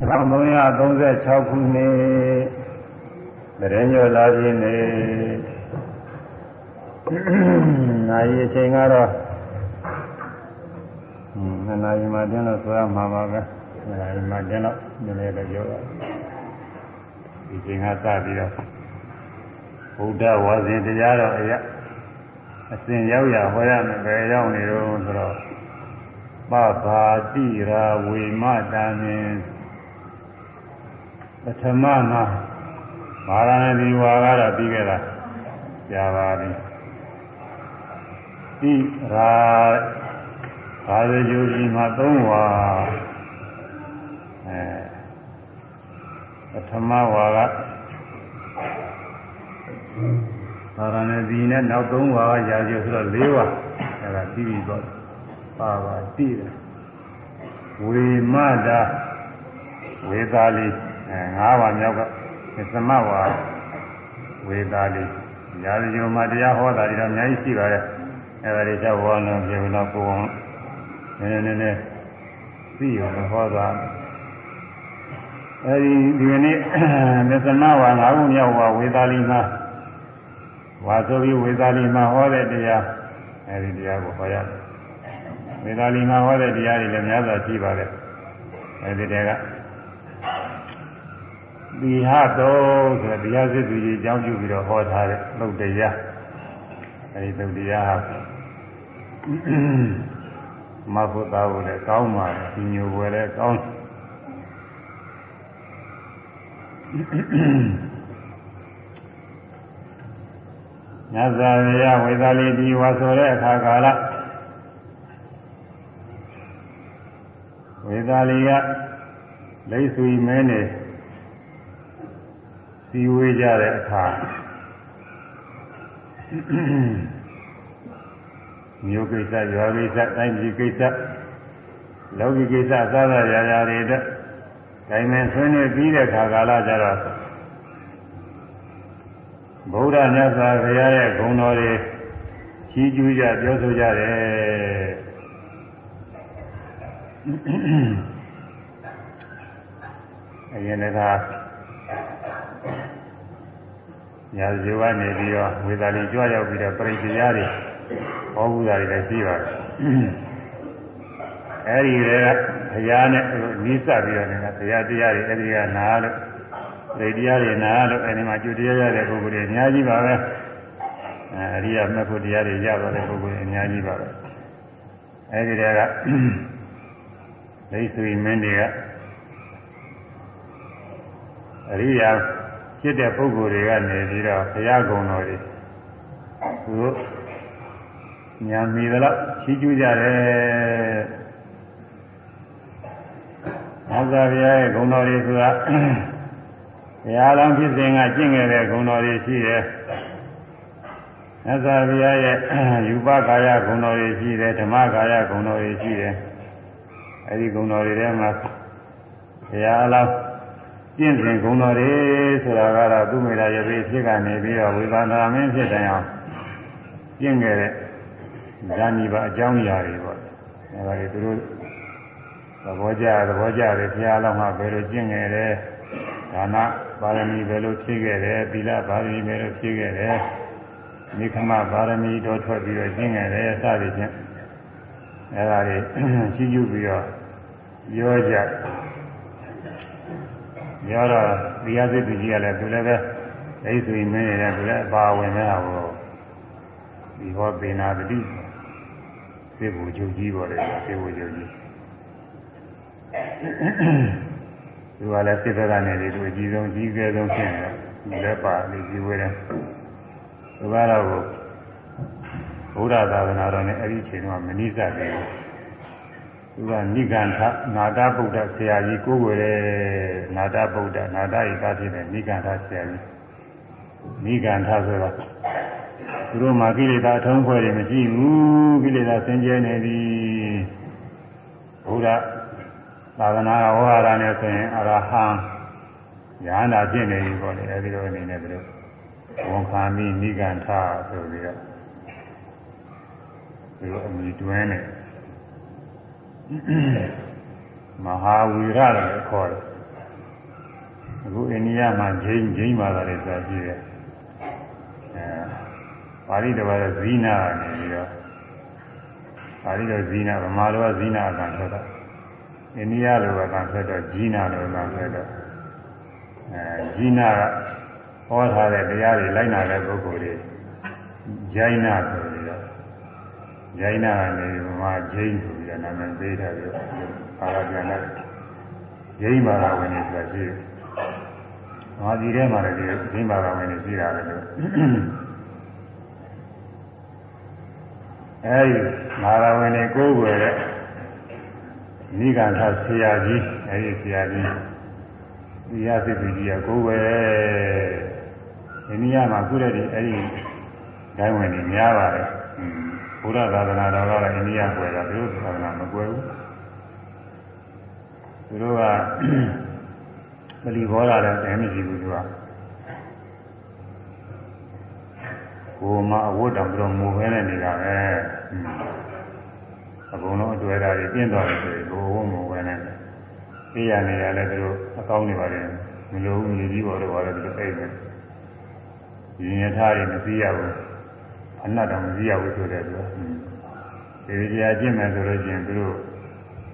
1336ခုနှစ်တရင်ညိုလာပြင်းနေနိုင်အချိန်ကတော့နှစ်နာရီမှတင်းလို့ဆိုရမှာပါပဲနှစ်နာရီမှတင်းတော့နည်းနည်းတော့ပြောရဒီချိန်ကစပြီးတော့ဘုဒ္ဓဝါစဉ်တရားတော်အရာအစဉ်ရောက်ရဟောရမယ်ပဲရောက်နေတော့ဆိုတော့ပဘာတိရာဝေမတံ ပထမမှာမာရဏဒီဝါကတော့ပြီးခဲ့တာကြာပါပြီတိရာဘာဝေကျူကြီးမှာ၃ဝါအဲပထမဝါကမာရဏဒီနဲ့နောက်၃ဝါကရာကျူဆိုတော့၄ဝါအဲဒါပြီးပြီတော့ပါပါတိတယ်ဝေမတာဝေသာလီ အဲ၅ပါးမြောက်ကသမဝါဝေသာလိရာဇဂုံမှာတရားဟောတာတွေတော့အများကြီးရှိပါတယ်အဲဒါတွေကြောင့်ဘောလုံးပြေလို့ကိုယ်အောင်နည်းနည်းနည်းသိရလို့ဟောတာအဲဒီဒီနေ့မသမဝါ၅ခုမြောက်ဝါဝေသာလိမှာဝါဆိုပြီးဝေသာလိမှာဟောတဲ့တရားအဲဒီတရားကိုဟောရတယ်ဝေသာလိမှာဟောတဲ့တရားတွေလည်းများစွာရှိပါတယ်အဲဒီတည်းက ဒီဟတော်ဆိုတဲ့တရားစစ်သူကြီးအကြောင်းပြုပြီးတော့ဟောထားတဲ့သုတ်တရားအဲဒီသုတ်တရားဟာမဟုတ်သားဘူးလေကောင်းပါလေဒီညိုွယ်လေကောင်းညဇာရဝေသာလီဒီဝါဆိုတဲ့အခါကာလဝေသာလီကလိတ်ဆွေမဲနေ စီဝေးကြတဲ့အခါမျိုးကိစ္စရွာကိစ္စတိုင်းပြည်ကိစ္စလောကီကိစ္စသာသာရာရာတွေအတွက်ဒါမှဆွေးနွေးပြီးတဲ့ခါကာလကျတော့ဗုဒ္ဓမြတ်စွာဘုရားရဲ့ဂုဏ်တော်တွေချီးကျူးကြပြောဆိုကြတယ်အရင်က ညာဇေဝနေပြီးတော့ဝေသာလီကြွရောက်ပြီးတော့ပြိတ္တရားတွေဟောဘူးတာတွေလည်းရှိပါတယ်အဲဒီတည်းကဘုရားနဲ့နီးစပ်ပြီးတော့နေတာဘုရားတရားတွေအဲဒီကနာလို့ပြိတ္တရားတွေနာလို့အဲဒီမှာကျွတရားရတဲ့ပုဂ္ဂိုလ်တွေအများကြီးပါပဲအဲအရိယာမဂ္ဂတရားတွေရသွားတဲ့ပုဂ္ဂိုလ်တွေအများကြီးပါပဲအဲဒီတည်းကဒိသုိမင်းတွေကအရိယာ ဖြစ်တဲ့ပုဂ္ဂိုလ်တွေကနေပြီးတော့ဘုရားကုံတော်တွေသူတို့ညာမီတော့ချီးကျူးကြတယ်။သာသာဘုရားရဲ့ဂုဏ်တော်တွေဆိုတာဘုရားလောင်းဖြစ်စဉ်ကကျင့်ခဲ့တဲ့ဂုဏ်တော်တွေရှိတယ်။သာသာဘုရားရဲ့ယူပကာယဂုဏ်တော်တွေရှိတယ်ဓမ္မကာယဂုဏ်တော်တွေရှိတယ်။အဲဒီဂုဏ်တော်တွေထဲမှာဘုရားလောင်း ကျင့်စဉ်ဂုဏ်တော်တွေဆိုတာကတော့သူမိလာရပြီဖြစ်ကနေပြီးတော့ဝိပါဒနာမင်းဖြစ်တယ်အောင်ကျင့်ခဲ့တဲ့ဇာနီပါအကြောင်းအရာတွေပေါ့အဲဒါတွေသူတို့သဘောကျသဘောကျတယ်ဘုရားလောင်းမှဘယ်လိုကျင့်ခဲ့တယ်ဒါနပါရမီဘယ်လိုဖြည့်ခဲ့တယ်သီလပါရမီဘယ်လိုဖြည့်ခဲ့တယ်မိခမပါရမီတော်ထွက်ပြီးတော့ကျင့်ခဲ့တယ်စသည်ဖြင့်အဲဒါတွေရှိကျူပြီးတော့ပြောကြ ပြောတော့ဒီရစစ်သူကြီးကလည်းသူလည်းပဲအိဆိုရင်မင်းရတယ်သူလည်းအပါဝင်နေတာကိုဒီဟောပေနာတတိစေဘူချုပ်ကြီးပေါ်တယ်စေဘူချုပ်ကြီးသူကလည်းစစ်ဘက်ကနေလေသူအကြီးဆုံးကြီးကျယ်ဆုံးဖြစ်နေတယ်သူလည်းပါလေကြီးဝဲတယ်သူကတော့ဘုရားသာသနာတော်နဲ့အဲ့ဒီအချိန်ကမနိစ္စတယ် သူကနိဂန္ဓနာတဗုဒ္ဓဆရာကြီးကိုယ်ကိုယ်လေနာတဗုဒ္ဓနာတဤသားဖြစ်တဲ့နိဂန္ဓဆရာကြီးနိဂန္ဓဆိုတော့သူတို့မှာကိလေသာအထုံးဖွဲ့တွေမရှိဘူးကိလေသာစင်ကြဲနေပြီဘုရားသာသနာဝါရနဲ့ဆိုရင်အရဟံညာနာဖြစ်နေပြီပေါ့လေအဲဒီလိုအနေနဲ့သူတို့ဝန်ခံပြီးနိဂန္ဓဆိုပြီးတော့သူတို့အမိတွင်းနေ မဟာဝီရလည်းခေါ်တယ်အခုအိန္ဒိယမှာဂျိန်းဂျိန်းဘာသာတွေဆိုတာရှိတယ်အဲပါဠိတော်ကဇီနာနေပြီးတော့ပါဠိတော်ဇီနာဗမာတော်ကဇီနာအကံထွက်တော့အိန္ဒိယလိုကံထွက်တော့ဂျီနာလိုကံထွက်တော့အဲဂျီနာကဟောထားတဲ့တရားတွေလိုက်နာတဲ့ပုဂ္ဂိုလ်တွေဂျိုင်းနာဆိုပြီးတော့ ဂျိုင်းနာကနေဗမာဂျိန်းဆိုပြီးတော့နာမည်ပေးထားပြီးတော့ပါဠိပြန်လိုက်ဂျိန်းဘာသာဝင်တွေဆိုတာရှိတယ်။မာဒီထဲမှာလည်းဒီဂျိန်းဘာသာဝင်တွေရှိတာလေလို့အဲဒီမာရဝင်တွေကိုးကွယ်တဲ့မိဂန္ဓဆရာကြီးအဲဒီဆရာကြီးဒီရစိတ်ကြီးကကိုးကွယ်အိန္ဒိယမှာခုတည်းဒီအဲဒီဂိုင်းဝင်တွေများပါတယ် ဘုရားသာသနာတော်ကလည်းအိန္ဒိယကွယ်တာသူတို့သာသနာမကွယ်ဘူးသူတို့ကပလီဘောဓာလည်းတဲမရှိဘူးသူကကိုမအဝတ်တောင်ပြီးတော့ငိုခဲနေနေတာပဲအကုန်လုံးအတွေ့အတာတွေပြင်းသွားတယ်ဆိုရင်ကိုဝငိုခဲနေတယ်ပြရနေရလဲသူတို့အကောင်းနေပါတယ်မလိုဘူးမြေကြီးပေါ်တော့ပါတယ်သူတို့အိတ်နေရင်ရထားတွေမသိရဘူး အနတ်တော်မသိရဘူးဆိုတဲ့သူဒီတရားကျင့်မယ်ဆိုလို့ရှိရင်သူတို့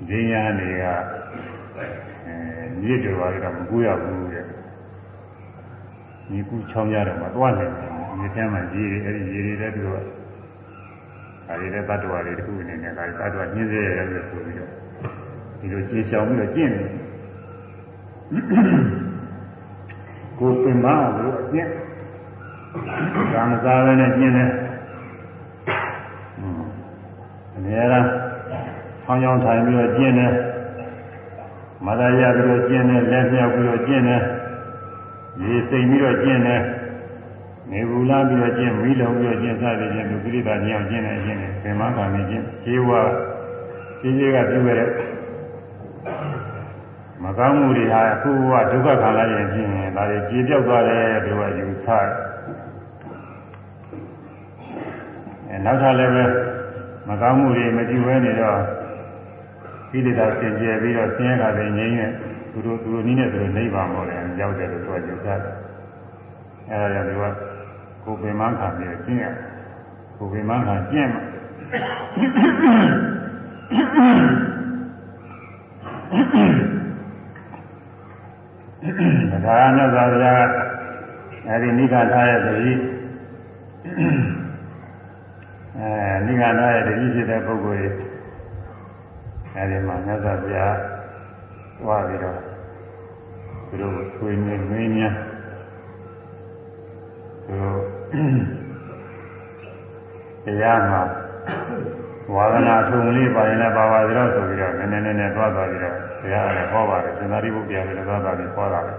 ဒိညာတွေကအဲမြစ်တွေပါတော့မကူရဘူးတဲ့ညီကူချောင်းရတော့မသွားနိုင်ဘူးမြေထဲမှာရေတွေအဲဒီရေတွေလည်းသူတို့အဲဒီလည်းတ attva တွေတခုအနေနဲ့ဒါတ attva ညှင်းစေရတယ်လို့ဆိုပြီးတော့ဒီလိုကျေရှောင်ပြီးတော့ကျင့်တယ်ကိုယ်ပင်မလို့အကျင့်ကာမစားပဲနဲ့ကျင့်တယ်အ များအားဆောင်းချောင်းထိုင်ပြီးတော့ကျင့်တယ်မသာရပြီးတော့ကျင့်တယ်လက်မြောက်ပြီးတော့ကျင့်တယ်ရေစိမ်ပြီးတော့ကျင့်တယ်နေဘူးလားပြီးတော့ကျင့်မီးလုံးပြီးတော့ကျင့်စသည်ဖြင့်လူကိရိတာညောင်ကျင့်တယ်ကျင့်တယ်သင်္မခံနေကျင့်ခြေဝါခြေခြေကပြုခဲ့တဲ့မကောင်းမှုတွေဟာအခုကဒုက္ခခံလိုက်ရင်ဖြင့်ဒါတွေကြေပြောက်သွားတယ်သူကယူဆတယ်အဲနောက်ထပ်လည်းပဲ မကောင်းမှုတွေမကြည့်ဝဲနေတော့ကိလေသာစင်ကြယ်ပြီးတော့ဆင်းရဲတာတွေငြိမ်းနေသူတို့သူတို့နည်းနဲ့သူတို့နိဗ္ဗာန်ပေါ်တယ်ရောက်တယ်လို့သူကယူဆတယ်အဲဒါကြောင့်သူကကိုယ်ပင်မခံပြီးကျင့်ရကိုယ်ပင်မခံကျင့်မှာဒါကမြတ်စွာဘုရားကအဲဒီနိဗ္ဗာန်ထားရဲ့တတိ အဲနိဗ္ဗာန်ထားရဲ့တတိဖြစ်တဲ့ပုဂ္ဂိုလ်ကြီးအဲဒီမှာမြတ်စွာဘုရားဝါပြီးတော့သူတို့ဆွေးနွေးမင်းများသူတို့တရားမှာဝါဒနာထုံလေးပါရင်လည်းပါပါသေးတော့ဆိုပြီးတော့နည်းနည်းနည်းနည်းသွားသွားပြီးတော့တရားလည်းဟောပါတယ်စင်္သာရိပုတ္တရာလည်းသွားသွားပြီးဟောတာပဲ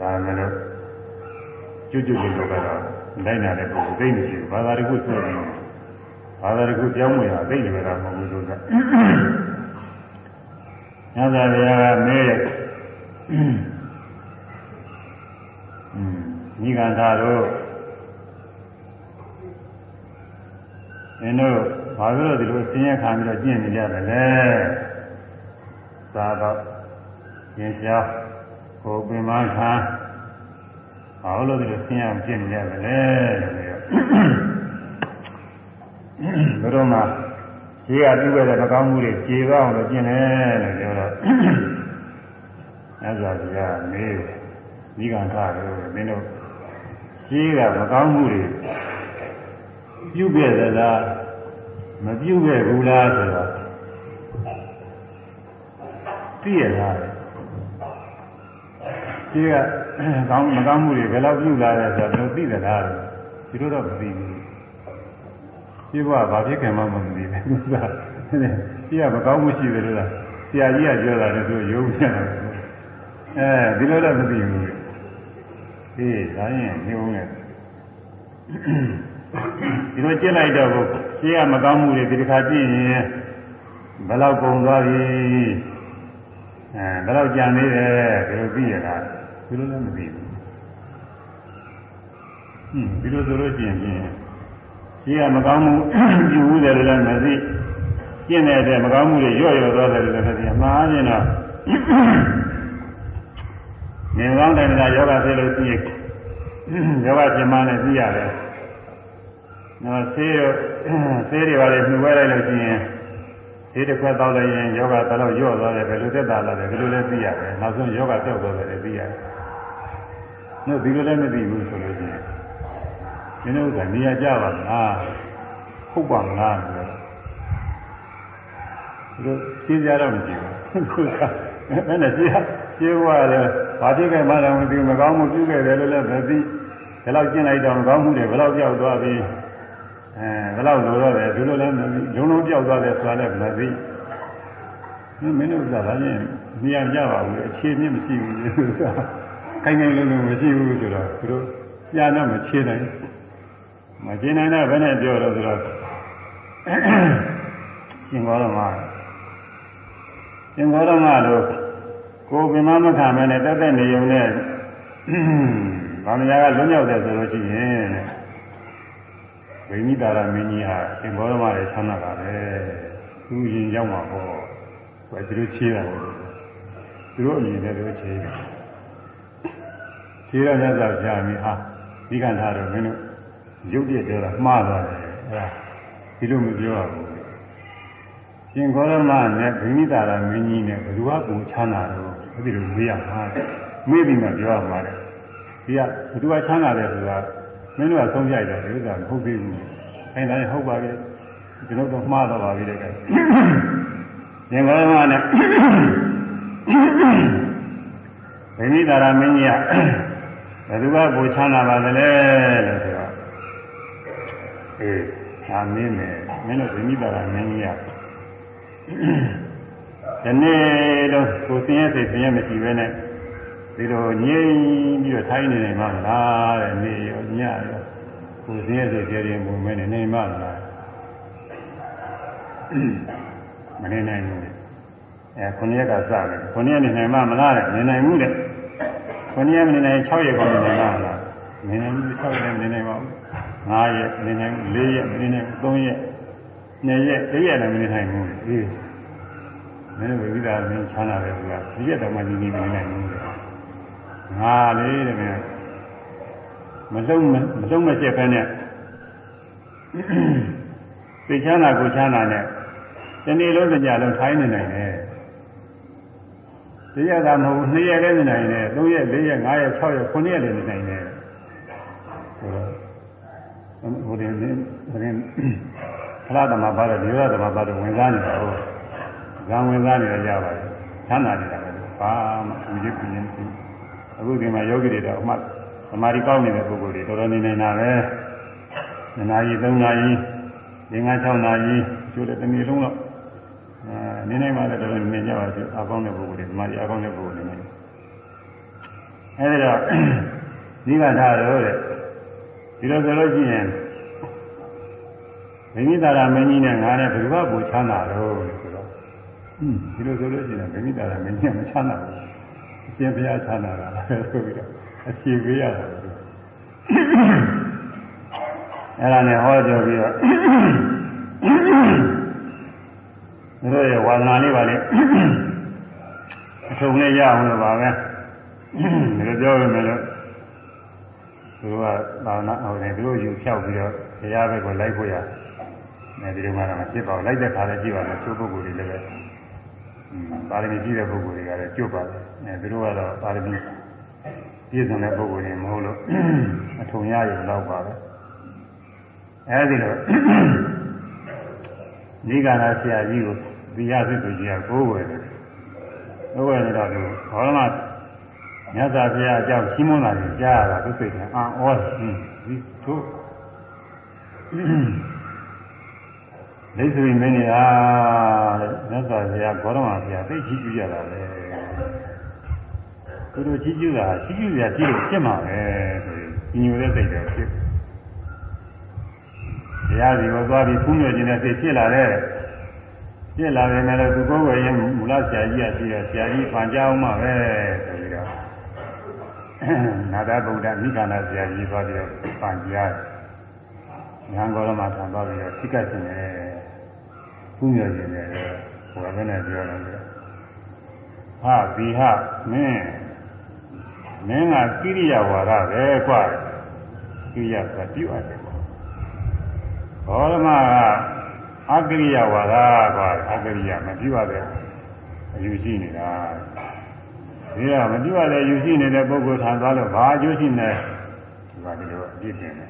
ဒါမှလည်းကျွတ်ကျွတ်ကျွတ်တော့ လိုက်နာတဲ့ပုဂ္ဂိုလ်သိမရှိဘူးဘာသာတခုဆိုရင်ဘာသာတခုပြောင်းဝင်တာသိနေကြတာမဟုတ်ဘူးလို့ကညဇာတရားကမဲอืมညီကန္တာတို့မင်းတို့ဘာလို့ဒီလိုဆင်းရဲခံပြီးတော့ကျင့်နေကြတယ်လဲသာတော့ရင်ရှားကိုပင်မခံ ဘာလို့ဒီလိုဆင်းရဲကျင့်နေကြတယ်လဲလို့ပြောဘုရားမှာရှိကပြုခဲ့တဲ့မကောင်းမှုတွေခြေသွားအောင်လို့ကျင့်တယ်လို့ပြောတော့အဲ့ဒါကမေးဒီကံခါလို့မင်းတို့ရှိကမကောင်းမှုတွေပြုခဲ့သလားမပြုခဲ့ဘူးလားဆိုတော့သိရတာလေရှိက ကောင်းမကောင်းမှုတွေဘယ်လောက်ပြုလာလဲဆိုတော့သိသလားဒီလိုတော့မသိဘူးရှိဘကဘာဖြစ်ခင်မှမသိဘူးသူကရှိကမကောင်းမှုရှိတယ်လို့လားဆရာကြီးကပြောတာလည်းသူရုံးပြန်တယ်အဲဒီလိုတော့မသိဘူးအေးဒါရင်နေဦးနဲ့ဒီလိုကျင့်လိုက်တော့ရှင်းရမကောင်းမှုတွေဒီတစ်ခါကြည့်ရင်ဘယ်လောက်ကုန်သွားပြီအဲဘယ်လောက်ကြံသေးတယ်ဒီလိုသိရတာ ဒီလိုလည်းမသိဘူးဟင်းဒီလိုဆိုလို့ရှိရင်ရှင်းရမကောင်းမှုပြုဘူးတယ်လို့လည်းမသိကျင့်တဲ့အတွက်မကောင်းမှုတွေရော့ရော့သွားတယ်လို့လည်းမသိမှားရင်တော့နေကောင်းတိုင်းကယောဂဖြစ်လို့ရှိရင်ယောဂရှင်မနဲ့သိရတယ်။နော်ဆေးရောဆေးတွေပါလေနှူဝဲလိုက်လို့ရှိရင်ဆေးတစ်ခွက်တောက်လိုက်ရင်ယောဂတော့ရော့သွားတယ်ဘယ်လိုသက်သာလာတယ်ဘယ်လိုလဲသိရတယ်။နောက်ဆုံးယောဂပြောက်သွားတယ်သိရတယ်။ နော်ဒီလိုလည်းမသိဘူးဆိုလို့ရှိရင်ဒီလိုကနေရာကြပါလား။ဟုတ်ပါမလားဆိုတော့ဒီလိုရှင်းကြတော့မရှိဘူး။ခုကအဲ့နဲ့ရှင်းရှင်းသွားတယ်ဘာဖြစ်ခဲ့မှလည်းမသိဘူးမကောင်းမှုပြုခဲ့တယ်လို့လည်းမသိဒီလောက်ကျင့်လိုက်တော့မကောင်းမှုတွေဘယ်လောက်ပြောက်သွားပြီအဲဘယ်လောက်လိုတော့တယ်ဒီလိုလည်းမသိလုံးလုံးပြောက်သွားတယ်ဆိုတာလည်းမသိမင်းတို့ကဒါချင်းမြင်ကြပါဘူးအခြေမြင့်မရှိဘူးဆိုတာ ခိုင်ခိုင်လုံးလုံးမရှိဘူးဆိုတော့သူတို့ပြန်တော့မချေနိုင်မချေနိုင်တော့ဘယ်နဲ့ပြောတော့ဆိုတော့ရှင်ဘောရမရှင်ဘောရမတို့ကိုယ်ပင်မမခံမဲနဲ့တက်တက်နေုံနဲ့ဗာမယာကလွတ်မြောက်တယ်ဆိုလို့ရှိရင်ဝိမိတာရမင်းကြီးဟာရှင်ဘောရမရဲ့ချမ်းသာတာပဲသူရင်ရောက်မှာပေါ့ဘယ်သူတို့ချေးတာလဲသူတို့အမြင်နဲ့တို့ချေးတယ် ချေးရမြတ်စွာဘုရားမြင်ဟာဒီကံထားတော့မင်းတို့ရုပ်တရက်ပြောတာမှားသွားတယ်အဲဒါဒီလိုမပြောရဘူးရှင်ဂေါရမနဲ့ဗိမိတာရမင်းကြီးနဲ့ဘယ်သူကကိုချမ်းသာတော့အဲ့ဒီလိုမေးရမှာမေးပြီးမှပြောရမှာလေဒီကဘယ်သူကချမ်းသာတယ်ဆိုတာမင်းတို့ကဆုံးဖြတ်ရတယ်ဒီဥစ္စာမဟုတ်သေးဘူးအဲ့ဒါလည်းဟုတ်ပါပြီကျွန်တော်တို့မှားတော့ပါပြီတဲ့ကဲရှင်ဂေါရမနဲ့ဗိမိတာရမင်းကြီးက ဘယ်သူကကိုချမ်းသာပါသလဲလို့ဆိုတော့အေးသာမင်းနဲ့မင်းတို့ဗိမိတာရမင်းကြီးကဒီနေ့တော့ကိုစင်းရဲ့စိတ်စင်းရဲ့မရှိဘဲနဲ့ဒီလိုငြိမ်ပြီးတော့ထိုင်းနေနေမှလားတဲ့နေရောညရောကိုစင်းရဲ့စိတ်ကြည်ရင်ဘုံမဲနေနေမှလားမနေနိုင်ဘူးအဲခုနှစ်ရက်ကစတယ်ခုနှစ်ရက်နေနိုင်မှမလားတဲ့နေနိုင်ဘူးတဲ့ ခုနှစ်ရက်မနေနိုင်6ရက်ကောနေနိုင်မှလားနေနိုင်ဘူး6ရက်နေနိုင်ပါဘူး9ရက်နေနိုင်4ရက်နေနိုင်3ရက်နှစ်ရက်တရက်လည်းမနေနိုင်ဘူးအေးမင်းဝိသမင်းချမ်းသာတယ်ကွာဒီရက်တော့မှညီညီမနေနိုင်ဘူးငါလေးတဲ့မင်းမလုံးမလုံးမချက်ပဲနဲ့သိချမ်းသာကိုချမ်းသာနဲ့ဒီနေ့လုံးကြလုံးထိုင်းနေနိုင်တယ် ဒီရက်သာမဟုတ်ဘူးနှစ်ရက်လည်းနေနိုင်တယ်သုံးရက်လေးရက်ငါးရက်၆ရက်ခုနှစ်ရက်လည်းနေနိုင်တယ်ဆိုတော့ဟိုဒီဟိုဒီဖလားသမဘာတော့ဒီရသမဘာတော့ဝင်စားနေတာဟုတ်ဇံဝင်စားနေရကြပါလေချမ်းသာနေတာပဲဘာမှသူကြီးပြင်းနေစီအခုဒီမှာယောဂီတွေတော့အမှတ်သမာဓိကောင်းနေတဲ့ပုဂ္ဂိုလ်တွေတော်တော်နေနေတာပဲနှစ်နာရီသုံးနာရီ၄၅၆နာရီကျိုးတဲ့တစ်နေ့လုံးတော့အဲ နေနေမှလည်းတော်တော်နေကြပါစေအကောင်းတဲ့ပုဂ္ဂိုလ်တွေသမာဓိအကောင်းတဲ့ပုဂ္ဂိုလ်တွေနေအဲဒီတော့ဒီကထားတော့တဲ့ဒီလိုဆိုလို့ရှိရင်မိမိသာရမင်းကြီးနဲ့ငါနဲ့ဘယ်သူကပူချမ်းသာတော့ဆိုတော့ဒီလိုဆိုလို့ရှိရင်မိမိသာရမင်းကြီးကမချမ်းသာဘူးအရှင်ဘုရားချမ်းသာတာဆိုပြီးတော့အခြေပေးရတာအဲ့ဒါနဲ့ဟောပြောပြီးတော့ တို့ရဲ့ဝါသနာလေးပါလေအထုံလေးရအောင်လို့ပါပဲဒီလိုပြောရမယ်လို့သူကသာနာဟိုတယ်သူတို့ယူဖြောက်ပြီးတော့ဘုရားဘက်ကိုလိုက်ဖို့ရအဲဒီလိုမှတော့မဖြစ်ပါဘူးလိုက်တဲ့ခါလည်းကြည့်ပါမယ်သူပုဂ္ဂိုလ်တွေလည်းပဲပါရမီကြီးတဲ့ပုဂ္ဂိုလ်တွေကလည်းကြွပါတယ်အဲသူတို့ကတော့ပါရမီပြည့်စုံတဲ့ပုဂ္ဂိုလ်တွေမဟုတ်လို့အထုံရရုံတော့ပါပဲအဲဒီလိုနိဂါရဆရာကြီးကို ဒီရစစ်သူကြီးကကိုးဝယ်တယ်ကိုးဝယ်နေတော့သူဘောရမမြတ်စွာဘုရားအကြောင်းရှင်းမလာရင်ကြားရတာသူစိတ်ကအံ့ဩတယ်ဒီသူလိစ္ဆဝိမင်းကြီးအားတဲ့မြတ်စွာဘုရားဂေါရမဘုရားသိချီးကျူးကြတာလေသူတို့ချီးကျူးတာချီးကျူးရရှိလို့ဖြစ်မှာပဲဆိုရင်ညိုတဲ့စိတ်တွေဖြစ်ဘုရားစီကိုသွားပြီးဖူးမြေခြင်းနဲ့စိတ်ဖြစ်လာတဲ့ ဖြစ်လာတယ်လည်းသူကိုယ်ဝယ်ရင်မူလဆရာကြီးကရှိတယ်ဆရာကြီးဖန်ကြအောင်မှာပဲဆိုပြီးတော့နာသဗုဒ္ဓမိခန္ဓာဆရာကြီးသွားပြီးတော့ဖန်ကြားတယ်။ဉာဏ်ကောရမထံသွားပြီးတော့သိကတ်ခြင်းနဲ့ဖူးမြေခြင်းနဲ့ဟိုကလည်းနဲ့ပြောတယ်။ဟာဒီဟမင်းမင်းကကိရိယာဝါဒပဲကွာကိရိယာဆိုတာပြုတ်ရတယ်ဘောဓမက အကိရိယာဝါဒကွာအကိရိယာမပြုတ်ရတဲ့အယူရှိနေတာဒီကမပြုတ်ရတဲ့အယူရှိနေတဲ့ပုဂ္ဂိုလ်ထံသွားလို့ဘာအကျိုးရှိနေဒီကဒီလိုအပြစ်တင်တယ်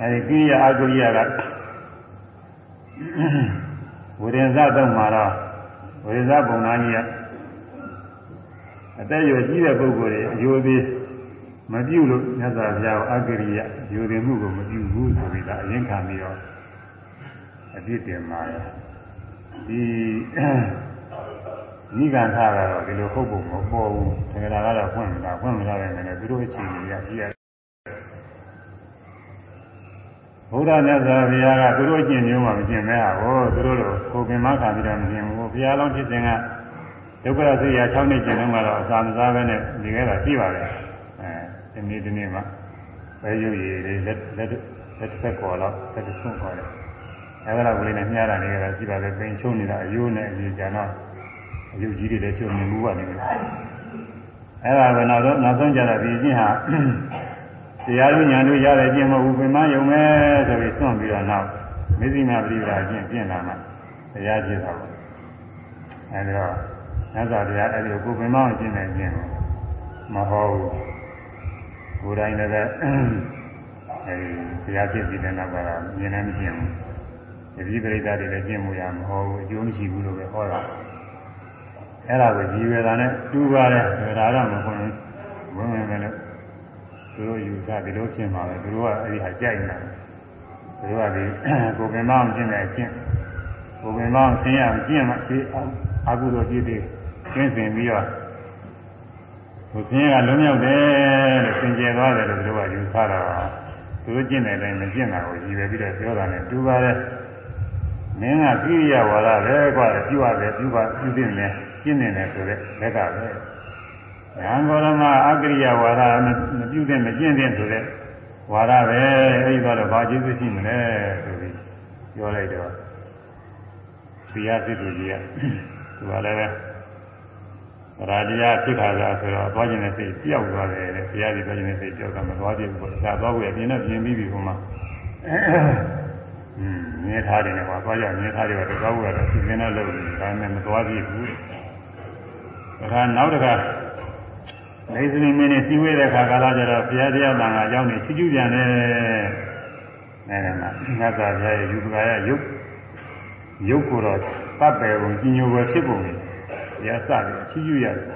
အဲဒီကိရိယာအကိရိယာကဝိရင်ဇသုံးမှာတော့ဝိရင်ဇပုံနာကြီးကအသက်ရွယ်ကြီးတဲ့ပုဂ္ဂိုလ်တွေအယိုသေးမပြုလို့မြတ်စွာဘုရားအဂရိယယူရင်မှုကိုမပြုဘူးဆိုပြီးသားအရင်ခံပြီးတော့ အပြစ်တင်ပါရဲ့ဒီနိဂန္ဓကတော့ဒီလိုဟုတ်ဖို့မပေါ်ဘူးသင်္ကြန်ကတော့ဖွင့်မလားဖွင့်မလားပဲနဲ့သူတို့အခြေအနေရကြည့်ရဘုရားမြတ်စွာဘုရားကသူတို့အကျင့်မျိုးမှမကျင့်မဲဟာကိုသူတို့လိုကိုပင်မခံပြီးတော့မကျင့်ဘူးဘုရားလုံးဖြစ်စဉ်ကဒုက္ခရစိတ်ရ6နှစ်ကျင့်တော့ကတော့အစာမစားပဲနဲ့ဒီကဲတာရှိပါတယ်အဲဒီနေ့ဒီနေ့မှပဲရုပ်ရည်လေးလက်လက်လက်သက်ကော်တော့သက်ဆုံးခေါ်တယ် အဲဒါကလေးနဲ့မြားတာနေကြတာရှိပါတယ်ပင်ချုံနေတာအယိုးနဲ့အကြီးကျန်တော့အယုတ်ကြီးတွေလည်းချုံနေမှုပါနေတယ်အဲဒါကနောက်တော့နောက်ဆုံးကြတော့ဒီအချင်းဟာတရားတို့ညာတို့ရတဲ့ကျင့်မဟုတ်ဘူးပင်မယုံမဲဆိုပြီးစွန့်ပြီးတော့နောက်မေဇိမာပရိဒါကျင့်ကျင့်လာမှတရားဖြစ်တာပေါ့အဲဒီတော့မြတ်စွာဘုရားအဲဒီကိုပင်မအောင်ကျင့်နေခြင်းမဟုတ်ဘူးကိုယ်တိုင်လည်းအဲဒီတရားဖြစ်ပြီးတဲ့နောက်ကတော့မြင်လည်းမကျင့်ဘူး တတိပရိသတ်တွေလည်းကျင့်မှုရမဟုတ်ဘူးအကျိုးမရှိဘူးလို့ပဲဟောတာအဲ့ဒါကိုကြည်ဝေတာနဲ့တူပါတယ်ဒါတော့မခွင့်ဝင်ဝင်ပဲလို့သူတို့ယူဆဒီလိုဖြစ်မှာပဲသူတို့ကအဲ့ဒီဟာကြိုက်နေတာသူတို့ကဒီကိုယ်ပင်မအောင်ကျင့်တဲ့အကျင့်ကိုယ်ပင်မအောင်ဆင်းရအောင်ကျင့်မှရှိအကုသိုလ်ပြည့်တဲ့ကျင့်စဉ်ပြီးတော့ဟိုဆင်းရဲကလုံးရောက်တယ်လို့သင်ကျေသွားတယ်လို့သူတို့ကယူဆတာသူတို့ကျင့်တဲ့အတိုင်းမကျင့်တာကိုရည်ရွယ်ပြီးတော့ပြောတာနဲ့တူပါတယ် မင်းကကိရိယာဝါဒပဲကွာပြုရတယ်ပြုပါပြုသိတယ်ကျင့်နေတယ်ဆိုတဲ့လက်ကပဲ။ညာဂေါရမအကရိယာဝါဒမပြုတဲ့မကျင့်တဲ့ဆိုတဲ့ဝါဒပဲအဲဒီတော့ဘာကျေးဇူးရှိမလဲဆိုပြီးပြောလိုက်တော့ဘုရားစစ်သူကြီးကသူကလည်းရာတရားဖြစ်ခါသာဆိုတော့သွားခြင်းနဲ့စိတ်ပျောက်သွားတယ်တဲ့ဘုရားကြီးသွားခြင်းနဲ့စိတ်ပျောက်ကမသွားပြဘူးပေါ့။ဒါသွားဖို့အပြင်နဲ့ပြင်ပြီးပြီဟိုမှာ อืมမြဲထားတယ်ကွာသွားရမြဲထားတယ်ကတော့သွားဖို့ကတော့စီစဉ်တော့လုပ်နေဒါနဲ့မသွားပြဘူး။ဒါကနောက်တစ်ခါနေစနေမင်းနဲ့စီဝေးတဲ့ခါကာလကျတော့ဘုရားတရားတန်ခါအကြောင်းနေချီးကျူးပြန်တယ်။အဲဒါမှငါသာဘုရားရဲ့ယူပကာယယုတ်ယုတ်ကိုတော့တပ်ပယ်ပုံကြီးညိုပဲဖြစ်ပုံဘုရားစပြီးချီးကျူးရတယ်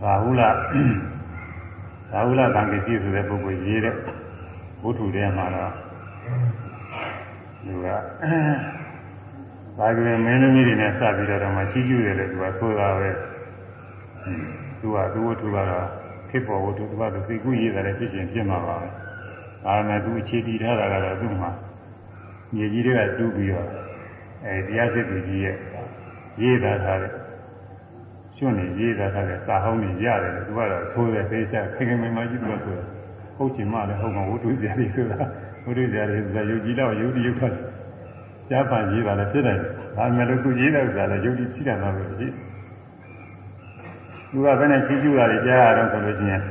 ။ဘာဟုလား သာဝုလတံကိစီဆိုတဲ့ပုဂ္ဂိုလ်ရေးတဲ့ဘုထုထဲမှာတော့သူကသာကလေးမင်းသမီးတွေနဲ့စပြီးတော့မှချီးကျူးတယ်လေသူကဆိုတာပဲသူကသူ့ဝတ္ထုကတော့ဖြစ်ပေါ်ဝတ္ထုသူကသူစိတ်ကူးရေးတယ်ဖြစ်ရှင်ဖြစ်မှာပါပဲဒါနဲ့သူအခြေတည်ထားတာကတော့သူ့မှာမြေကြီးတွေကတူးပြီးတော့အဲတရားစစ်သူကြီးရဲ့ရေးသားထားတဲ့ ကျွန်းနေရေးသားထားတဲ့စာဟောင်းကြီးရတယ်သူကတော့သိုးတယ်သိချခင်ခင်မင်မကြီးလို့ဆိုဟုတ်ချင်မှလည်းဟုတ်မှာဝတ္ထုစရာတွေဆိုတာဝတ္ထုစရာတွေဆိုတာယုတ်ကြည်တော့ယုတ်တိယုတ်ခတ်ကြားပန်ရေးတာလည်းဖြစ်တယ်ဒါမှလည်းသူရေးတဲ့ဥစ္စာလည်းယုတ်တိရှိတယ်တော့လို့ရှိသူကဘယ်နဲ့ချီးကျူးတာတွေကြားရတော့ဆိုလို့ရှိရင်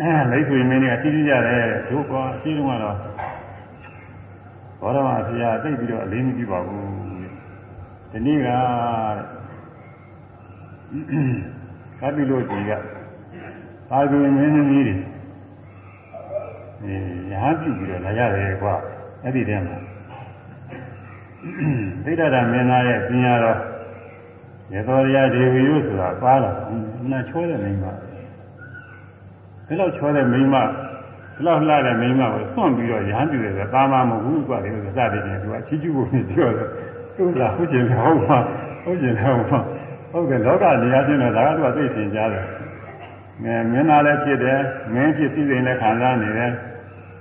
အဲမိတ်ဆွေမင်းတွေကချီးကျူးကြတယ်တို့ကွာအရှိတုန်းကတော့ဘောရမဆရာသိပြီးတော့အလေးမပြုပါဘူးဒီနေ့ကတဲ့ ကပ်ပြီးလို့ဒီကအာဂုမင်းသမီးတွေအဲရဟပြုပြီးတော့လာရတယ်ကွာအဲ့ဒီတည်းမှာသိဒ္ဓတာမင်းသားရဲ့ပညာတော်ရသောရဒေဝီတို့ဆိုတာပါလာနာချောတဲ့မိန်းမဒီလောက်ချောတဲ့မိန်းမဒီလောက်လှတဲ့မိန်းမကိုစွန့်ပြီးတော့ရဟန်းပြုတယ်ဆိုတာတာမမဟုတ်ဘူးကွာဒီလိုစတဲ့ပြင်သူကချီးကျူးဖို့နေပြောတယ်သူကဟုတ်ကျင်ဟုတ်မှာဟုတ်ကျင်ဟုတ်မှာ ဟုတ်တယ်လောကနေရာချင်းတော့ဒါကတော့သိရှင်ကြတယ်ငယ်မင်းသားလည်းဖြစ်တယ်မင်းဖြစ်သိရင်လည်းခံစားနေတယ်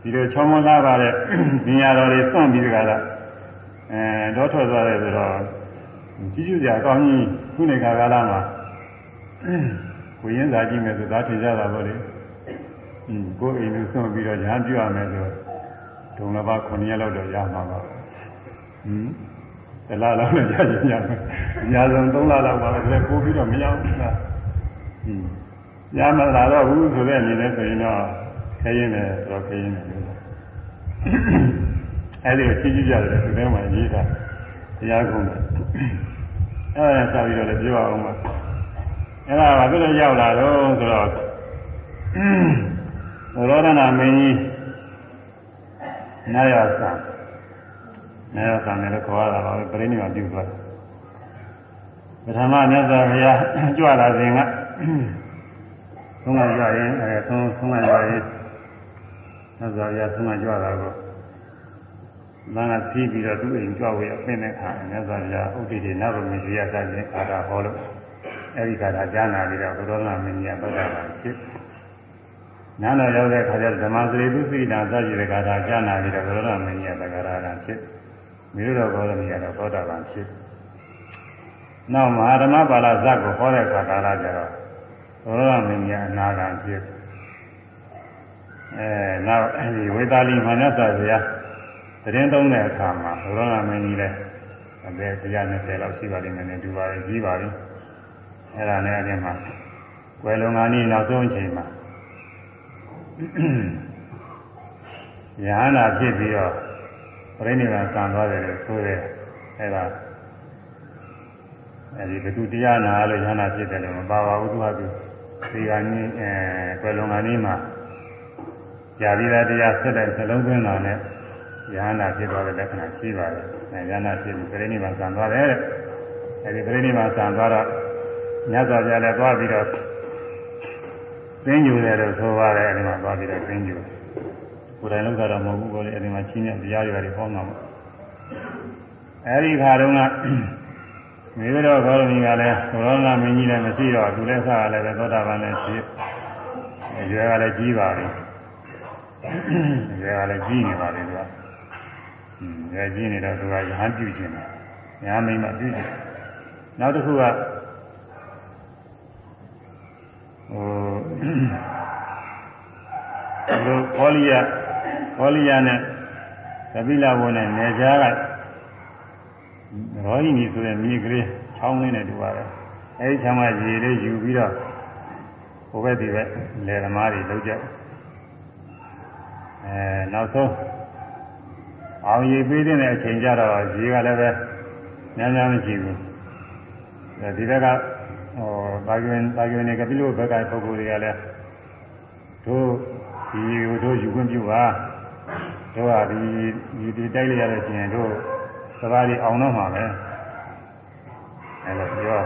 ဒီလိုချောမွန်လာပါတဲ့ပညာတော်တွေစွန့်ပြီးတကလားအဲတော့ထွက်သွားတယ်ဆိုတော့ကြီးကျူးကြအကောင်းကြီးခုနေခါကာလမှာဝိရင်းသာကြည့်မယ်ဆိုဒါထင်ကြတာပေါ့လေอืมကိုယ်အိမ်ကိုစွန့်ပြီးတော့ညာပြရမယ်ဆိုဒုံလဘ9ရက်လောက်တော့ရမှာပါဟွန်း တတလားလောက်နဲ့ကြာကြာမယ်အများဆုံး3လလောက်ပါပဲဒါပို့ပြီးတော့မရဘူးလားဟင်းရမလာတော့ဘူးဆိုတဲ့အနေနဲ့ဆိုရင်တော့ခရင်တယ်တော့ခရင်တယ်လို့အဲ့ဒီကိုချင်းကြည့်ကြတယ်ဒီထဲမှာရေးတာတရားကုန်တယ်အဲ့ဒါဆက်ပြီးတော့လည်းပြောအောင်ပါအဲ့ဒါကဘယ်လိုရောက်လာတော့ဆိုတော့သောရဏမင်းကြီးနာယသံ နာယသံလည်းခေါ်ရတာပါပဲပြိဋိနိဗ္ဗာန်ပြုသွားတယ်ပထမမြတ်စွာဘုရားကြွလာစဉ်ကသုံးကကြွရင်အဲသုံးသုံးကကြွရင်မြတ်စွာဘုရားသုံးကကြွလာတော့လမ်းကစီးပြီးတော့သူ့အိမ်ကြွဝေအပင်တဲ့ခါမြတ်စွာဘုရားဥဒိတိနဗမေဇိယသခြင်းအာတာဟောလို့အဲဒီခါသာကြားနာပြီးတော့ဘုရောနာမင်းကြီးကသောတာပန်ဖြစ်နားတော်ရောက်တဲ့ခါကျဓမ္မစရိပုစိနာသတိရကထာကြားနာပြီးတော့ဘုရောနာမင်းကြီးကသက္ကရာကဖြစ် မိရတော်ဘောရမီကတော့သောတာပန်ဖြစ်နောက်မဟာဓမ္မပါဠဇတ်ကိုဟောတဲ့အခါကာလကျတော့ဘုရားမင်းကြီးအနာဂံဖြစ်အဲနောက်အဲဒီဝေသာလီမနတ်စွာဘုရားတရင်သုံးတဲ့အခါမှာဘုရားမင်းကြီးလည်းအသက်120လောက်ရှိပါလိမ့်မယ်နဲ့ဒီပါရကြီးပါပြီအဲ့ဒါနဲ့အရင်မှာကွယ်လွန်ကနေ့နောက်ဆုံးအချိန်မှာယဟနာဖြစ်ပြီးတော့ ပြိဋိဘံဆံသွားတယ်လို့ဆိုတယ်အဲ့ဒါအဲဒီဘုသူတရားနာလို့ယဟနာဖြစ်တယ်လို့မပါပါဘူးသူကသူဒီကနေ့အဲကွယ်လွန်ကနေ့မှာကြာပြီးသားတရားဆက်တဲ့နှလုံးသွင်းတာနဲ့ယဟနာဖြစ်သွားတဲ့လက္ခဏာရှိပါတယ်။အဲယဟနာဖြစ်ပြီးပြိဋိဘံဆံသွားတယ်တဲ့။အဲဒီပြိဋိဘံဆံသွားတော့မြတ်စွာဘုရားလည်းသွားပြီးတော့သင်ယူတယ်လို့ဆိုပါတယ်အဲဒီမှာသွားပြီးတော့သင်ယူ ကိုယ်တိုင်လောက်တာတော့မဟုတ်ဘူးကိုလေအဲဒီမှာချင်းမြတရားတွေတွေဟောမှာပေါ့အဲဒီခါတုန်းကမိဘတော်ခေါရမီကလည်းဘောရဏမင်းကြီးလည်းမရှိတော့သူလည်းစားလည်းပဲသောတာပန်လည်းဖြစ်ရွယ်ကလည်းကြီးပါပြီရွယ်ကလည်းကြီးနေပါပြီသူကရွယ်ကြီးနေတော့သူကရဟန်းပြုခြင်းတယ်ညာမိမပြုခြင်းနောက်တစ်ခုကဟိုလူကော လိယကောလိယနဲ့သပိလဘုံနဲ့နေကြားကရောဟိနီဆိုတဲ့မြေကလေးချောင်းလေးနဲ့တူပါတယ်အဲဒီချမ်းမရေလေးယူပြီးတော့ဟိုဘက်ဒီဘက်လယ်သမားတွေလောက်ကြအဲနောက်ဆုံးအောင်ရေပေးတဲ့အချိန်ကျတော့ရေကလည်းပဲများများမရှိဘူးဒီဘက်ကဟောဘာကျင်ဘာကျင်နေကပိလုဘက်ကပုဂ္ဂိုလ်တွေကလည်းတို့ဒီကိုတို့ယူခွင့်ပြုပါ တို့ကဒီဒီဒီတိုက်လိုက်ရတဲ့ရှင်တို့သဘာဝအောင်တော့မှာပဲအဲလိုပြော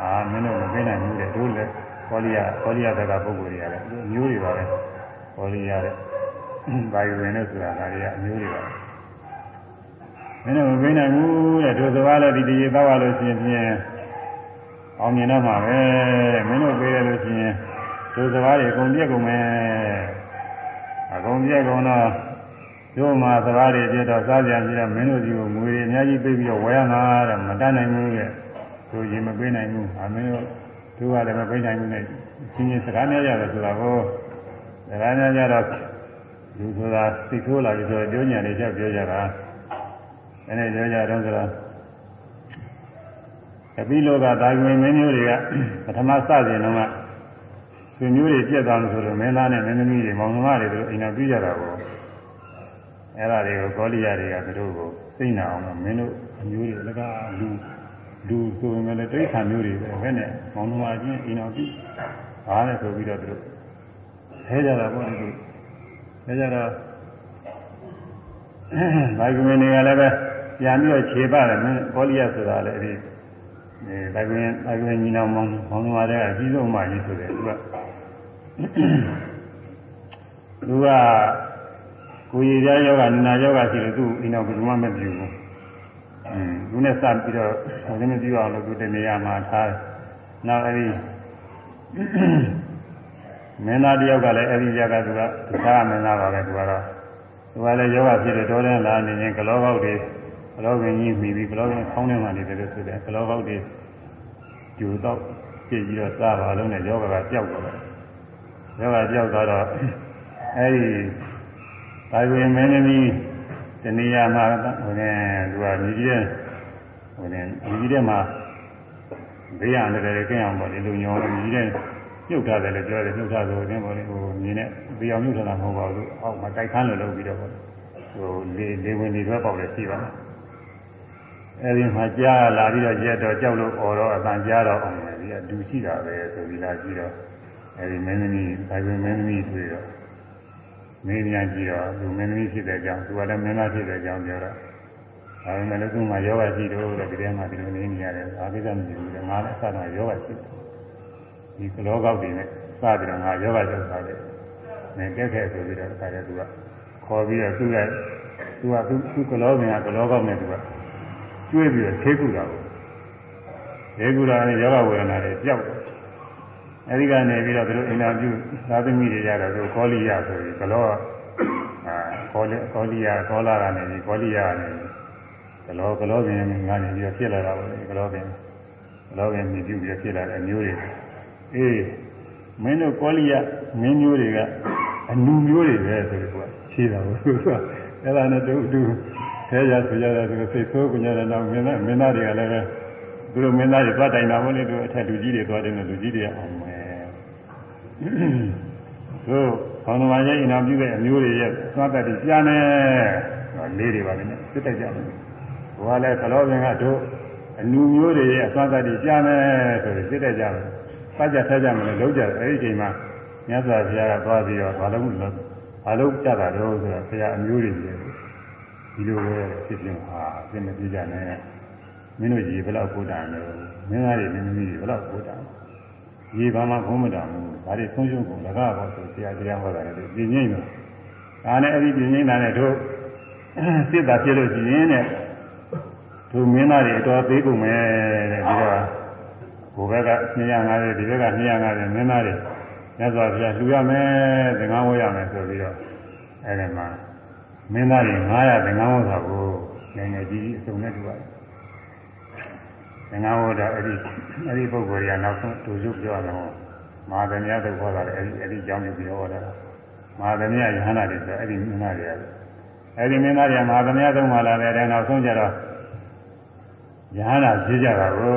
အာမင်းတို့မသိနိုင်ဘူးတဲ့တို့လည်းကောလိယကောလိယဘက်ကပုဂ္ဂိုလ်တွေကလည်းမျိုးတွေပါပဲကောလိယတဲ့ဘာယူဝင်လို့ဆိုတာဒါတွေကအမျိုးတွေပါမင်းတို့မသိနိုင်ဘူးတဲ့တို့သဘာဝလည်းဒီတရေသောက်ရလို့ရှိရင်ဖြင့်အောင်မြင်တော့မှာပဲမင်းတို့ပြေးရလို့ရှိရင်သူစကားတွေအကုန်ပြည့်ကုန်မယ်အကုန်ပြည့်ကုန်တော့ တို့မှာစကားတွေပြတော့စားကြပြီးတော့မင်းတို့ဒီကိုငွေတွေအများကြီးပေးပြီးတော့ဝယ်ရမှာတဲ့မတတ်နိုင်ဘူးတဲ့သူရင်မပေးနိုင်ဘူးအမင်းတို့တို့ကလည်းမပေးနိုင်ဘူးနဲ့ချင်းချင်းစကားများရတယ်ဆိုတာကိုစကားများကြတော့လူဆိုတာသိဆိုးလာပြီဆိုတော့ပြောညာတွေချက်ပြောကြတာအဲ့ဒါပြောကြတော့ဆိုတော့အပိလောကဒါကွေမင်းမျိုးတွေကပထမစတင်တော့ကဆွေမျိုးတွေပြက်သွားလို့ဆိုတော့မင်းသားနဲ့မင်းသမီးတွေမောင်နှမတွေတို့အိမ်တော်ပြကြတာပေါ့ အဲ့ဒါတွေကိုကောလိယတွေကသူတို့ကိုသိနေအောင်မင်းတို့အမျိုးတွေလကလူလူဆိုရင်လည်းတိဋ္ဌာန်မျိုးတွေပဲဘယ်နဲ့မောင်နှမချင်းအိမ်တော်ပြဘာလဲဆိုပြီးတော့သူတို့ဆဲကြတာပေါ့ဒီလိုဆဲကြတော့ဒါကွေမင်းတွေကလည်းပဲပြန်ပြီးတော့ခြေပါတယ်မင်းကောလိယဆိုတာလည်းအဲ့ဒီအဲဒါကွင်းဒါကွင်းညီနောင်မောင်မောင်နှမတွေကအကြီးဆုံးမှကြီးဆိုတယ်သူကသူက ကိုရည်ပြားယောဂနာနာယောဂရှိလို့သူ့အိမ်တော်ဘယ်သူမှမပြုဘူးအင်းသူနဲ့စပြီးတော့ဟိုလည်းမပြုအောင်လို့သူတနေရာမှာထားတယ်နောက်အဲဒီမင်းသားတယောက်ကလည်းအဲဒီကြကသူကသူသားမင်းသားပါပဲသူကတော့သူကလည်းယောဂဖြစ်တဲ့တော်တဲ့လာနေရင်ကလောပေါက်တွေကလောကင်းကြီးမိပြီးကလောကင်းခေါင်းထဲမှာနေတယ်လို့ဆိုတယ်ကလောပေါက်တွေကျူတော့ပြည့်ပြီးတော့စားပါလုံးနဲ့ယောဂကပျောက်သွားတယ်ယောဂပျောက်သွားတော့အဲဒီ ဒါဝင်မင်းသမီးတဏှာမှာဟိုနဲ့သူကမြည်ကြီးတဲ့ဟိုနေဒီကြီးထဲမှာဘေးရန်တယ်ကင်းအောင်ပေါ့ဒီလိုညောလို့ဒီထဲညှုပ်ထားတယ်လည်းပြောတယ်ညှုပ်ထားဆိုရင်ပေါ့လေဟိုမြင်နဲ့ဘေးအောင်ညှုပ်ထားတာမဟုတ်ပါဘူးအောက်မှာတိုက်ခန်းလိုလုပ်ပြီးတော့ပေါ့ဟိုလေလေဝင်လေတော့ပေါက်လည်းရှိပါမယ်အဲဒီမှာကြားလာပြီးတော့ရက်တော့ကြောက်လို့អော်တော့အတန်ကြားတော့အောင်တယ်ဒီကဒူရှိတာပဲဆိုပြီးလာကြည့်တော့အဲဒီမင်းသမီးဒါပေမဲ့မင်းသမီးတွေ့တော့ မင်းညာကြည့်တော့သူမင်းသမီးဖြစ်တဲ့အကြောင်းသူကလည်းမင်းသားဖြစ်တဲ့အကြောင်းပြောတော့ဒါပေမဲ့လည်းသူ့မှာယောဂရှိတော့တဲ့ဒီထဲမှာဒီလိုနေနေရတယ်အာကိစ္စမရှိဘူးလေငါလည်းအစတော့ယောဂရှိတယ်ဒီကလောကောက်တွေနဲ့စပြီးတော့ငါယောဂကျောက်ထားတယ်နေတက်ခဲ့ဆိုပြီးတော့ဒါလည်းသူကခေါ်ပြီးတော့သူ့ရဲ့သူကသူသူကလောကင်ကကလောကောက်နဲ့သူကကျွေးပြီးတော့ဆေးကုတာကိုဆေးကုတာနဲ့ယောဂဝေဒနာတွေကြောက်တယ် အဲဒီကနေပြီးတော့သူတို့အင်တာဗျူးသာသမီတွေကြတော့သူကောလိယဆိုပြီးကလောအာကောလိကောလိယကောလာကနေပြီးကောလိယကနေကလောကလောပင်ကနေပြီးတော့ဖြစ်လာတာပေါ့လေကလောပင်ကလောပင်မြည်ပြုပြီးဖြစ်လာတဲ့မျိုးတွေအေးမင်းတို့ကောလိယမင်းမျိုးတွေကအနုမျိုးတွေပဲဆိုပြီးကခြေတာကိုသူကအဲ့ဒါနဲ့တူတူဆဲရဆိုရတာသူစိတ်ဆိုးကြတယ်တော့မင်းသားမင်းသားတွေကလည်းသူတို့မင်းသားတွေသွားတိုင်တာမဟုတ်လေသူအထက်လူကြီးတွေသွားတယ်လူကြီးတွေအောင် မယ်သူဘောင်းသမားရဲ့အင်တာဗျူးတဲ့အမျိုးတွေရဲ့သွားတတ်ပြီးကြားနေလေးတွေပါလေစစ်တက်ကြတယ်ဘဝလည်းကလောပင်ကတို့အနုမျိုးတွေရဲ့အသွားတတ်ပြီးကြားနေဆိုပြီးစစ်တက်ကြတယ်ပတ်ကြထက်ကြမလို့လုံးကြတယ်အဲဒီအချိန်မှာမြတ်စွာဘုရားကသွားပြီးတော့ဘာလို့လို့ဘာလို့ကြတာတော့ဆိုတော့ဘုရားအမျိုးတွေကြီးဒီလိုပဲဖြစ်ဖြစ်ဟာအပြစ်မပြေကြနဲ့မင်းတို့ကြီးဘယ်လောက်ကိုတာလဲမင်းသားတွေမင်းသမီးတွေဘယ်လောက်ကိုတာ ရေဘာမှခုံးမတာဘူးဒါတွေဆုံးရှုံးကုန်လကားပေါ့ဆိုဆရာတရားဟောတာလည်းပြင်းငိမ့်တယ်ဒါနဲ့အဲ့ဒီပြင်းငိမ့်တာနဲ့တို့စစ်တာဖြစ်လို့ရှိရင်တဲ့သူမင်းသားတွေအတော်သေးကုန်မယ်တဲ့ပြီးတော့ဘိုးဘက်က250ဒီဘက်က250မင်းသားတွေမြတ်စွာဘုရားလှူရမယ်သင်္ကန်းဝတ်ရမယ်ဆိုပြီးတော့အဲ့ဒီမှာမင်းသားတွေ900သင်္ကန်းဝတ်တာကိုငယ်ငယ်ကြီးအစုံနဲ့တူပါတယ် သင်္ကန်းဝတ်တာအဲ့ဒီအဲ့ဒီပုဂ္ဂိုလ်ကနောက်ဆုံးတူရုပ်ပြောတော့မဟာသမယသုခေါ်တာလေအဲ့ဒီအဲ့ဒီကြောင်းပြုပြီးဟောတာမဟာသမယယဟန္တာတွေဆိုအဲ့ဒီမင်းသားတွေကအဲ့ဒီမင်းသားတွေကမဟာသမယသုံးပါလာတယ်နောက်ဆုံးကြတော့ယဟန္တာဖြစ်ကြတာကို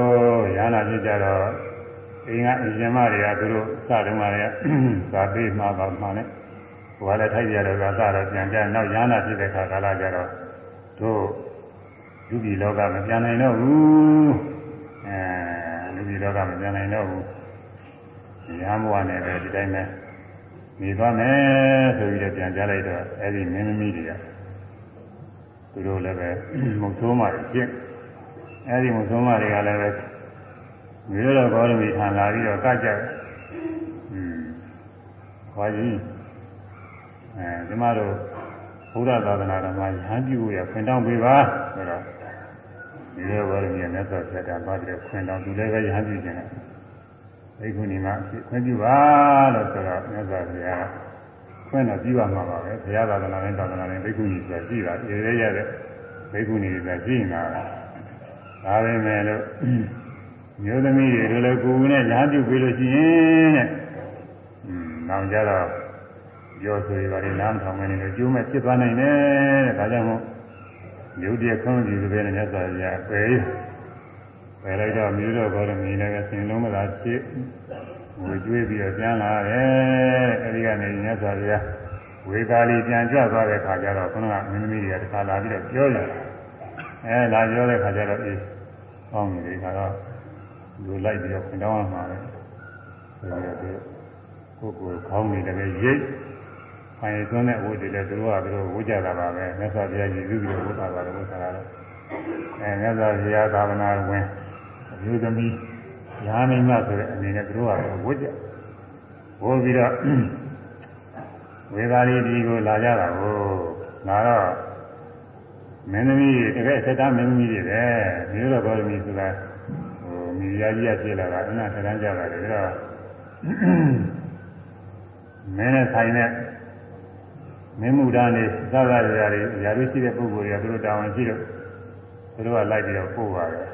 ယဟန္တာဖြစ်ကြတော့အိမ်ကအရှင်မတွေကသူတို့စတုန်းကလည်းဇာတိမှာပါမှနဲ့ဟိုကလည်းထိုက်ကြတော့ကစတော့ပြန်ကြနောက်ယဟန္တာဖြစ်တဲ့ခါကာလကြတော့တို့လူပြည်လောကမပြန်နိုင်တော့ဘူး အဲလူပြည်လောကမပြန်နိုင်တော့ဘူးရဟန်းဘဝနဲ့ပဲဒီတိုင်းပဲနေသွားမယ်ဆိုပြီးတော့ပြန်ကြလိုက်တော့အဲ့ဒီမင်းသမီးတွေကသူတို့လည်းပဲမုတ်ဆိုးမှပြင့်အဲ့ဒီမုတ်ဆိုးမှတွေကလည်းပဲမြေတော်ဘောရမီခံလာပြီးတော့ကကြတယ်อืมခေါ်ကြီးအဲဒီမှာတော့ဘုရားသာသနာတော်မှာရဟန်းပြုရခွင့်တောင်းပေးပါဆိုတော့ ဒီလိုဘောရမီနဲ့မြတ်စွာဘုရားကပါပြီးတော့ခွင့်တောင်းသူလည်းပဲရဟန်းပြုခြင်းနဲ့ဘိက္ခုနီမှာခွင့်ပြုပါလို့ဆိုတော့မြတ်စွာဘုရားခွင့်တော့ပြုရမှာပါပဲဘုရားသာသနာနဲ့သာသနာနဲ့ဘိက္ခုနီဆိုတာရှိတာရေရဲရတဲ့ဘိက္ခုနီဆိုတာရှိနေတာဒါပဲမဲ့လို့မျိုးသမီးတွေလည်းကိုယ်နဲ့ညာပြုပြီးလို့ရှိရင်တဲ့อืมနောက်ကြတော့ပြောဆိုရပါတယ်နားမထောင်မနေလို့ကျိုးမဲ့ဖြစ်သွားနိုင်တယ်တဲ့ဒါကြောင့်မို့ မျိုးတည်းခွင့်ပြုကြတဲ့မြတ်စွာဘုရားပယ်ပယ်လိုက်တော့မျိုးတော်ဘောရမီလည်းဆင်လုံးမသာဖြစ်ဝေကျွေးပြီးတော့ပြန်လာတယ်အဲဒီကနေမြတ်စွာဘုရားဝေကာလီပြန်ကြွသွားတဲ့ခါကျတော့ခဏကမင်းသမီးတွေကတခါလာပြီးတော့ပြောတယ်အဲလာပြောတဲ့ခါကျတော့အေးကောင်းပြီခါတော့လူလိုက်ပြီးတော့ခွန်တောင်းရမှာပဲဆိုတော့ကိုယ်ကိုခေါင်းနေလည်းရိတ် ဖိုင်စွန်းတဲ့ဝတ်တွေလည်းသူတို့ကသူတို့ဝတ်ကြတာပါပဲမြတ်စွာဘုရားရည်စူးပြီးတော့ဝတ်တာပါလို့ဆိုတာတော့အဲမြတ်စွာဘုရားသာသနာဝင်အမျိုးသမီးရာမိမဆိုတဲ့အနေနဲ့သူတို့ကဝတ်ကြဝတ်ပြီးတော့ဝေသာလီဒီကိုလာကြတာကိုလာတော့မင်းသမီးတကယ်စက်သားမင်းသမီးတွေပဲမျိုးတော်ဘောရမီဆိုတာမိဖုရားကြီးကဖြစ်လာတာအနာထထမ်းကြတာလေဒါမင်းနဲ့ဆိုင်တဲ့ မင်းမှုသားနေသဗ္ဗရာတွေရာတို့ရှိတဲ့ပုဂ္ဂိုလ်တွေကသူတို့တာဝန်ရှိလို့သူတို့ကလိုက်ပြီးတော့ပို့ပါတယ်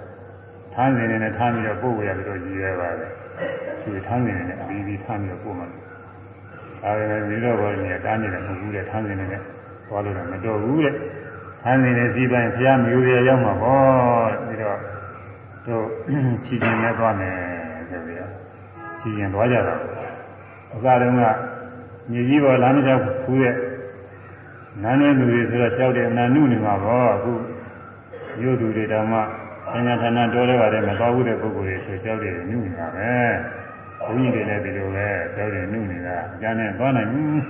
ထမ်းနေနေနဲ့ထမ်းပြီးတော့ပို့ဝရပြီးတော့ရည်ရဲပါတယ်သူထမ်းနေနေနဲ့အပြီးပြီးထမ်းပြီးတော့ပို့မှာဒါပေမဲ့ပြီးတော့ဘောနေတားနေတယ်မဟုတ်ဘူးတဲ့ထမ်းနေနေနဲ့သွားလို့တော့မတော်ဘူးတဲ့ထမ်းနေနေစီးပိုင်းဘုရားမျိုးရရောက်မှာပေါ့ပြီးတော့တို့ချီကျင်နဲ့သွားမယ်ဆိုပြီးတော့ချီကျင်သွားကြတာအစတုန်းကမြေကြီးပေါ်လမ်းကြောက်ဖူးတဲ့ နန်းနေသူတွေဆိုတော့လျှောက်တဲ့အနာနုနေမှာပေါ့အခုမြို့သူတွေတောင်မှဆညာဌာနတော်လည်းပါတယ်မသွားဘူးတဲ့ပုဂ္ဂိုလ်တွေဆိုလျှောက်တယ်နုနေတာပဲဘုန်းကြီးတွေလည်းဒီလိုပဲလျှောက်တယ်နုနေတာအကျမ်းနဲ့သွားနိုင်ဘူး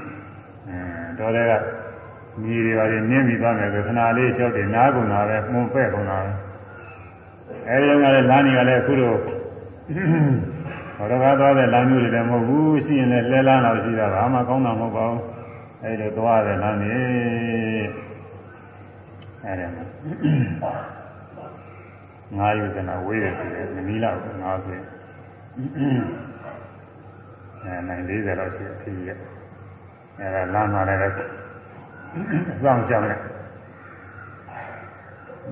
အဲတော်လည်းကမြေတွေပါနေနင်းပြီးသွားမယ်ဆိုခဏလေးလျှောက်တယ်နားကုန်တာပဲမှုန်ပဲ့ကုန်တာပဲအဲဒီကလည်းလမ်းကြီးကလည်းအခုလိုဟောတော့ကားသွားတဲ့လမ်းမျိုးတွေလည်းမဟုတ်ဘူးရှိရင်လည်းလဲလန်းတော့ရှိတာဘာမှကောင်းတာမဟုတ်ပါဘူး အဲဒီလိုသွားတဲ့လမ်းကြီးအဲဒီမှာငါးယူကနာဝေးတယ်ဆိုရင်မနီးလောက်ငါးဆိုရင်အဲနိုင်40လောက်ရှိအဖြစ်ရအဲဒါလမ်းမှာလည်းအဆောင်ကြောင်းနဲ့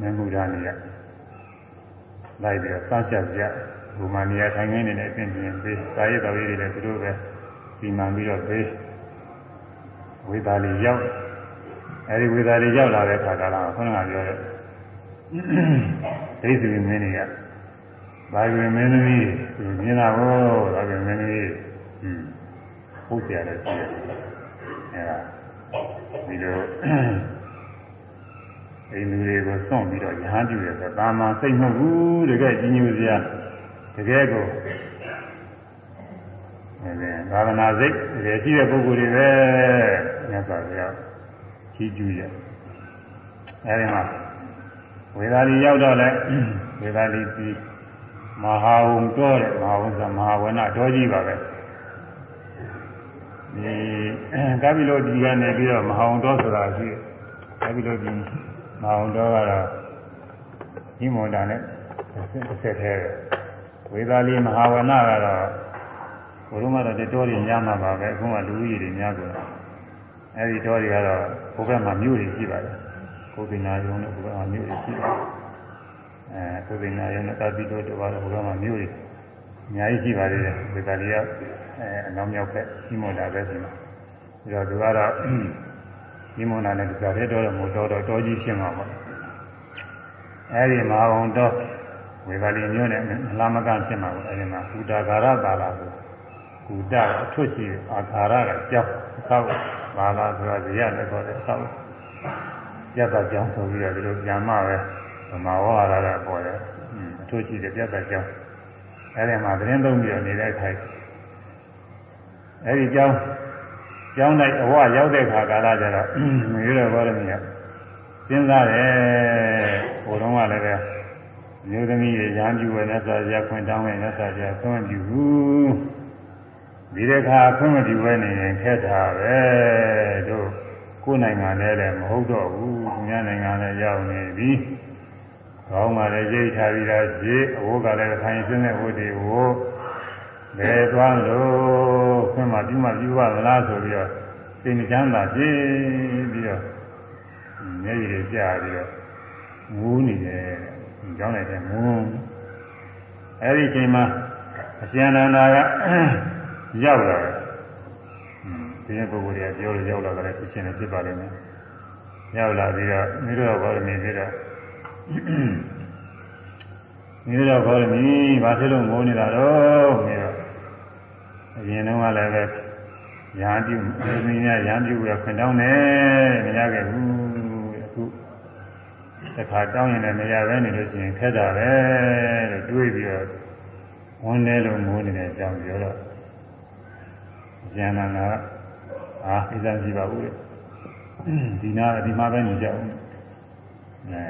ငမှုဓာနေရလိုက်ပြီးတော့စမ်းချက်ကြဘူမာနီယာထိုင်ခင်းနေတဲ့အပြင်ပြင်ပေးစာရေးတော်ရေးတွေလည်းသူတို့ပဲစီမံပြီးတော့ပေး ဝေသာလီရောက်အဲဒီဝေသာလီရောက်လာတဲ့အခါကလာခုနကပြောတဲ့ဒိဋ္ဌိမင်းတွေကဘာဝင်မင်းသမီးကိုမြင်တာကိုဒါကမင်းသမီးဟွန်းဟုတ်ကြတယ်ရှိတယ်အဲဒါဒီလိုအိမ်လူတွေကိုစွန့်ပြီးတော့ရဟန်းပြုတယ်ဆိုတာတာမန်စိတ်မဟုတ်ဘူးတကယ်ကြီးညိုစရာတကယ်ကို အဲဒါသာသနာစိတ်တကယ်ရှိတဲ့ပုဂ္ဂိုလ်တွေပဲမြတ်စွာဘုရားကြီးကျူးရအဲဒီမှာဝေဒာလီရောက်တော့လဲဝေဒာလီပြီးမဟာဝုံတော်တဲ့မဟာဝုံဆိုမဟာဝနတော်ကြီးပါပဲဒီကပိလိုဒီကနေပြီးတော့မဟာဝုံတော်ဆိုတာရှိကပိလိုဒီမဟာဝုံတော်ကတော့ဒီမွန်တာနဲ့တစ်ဆက်သေးတယ်ဝေဒာလီမဟာဝနကတော့ ဘုရုံကတော့ဒီတော်ကြီးများမှာပါပဲအခုမှလူကြီးတွေများကုန်အဲဒီတော်တွေကတော့ဘုဘက်မှာမြို့တွေရှိပါတယ်ကိုယ်ပင်နာယုံနဲ့ဘုရားမြို့တွေရှိတယ်အဲကိုယ်ပင်နာယုံနဲ့တတိတို့တို့ကတော့ဘုရားမြို့တွေအများကြီးရှိပါသေးတယ်ဒီကလေးကအဲအနောက်မြောက်ဘက်ဒီမွန်တာပဲဆိုတော့ပြီးတော့သူကတော့ဒီမွန်တာနဲ့ဒီစားတဲ့တော့မတော်တော့တော်ကြီးဖြစ်မှာပေါ့အဲဒီမဟာဝံတော်ဝေဘာလီမျိုးနဲ့လာမကဖြစ်မှာပေါ့အဲဒီမှာကုတာဂါရပါလာဆို ကုတာအထွတ်ရှိအာခါရကကြောက်ဆောက်ပါလာဆိုတာဇေယျလည်းခေါ်တယ်ဆောက်ပြတ်တာကြောင်းဆိုပြီးတော့ဒီလိုပြန်မှပဲဗမာဝါရတာပေါ်တယ်အထူးရှိတဲ့ပြတ်တာကြောင်းအဲဒီမှာသတင်းသုံးပြီးတော့နေတဲ့ခိုက်အဲဒီကြောင်းကျောင်းလိုက်အဝရောက်တဲ့ခါကာလကျတော့မြေတော်ဘောရမီကစဉ်းစားတယ်ဟိုတုန်းကလည်းပဲမျိုးသမီးတွေရဟန်းပြုဝယ်နဲ့ဆိုရခွင့်တောင်းမယ်နဲ့ဆိုရခွင့်ပြုဘူး ဒီတဲ့ခါခွင့်မပြုဘဲနေရင်ခက်တာပဲတို့ကိုယ်နိုင်ငံနဲ့လည်းမဟုတ်တော့ဘူးသူများနိုင်ငံနဲ့ရောက်နေပြီကောင်းပါလေရိတ်ထားပြီးတော့ဈေးအဝတ်ကလည်းခိုင်စင်းတဲ့ဝတ်တွေဝတ်ဘယ်သွားလို့ခွင့်မပြုမပြုပါလားဆိုပြီးတော့စိတ်ချမ်းသာကြည့်ပြီးတော့မျက်ရည်တွေကြာပြီးတော့ငူးနေတယ်ကြောင်းလိုက်တယ်ငူးအဲ့ဒီအချိန်မှာအရှင်နန္ဒာက ရောက်လာတယ်ဒီနေ့ပုဂ္ဂိုလ်တွေကပြောလို့ရောက်လာတယ်ဖြစ်ရှင်နေဖြစ်ပါလိမ့်မယ်ရောက်လာပြီးတော့မိတော်ဘောရမီပြီးတော့မိတော်ဘောရမီဘာဖြစ်လို့ငိုနေတာတော့ပြီးတော့အရင်တုန်းကလည်းပဲရာပြုမိများရာပြုရခွင့်တောင်းတယ်မရခဲ့ဘူးအခုတခါတောင်းရင်လည်းမရပဲနေလို့ရှိရင်ခက်တာပဲလို့တွေးပြီးတော့ဝန်နေလို့ငိုနေတဲ့အကြောင်းပြောတော့ ဉာဏ်နာကအာဣဇံရှိပါဘူးလေဒီနာဒီမှာပဲနေကြအောင်အဲ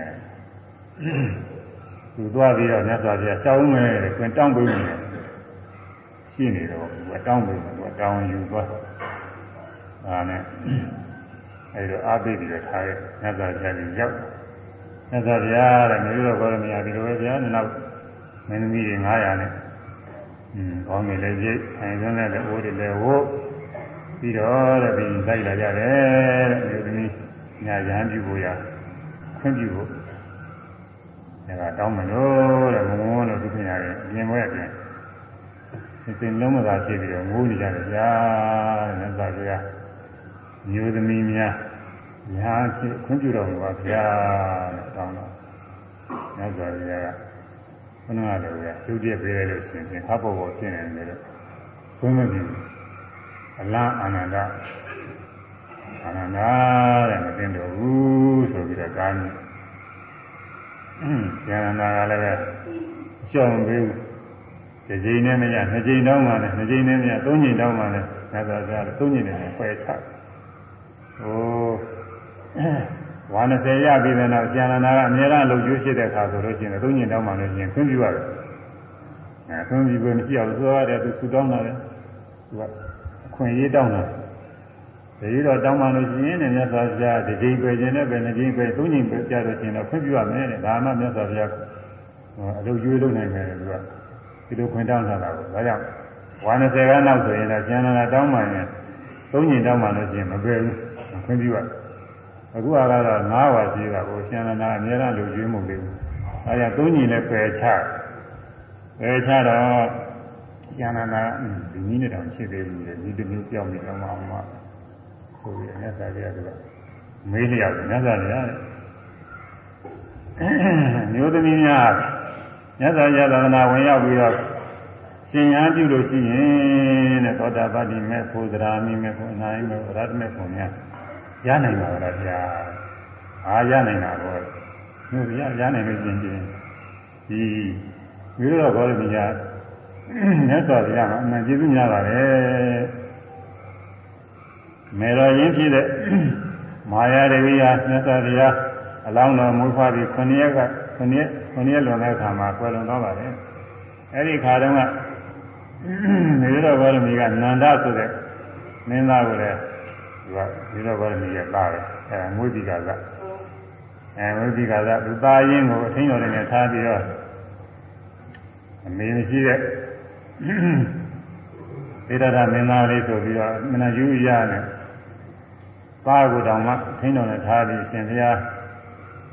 သူသွားပြီးတော့မြတ်စွာဘုရားရှောင်းမယ်တဲ့ကွင်တောင်းပေးနေတယ်ရှိနေတော့သူကတောင်းပေးတယ်သူကတောင်းယူသွားဒါနဲ့အဲဒီတော့အားပေးပြီးတော့ထားရဲ့မြတ်စွာဘုရားကြီးရောက်မြတ်စွာဘုရားတဲ့မြေတော်ဘောရမယာဒီလိုပဲဗျာနောက်မင်းသမီးတွေ900နဲ့ อืมကောင်းနေလေရိတ်အဲဒါနဲ့လည်းအိုးတွေလည်းဝုတ်ပြီးတော့တဲ့ဒီလိုက်လာကြတယ်တဲ့မြို့သမီးညာရဟန်းပြုဖို့ရခွင့်ပြုဖို့ဒါကတောင်းမလို့တဲ့မငုံလို့သူခင်ရတယ်အပြင်ဘက်ပြင်စင်လုံးမသာဖြစ်ပြီးတော့ငိုးနေကြတယ်ဗျာတဲ့မြတ်စွာဘုရားမြို့သမီးများညာဖြစ်ခွင့်ပြုတော်မူပါဗျာတဲ့တောင်းတော့မြတ်စွာဘုရားက ခဏကတော့ကရုပ်တရက်ပေးလိုက်လို့ရှိရင်ခပ်ပေါ်ပေါ်ဖြစ်နေတယ်လို့ဘုန်းမကြီးအလားအာနန္ဒအာနန္ဒတဲ့မသိတော့ဘူးဆိုပြီးတော့ကားနေဉာဏနာကလည်းပဲရှောင်ပေးဘူးတစ်ချိန်နဲ့မရနှစ်ချိန်တောင်းမှလည်းနှစ်ချိန်နဲ့မရသုံးချိန်တောင်းမှလည်းသာသာသာသုံးချိန်နဲ့ပယ်ချဟို ဝါ20ရပြီတဲ့နောက်ဆရာနာကအများအားလုံကျိုးဖြစ်တဲ့အခါဆိုလို့ရှိရင်သုံးချိန်တောင်းမှလည်းရှင်ခွင့်ပြုရတယ်အဲခွင့်ပြုဖို့မရှိအောင်သွားရတယ်သူဆူတောင်းတယ်သူကအခွင့်အရေးတောင်းတယ်ဒီတော့တောင်းမှလို့ရှိရင်လည်းမြတ်စွာဘုရားတစ်ချိန်ပဲခြင်းနဲ့ပဲနှစ်ချိန်ပဲသုံးချိန်ပဲကြတော့ရှင်တော့ခွင့်ပြုရမယ်တဲ့ဒါမှမြတ်စွာဘုရားအလုပ်ကျွေးလုပ်နိုင်မယ်သူကဒီလိုခွင့်တောင်းတာပါဒါကြောင့်ဝါ20ကနောက်ဆိုရင်တော့ရှင်နာတောင်းမှရင်သုံးချိန်တောင်းမှလို့ရှိရင်မပယ်ဘူးခွင့်ပြုရ အခုကတော့9ဝါရှိတာကိုရှင်နာအများအားလုပ်ကျွေးမှုလေးအဲဒါသုံးချိန်လည်းပယ်ချပယ်ချတော့ရှင်နာဒီနည်းနဲ့တောင်ဖြစ်သေးဘူးလေဒီတစ်မျိုးပြောင်းနေတော့မှမှဆိုပြီးမြတ်စွာဘုရားကမေးလျောက်မြတ်စွာဘုရားမျိုးသမီးများမြတ်စွာဘုရားသာသနာဝင်ရောက်ပြီးတော့ရှင်ရန်ပြုလို့ရှိရင်တဲ့သောတာပတိမေဖို့သရာမိမေဖို့အနာယမေဖို့ရတ္တမေဖို့များ ရနိုင်ပါလားဗျာအားရနိုင်တာတော့မျိုးရရနိုင်လို့ရှိရင်ဒီမျိုးတော်ဘောရမီကမြတ်စွာဘုရားကအမှန်ကျေးဇူးများပါတယ်မေတော်ရင်းဖြစ်တဲ့မာယာရဝိယမြတ်စွာဘုရားအလောင်းတော်မူဖွားပြီး9ရက်က9ရက်9ရက်လွန်တဲ့အခါမှာကွယ်လွန်သွားပါတယ်အဲ့ဒီခါတုန်းကမေတော်ဘောရမီကနန္ဒဆိုတဲ့မင်းသားကိုလည်း သူကမေတော်ဘောရမီရဲ့သားပဲအဲငွေတိကကအဲငွေတိကကသူသားရင်းကိုအထင်းတော်နဲ့ထားပြီးတော့အမေမရှိတဲ့သေရတာမင်းသားလေးဆိုပြီးတော့မနာယူရနဲ့ပါကိုတောင်မှထင်းတော်နဲ့ထားပြီးရှင်ဘုရား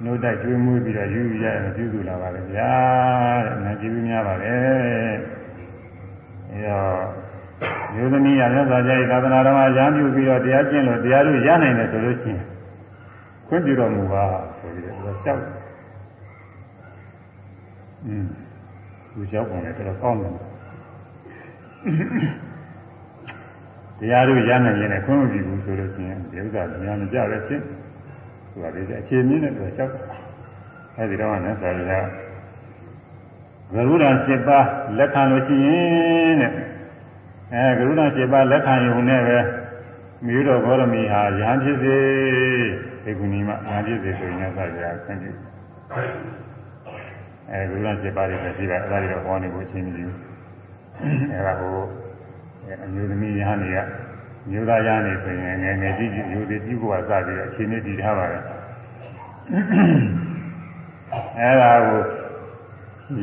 နှုတ်တိုက်ကျွေးမွေးပြီးတော့ယူရရပြုစုလာပါလေဗျာတဲ့နာကြည့်ပြီးများပါလေအဲတော့ ယောသမီးရမြတ်စွာဘုရားသာသနာတော်မှာရံပြုပြီးတော့တရားကျင့်လို့တရားတို့ရနိုင်တယ်ဆိုလို့ရှိရင်ခွင့်ပြုတော်မူပါဆိုပြီးတော့လျှောက်อืมသူကြောက်ပုံလည်းတော်တော်ကောင်းတယ်တရားတို့ရနိုင်ရင်လည်းခွင့်မပြုဘူးဆိုလို့ရှိရင်ဒီဥစ္စာတရားမကြပဲဖြစ်သူကဒီအခြေမြင့်နဲ့သူလျှောက်အဲဒီတော့နဲ့ဆိုရယ်ဂရုဏာ7ပါးလက်ခံလို့ရှိရင်တဲ့ အဲဂရုဏာ7ပါးလက်ခံရုံနဲ့ပဲမြို့တော်ဘောရမီဟာရဟန်းဖြစ်စေဒီကုဏီမှာရဟန်းဖြစ်စေဆိုရင်ဆက်ကြဆင်းပြီအဲဂရုဏာ7ပါးတွေပဲရှိတာအဲဒါတွေတော့ဟောနေဖို့အချိန်မကြီးဘူးအဲဒါကိုအမျိုးသမီးရဟန်းတွေကမျိုးသားရဟန်းတွေဆိုရင်ငယ်ငယ်ကြီးကြီးမျိုးတွေပြုဖို့ကစပြီးအချိန်နဲ့တည်ထားပါတယ်အဲဒါကို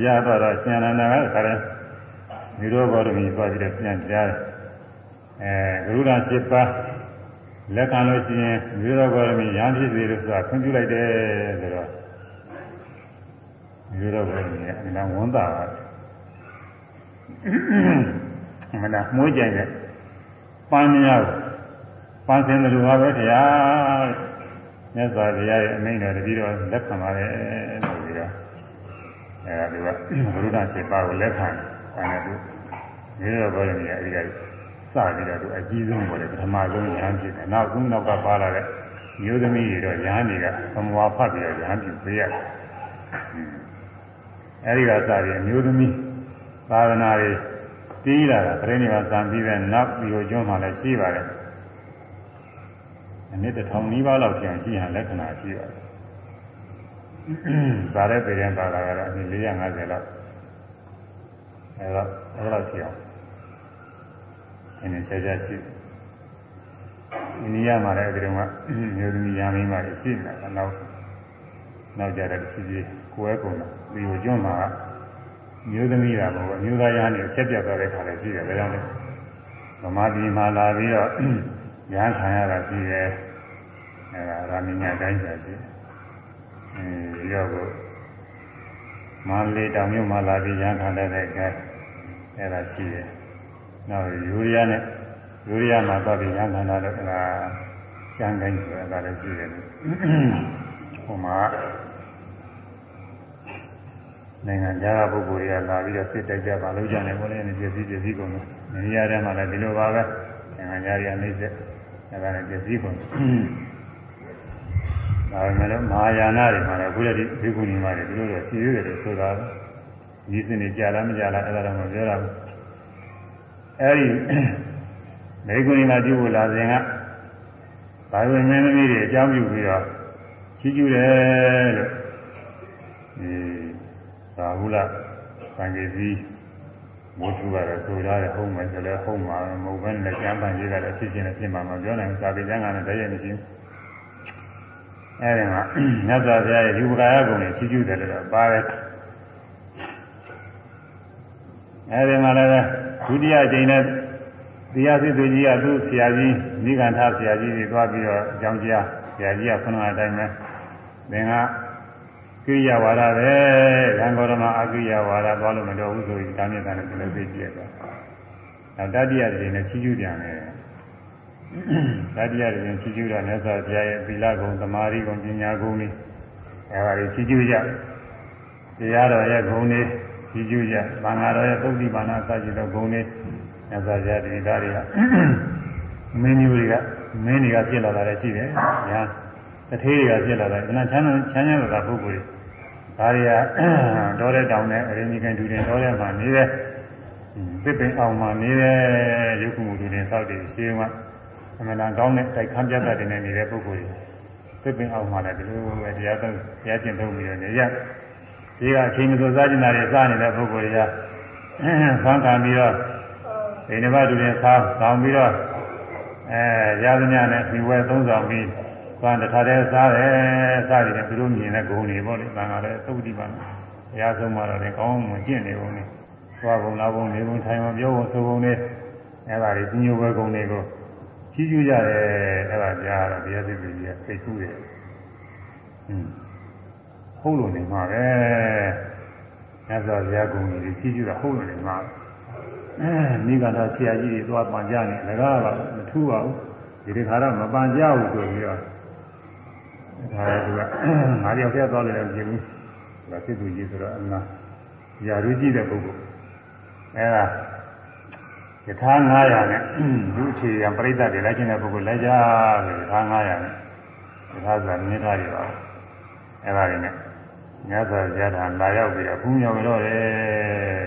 ရတော့တော့ရှင်အနန္ဒကခါရဲ မိရောဘောရမီသွားပြီးတော့ပြန်ကြားတယ်အဲဂရုဏာ7ပါးလက်ခံလို့ရှိရင်မိရောဘောရမီရဟန်းဖြစ်စေလို့ဆိုတာခွင့်ပြုလိုက်တယ်ဆိုတော့မိရောဘောရမီကအမှန်ဝန်တာပါမလားမွေးကြိုင်တဲ့ပန်းများပန်းစင်တယ်လို့ပါပဲတရားမြတ်စွာဘုရားရဲ့အမိန့်တော်တတိတော်လက်ခံပါတယ်ဆိုပြီးတော့အဲဒါကဘုရားရှင်ပါကိုလက်ခံတယ် အဲဒါသူဒီလိုပြောရင်အဲဒီကစပြီးတော့သူအကြီးဆုံးပေါ်တယ်ပထမဆုံးရဟန်းဖြစ်တယ်နောက်သူနောက်ကပါလာတဲ့မျိုးသမီးတွေတော့ရဟန်းတွေကသမဝါဖတ်ပြီးတော့ရဟန်းပြုပေးရတယ်အဲဒီကစပြီးအမျိုးသမီးသာသနာတွေတီးလာတာပြိဋိဘာသံပြီးတဲ့နောက်ပြီးတော့ကျွန်းမှလည်းရှိပါတယ်အနည်းတစ်ထောင်နီးပါးလောက်ပြန်ရှိရင်လက္ခဏာရှိပါတယ်။ဒါလည်းပြည်ရင်ပါလာကတော့အနည်း450လောက် အဲတော့အဲလောက်ရှိအောင်ဒီနေ့ဆက်ကြရှိအိန္ဒိယမှာလည်းအဲဒီတော့ကမျိုးသမီးရာမင်းပါရှိနေတာနောက်နောက်ကြတဲ့ဖြစ်ဖြစ်ကိုယ်ကုန်းတော့ဒီကိုကျွန်းမှာမျိုးသမီးတာပေါ့မျိုးသားရဟန်းတွေဆက်ပြတ်သွားတဲ့ခါလည်းရှိတယ်ဒါကြောင့်လေဗမာပြည်မှာလာပြီးတော့ရဟန်းခံရတာရှိတယ်အဲဒါရာမင်းညာတိုင်းကြာရှိအဲဒီရောက်ကိုမန္တလေးတောင်မြို့မှာလာပြီးရဟန်းခံတဲ့အခါ အဲဒါရှိတယ်နောက်ယူရီးယားနဲ့ယူရီးယားမှာသွားပြီးရဟန်းခံတာလည်းအဲဒါရှမ်းတိုင်းဆိုတာလည်းရှိတယ်ဟိုမှာနိုင်ငံခြားကပုဂ္ဂိုလ်တွေကလာပြီးတော့စစ်တိုက်ကြပါလို့ကြတယ်ဘုရားနဲ့ပြည့်စည်ပြည့်စည်ကုန်တယ်နေရာထဲမှာလည်းဒီလိုပါပဲနိုင်ငံခြားတွေအနေနဲ့အဲဒါနဲ့ပြည့်စည်ကုန်တယ်ဒါပေမဲ့လည်းမဟာယာနတွေမှာလည်းအခုလည်းဒီဘိက္ခုနီမှာတွေဒီလိုတော့စီရွရတယ်ဆိုတာ ဒီစနေကြာလားမကြာလားအဲ့ဒါတော့မပြောရဘူးအဲဒီဘိက္ခုနီမှာပြုဖို့လာစဉ်ကဘာဝင်မင်းသမီးတွေအကြောင်းပြုပြီးတော့ချီးကျူးတယ်လို့အဲသာဟုလားသံဃေစီမိုးထူကတော့ဆိုရတယ်ဟုတ်မယ်ဆိုလည်းဟုတ်မှာမဟုတ်ဘဲနဲ့ကျမ်းပန်ရေးတာလည်းဖြစ်ရှင်နဲ့ဖြစ်မှာမပြောနိုင်ဘူးသာပေကျမ်းကလည်းတည်းရမရှိဘူးအဲဒီမှာမြတ်စွာဘုရားရဲ့ဒီဝကာယကုံနဲ့ချီးကျူးတယ်လို့တော့ပါတယ် အဲဒီမှာလည်းဒုတိယအကြိမ်နဲ့တရားစစ်သူကြီးကသူ့ဆရာကြီးနိဂန္ဓဆရာကြီးတွေသွားပြီးတော့အကြောင်းကြားဆရာကြီးကခဏအတိုင်းပဲသင်ကကိရိယာဝါဒပဲရံဂေါရမအကိရိယာဝါဒသွားလို့မတော်ဘူးဆိုပြီးတာမြင့်တာနဲ့ဒီလိုသိပြည့်သွားနောက်တတိယကြိမ်နဲ့ချီးကျူးပြန်တယ်တတိယကြိမ်ချီးကျူးတော့မြတ်စွာဘုရားရဲ့သီလဂုဏ်သမာဓိဂုဏ်ပညာဂုဏ်တွေအဲပါတွေချီးကျူးကြတရားတော်ရဲ့ဂုဏ်တွေ ချီးကျူးကြသံဃာတော်ရဲ့သုတ်တိပါဏအစရှိသောဂုဏ်တွေမြတ်စွာဘုရားဒီသားတွေကမင်းမျိုးတွေကမင်းတွေကဖြစ်လာတာလည်းရှိတယ်ညာတထေးတွေကဖြစ်လာတယ်ခဏချမ်းချမ်းချမ်းသာပုဂ္ဂိုလ်တွေဒါတွေကတော်တဲ့တောင်နဲ့အရင်ကြီးကန်တူတယ်တော်တဲ့မှာနေတယ်သစ်ပင်အောင်မှာနေတယ်ရုပ်ခုမှုတွေနဲ့သောက်တယ်ရှင်းကအမှန်တန်ကောင်းတဲ့တိုက်ခန်းပြတ်တဲ့နေနေတဲ့ပုဂ္ဂိုလ်တွေသစ်ပင်အောင်မှာလည်းဒီလိုပဲတရားသုံးတရားကျင့်သုံးပြီးတော့နေရ ဒီကအချိန်မစိုးစားကျင်တာတွေစားနေတဲ့ပုဂ္ဂိုလ်တွေကဆွမ်းခံပြီးတော့ဒီနေ့မှတူရင်စားဆောင်ပြီးတော့အဲရသမျှနဲ့ဒီဝဲသုံးဆောင်ပြီးကွာတခါတည်းစားတယ်စားတယ်သူတို့မြင်တဲ့ဂုဏ်တွေပေါ့လေ။ဒါကလည်းသုတ်တိပါဘုရားဆုံးမှာတော့လည်းကောင်းမှကျင့်နေပုံနဲ့သွားပုံလာပုံနေပုံထိုင်ပုံပြောပုံဆိုပုံနဲ့အဲဒါတွေညိုဘဲဂုဏ်တွေကိုချီးကျူးကြတယ်အဲဒါကြားတော့ဘုရားသိပြီကြီးစိတ်ကူးတယ်။ဟွန်း ဟုတ်လို့နေမှာပဲ။မြတ်စွာဘုရားဂုဏ်တွေချီးကျူးတာဟုတ်လို့နေမှာအဲမိဂန္ဓဆရာကြီးတွေသွားပန်ကြနေလကားကမထူးပါဘူး။ဒီဒီခါတော့မပန်ကြဘူးဆိုပြီးတော့ဒါကသူကငါးယောက်ဖျက်သွားတယ်လည်းမဖြစ်ဘူးဒါစစ်သူကြီးဆိုတော့အမှန်ရာထူးကြည့်တဲ့ပုဂ္ဂိုလ်အဲဒါယထာ900နဲ့လူအခြေရန်ပြိဿတွေလိုက်ခြင်းတဲ့ပုဂ္ဂိုလ်လိုက်ကြဆိုယထာ900နဲ့ယထာဆိုမြင်ထားရပါအဲဒါတွေနဲ့ ညဇောရတာလာရောက်ပြီးတော့ဘုံရောက်တော့တယ်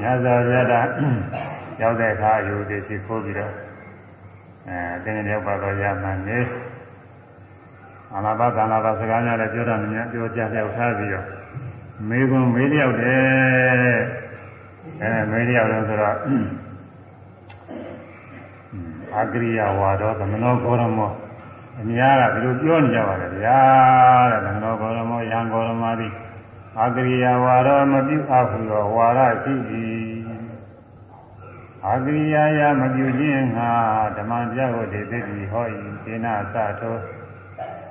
ညဇောရတာရောက်တဲ့အခါအယူသေးရှိခိုးပြီးတော့အဲတင်းတင်းရောက်ပါတော့ရမှန်နေအာနာပါသနာပါစကားများလည်းပြောတာများပြောကြလျောက်ထားပြီးတော့မေကွန်မေးလျောက်တယ်အဲမေးလျောက်လို့ဆိုတော့အာဂရိယဝါဒောသမနောဂေါရမော အများကဒီလိုပြောနေကြပါလေဗျာတဲ့သမနောဂေါရမောယံဂေါရမသည်အာဂရိယဝါဒောမပြုအပ်ဟုသောဝါရရှိသည်အာဂရိယာယမပြုခြင်းငါဓမ္မပြတ်ကိုဒေသိတိဟော၏ဒေနာသထော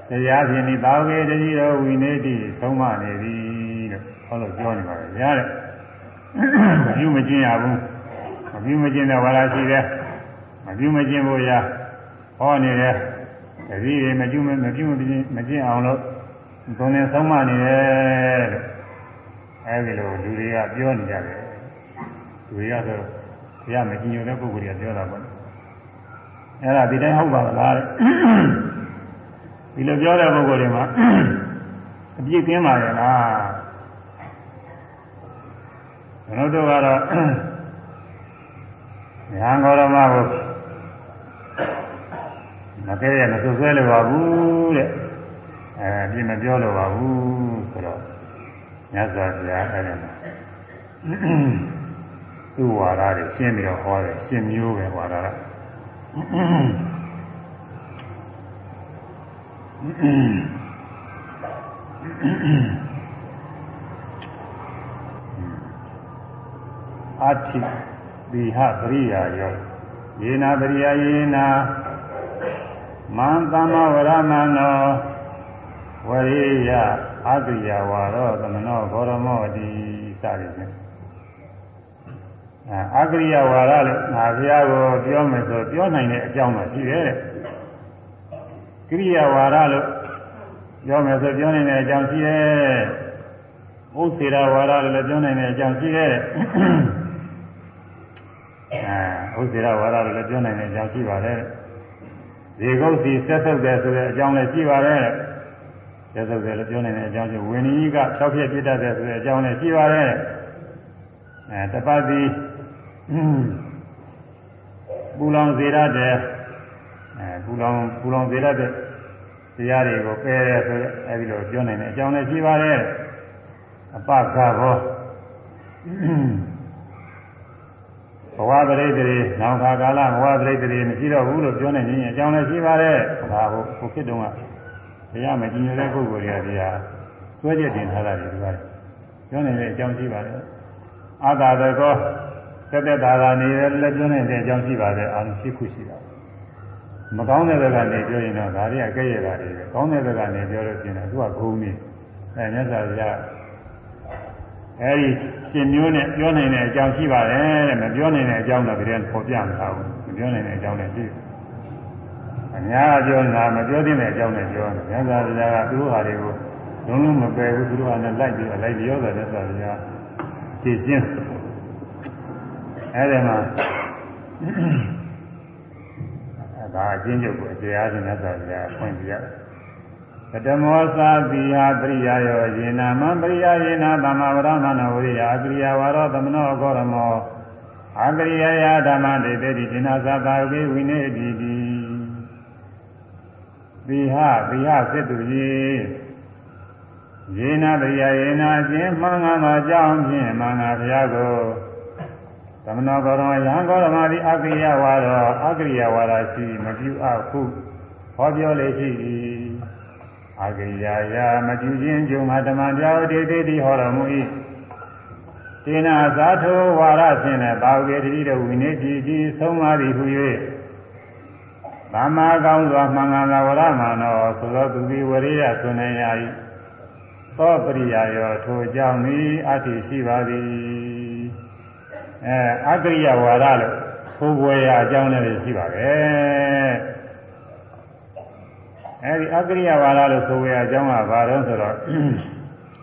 တရားဖြင့်ဒီသာဝေတတိတော်ဝိနေတိသုံးမနေပြီလို့ဟောလို့ပြောနေပါလေဗျာတဲ့မပြုမကျင်ရဘူးမပြုမကျင်တဲ့ဝါရရှိတယ်မပြုမကျင်ဖို့ရဟောနေတယ် တတိတွေမပြုမမပြုမကျင်အောင်လို့သုံးနေသုံးမနေတယ်လို့အဲဒီလိုလူတွေကပြောနေကြတယ်လူတွေကဆိုဘုရားမကြည်ညိုတဲ့ပုဂ္ဂိုလ်တွေကပြောတာပေါ့အဲ့ဒါဒီတိုင်းဟုတ်ပါလားတဲ့ဒီလိုပြောတဲ့ပုဂ္ဂိုလ်တွေမှာအပြစ်ကင်းပါရဲ့လားဘုရားတို့ကတော့ညာဂေါရမကို မကဲရမဆွဆွဲလို့ပါဘူးတဲ့အဲအပြစ်မပြောလို့ပါဘူးဆိုတော့မြတ်စွာဘုရားအဲ့ဒါသူ့ဝါဒတွေရှင်းပြီးတော့ဟောတယ်ရှင်းမျိုးပဲဝါဒကအာတိဒီဟပရိယာယောယေနာပရိယာယေနာ မန္တမဝရမနောဝရိယအတုယဝါရောသမနောဂေါရမောတိစသည်ဖြင့်အာဂရိယဝါရလို့ငါဘုရားကိုပြောမယ်ဆိုပြောနိုင်တဲ့အကြောင်းတော့ရှိတယ်တဲ့ကိရိယာဝါဒလို့ပြောမယ်ဆိုပြောနေတဲ့အကြောင်းရှိတယ်ဝဥစ္စေရဝါဒလို့လည်းပြောနိုင်တဲ့အကြောင်းရှိတယ်အဲဥစ္စေရဝါဒလို့လည်းပြောနိုင်တဲ့အကြောင်းရှိပါတယ် ဒီကုတ်စီဆက်ဆုပ်တယ်ဆိုတဲ့အကြောင်းလည်းရှိပါတယ်ဆက်ဆုပ်တယ်လို့ပြောနိုင်တဲ့အကြောင်းရှိဝိနည်းကဖြောက်ပြက်ပြစ်တတ်တယ်ဆိုတဲ့အကြောင်းလည်းရှိပါတယ်အဲတပတ်စီပူလောင်စေရတဲ့အဲပူလောင်ပူလောင်စေရတဲ့တရားတွေကိုပယ်ရဲဆိုတဲ့အဲဒီလိုပြောနိုင်တဲ့အကြောင်းလည်းရှိပါတယ်အပကဘော ဘဝပရိသေတွေနောင်ခါကာလဘဝပရိသေတွေမရှိတော့ဘူးလို့ပြောနေခြင်းအကြောင်းလည်းရှိပါတယ်ဒါဟိုကိုဖြစ်တုန်းကတရားမကြည်ညိုတဲ့ပုဂ္ဂိုလ်တွေကတရားစွဲချက်တင်ထားတာတွေဒီပါတယ်ပြောနေတဲ့အကြောင်းရှိပါတယ်အာသာတကောသက်သက်သာသာနေတယ်လည်းပြောနေတဲ့အကြောင်းရှိပါတယ်အာရှိခုရှိတာမကောင်းတဲ့ဘက်ကနေပြောရင်တော့ဒါတွေကကဲ့ရဲ့တာတွေပဲကောင်းတဲ့ဘက်ကနေပြောလို့ရှိရင်တော့သူကဂုံနေအဲမြတ်စွာဘုရားအဲဒီ ရှင်မျိုးနဲ့ပြောနိုင်တဲ့အကြောင်းရှိပါတယ်တဲ့မပြောနိုင်တဲ့အကြောင်းတော့တကယ်ပေါ်ပြမထားဘူးမပြောနိုင်တဲ့အကြောင်းလည်းရှိတယ်အများကပြောနေတာမပြောသင့်တဲ့အကြောင်းနဲ့ပြောတယ်မြတ်စွာဘုရားကသူတို့ဟာတွေကိုလုံးလုံးမပယ်ဘူးသူတို့ဟာလည်းလိုက်ပြီးလိုက်ပြောတယ်မြတ်စွာဘုရားရှင်းရှင်းအဲဒီမှာဒါအချင်းချုပ်ကိုအခြေအားဖြင့်မြတ်စွာဘုရားဖွင့်ပြရတယ် ပတမောသာပိယပရိယာယောယေနာမပရိယာယေနာသမ္မာဝရမဏဝရိယအကရိယာဝါရောသမနောဂောရမောအကရိယာယဓမ္မတေတိတိနာသတာဝိဝိနေတိတိပိဟပိဟစစ်သူကြီးယေနာပရိယာယေနာအချင်းမှန်ကန်သောအကြောင်းဖြင့်မင်္ဂဘုရားကိုသမနောဂောရမယံဂောရမသည်အကရိယာဝါရောအကရိယာဝါရရှိမပြုအပ်ဟုဟောပြောလေရှိ၏ အာဂိယာယမကျူခြင်းကျုံမှာဓမ္မတရားဒေတိတိဟောတော်မူ၏တေနာသာထိုဝါရဖြင့်လည်းဘာဝေတိတဝိနေတိတိဆုံးပါသည်ဟု၍သမ္မာကောင်းစွာမှန်ကန်လာဝရမနောဆိုသောသူသည်ဝရိယဆွနေရ၏သောပရိယာယောထိုကြောင့်ဤအတ္တိရှိပါသည်အဲအကရိယဝါရလို့ဆိုပွဲရအကြောင်းလည်းရှိပါတယ် အဲဒီအကရိယဝါဒလို့ဆိုရအကြောင်းကဘာတော့ဆိုတော့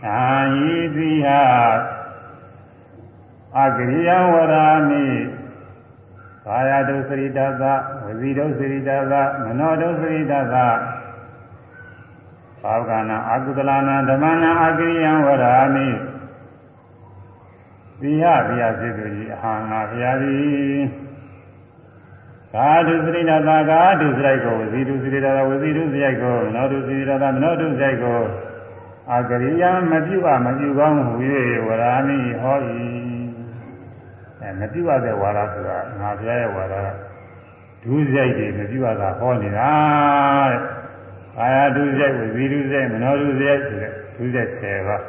အာယိတိဟအကရိယဝရာမိကာယတုစရိတသဝစီတုစရိတသမနောတုစရိတသဘာဝကနာအကုသလနာဓမ္မနာအကရိယဝရာမိသီဟဗျာစေသူကြီးအဟံငါဘုရားသည် ကာဓုစရိဒသာကာဓုစရိုက်ကိုဝစီဓုစရိဒသာဝစီဓုစရိုက်ကိုနောဓုစရိဒသာမနောဓုစရိုက်ကိုအကရိယာမပြုပါမပြုကောင်းဟူ၍ဝရာမိဟော၏အဲမပြုရတဲ့ဝါဒဆိုတာငါပြရဲ့ဝါဒကဒုစရိုက်တွေမပြုရတာဟောနေတာတဲ့ကာယဒုစရိုက်ဝစီဓုစရိုက်မနောဓုစရိုက်ဆိုတဲ့ဒုစရိုက်10ပါး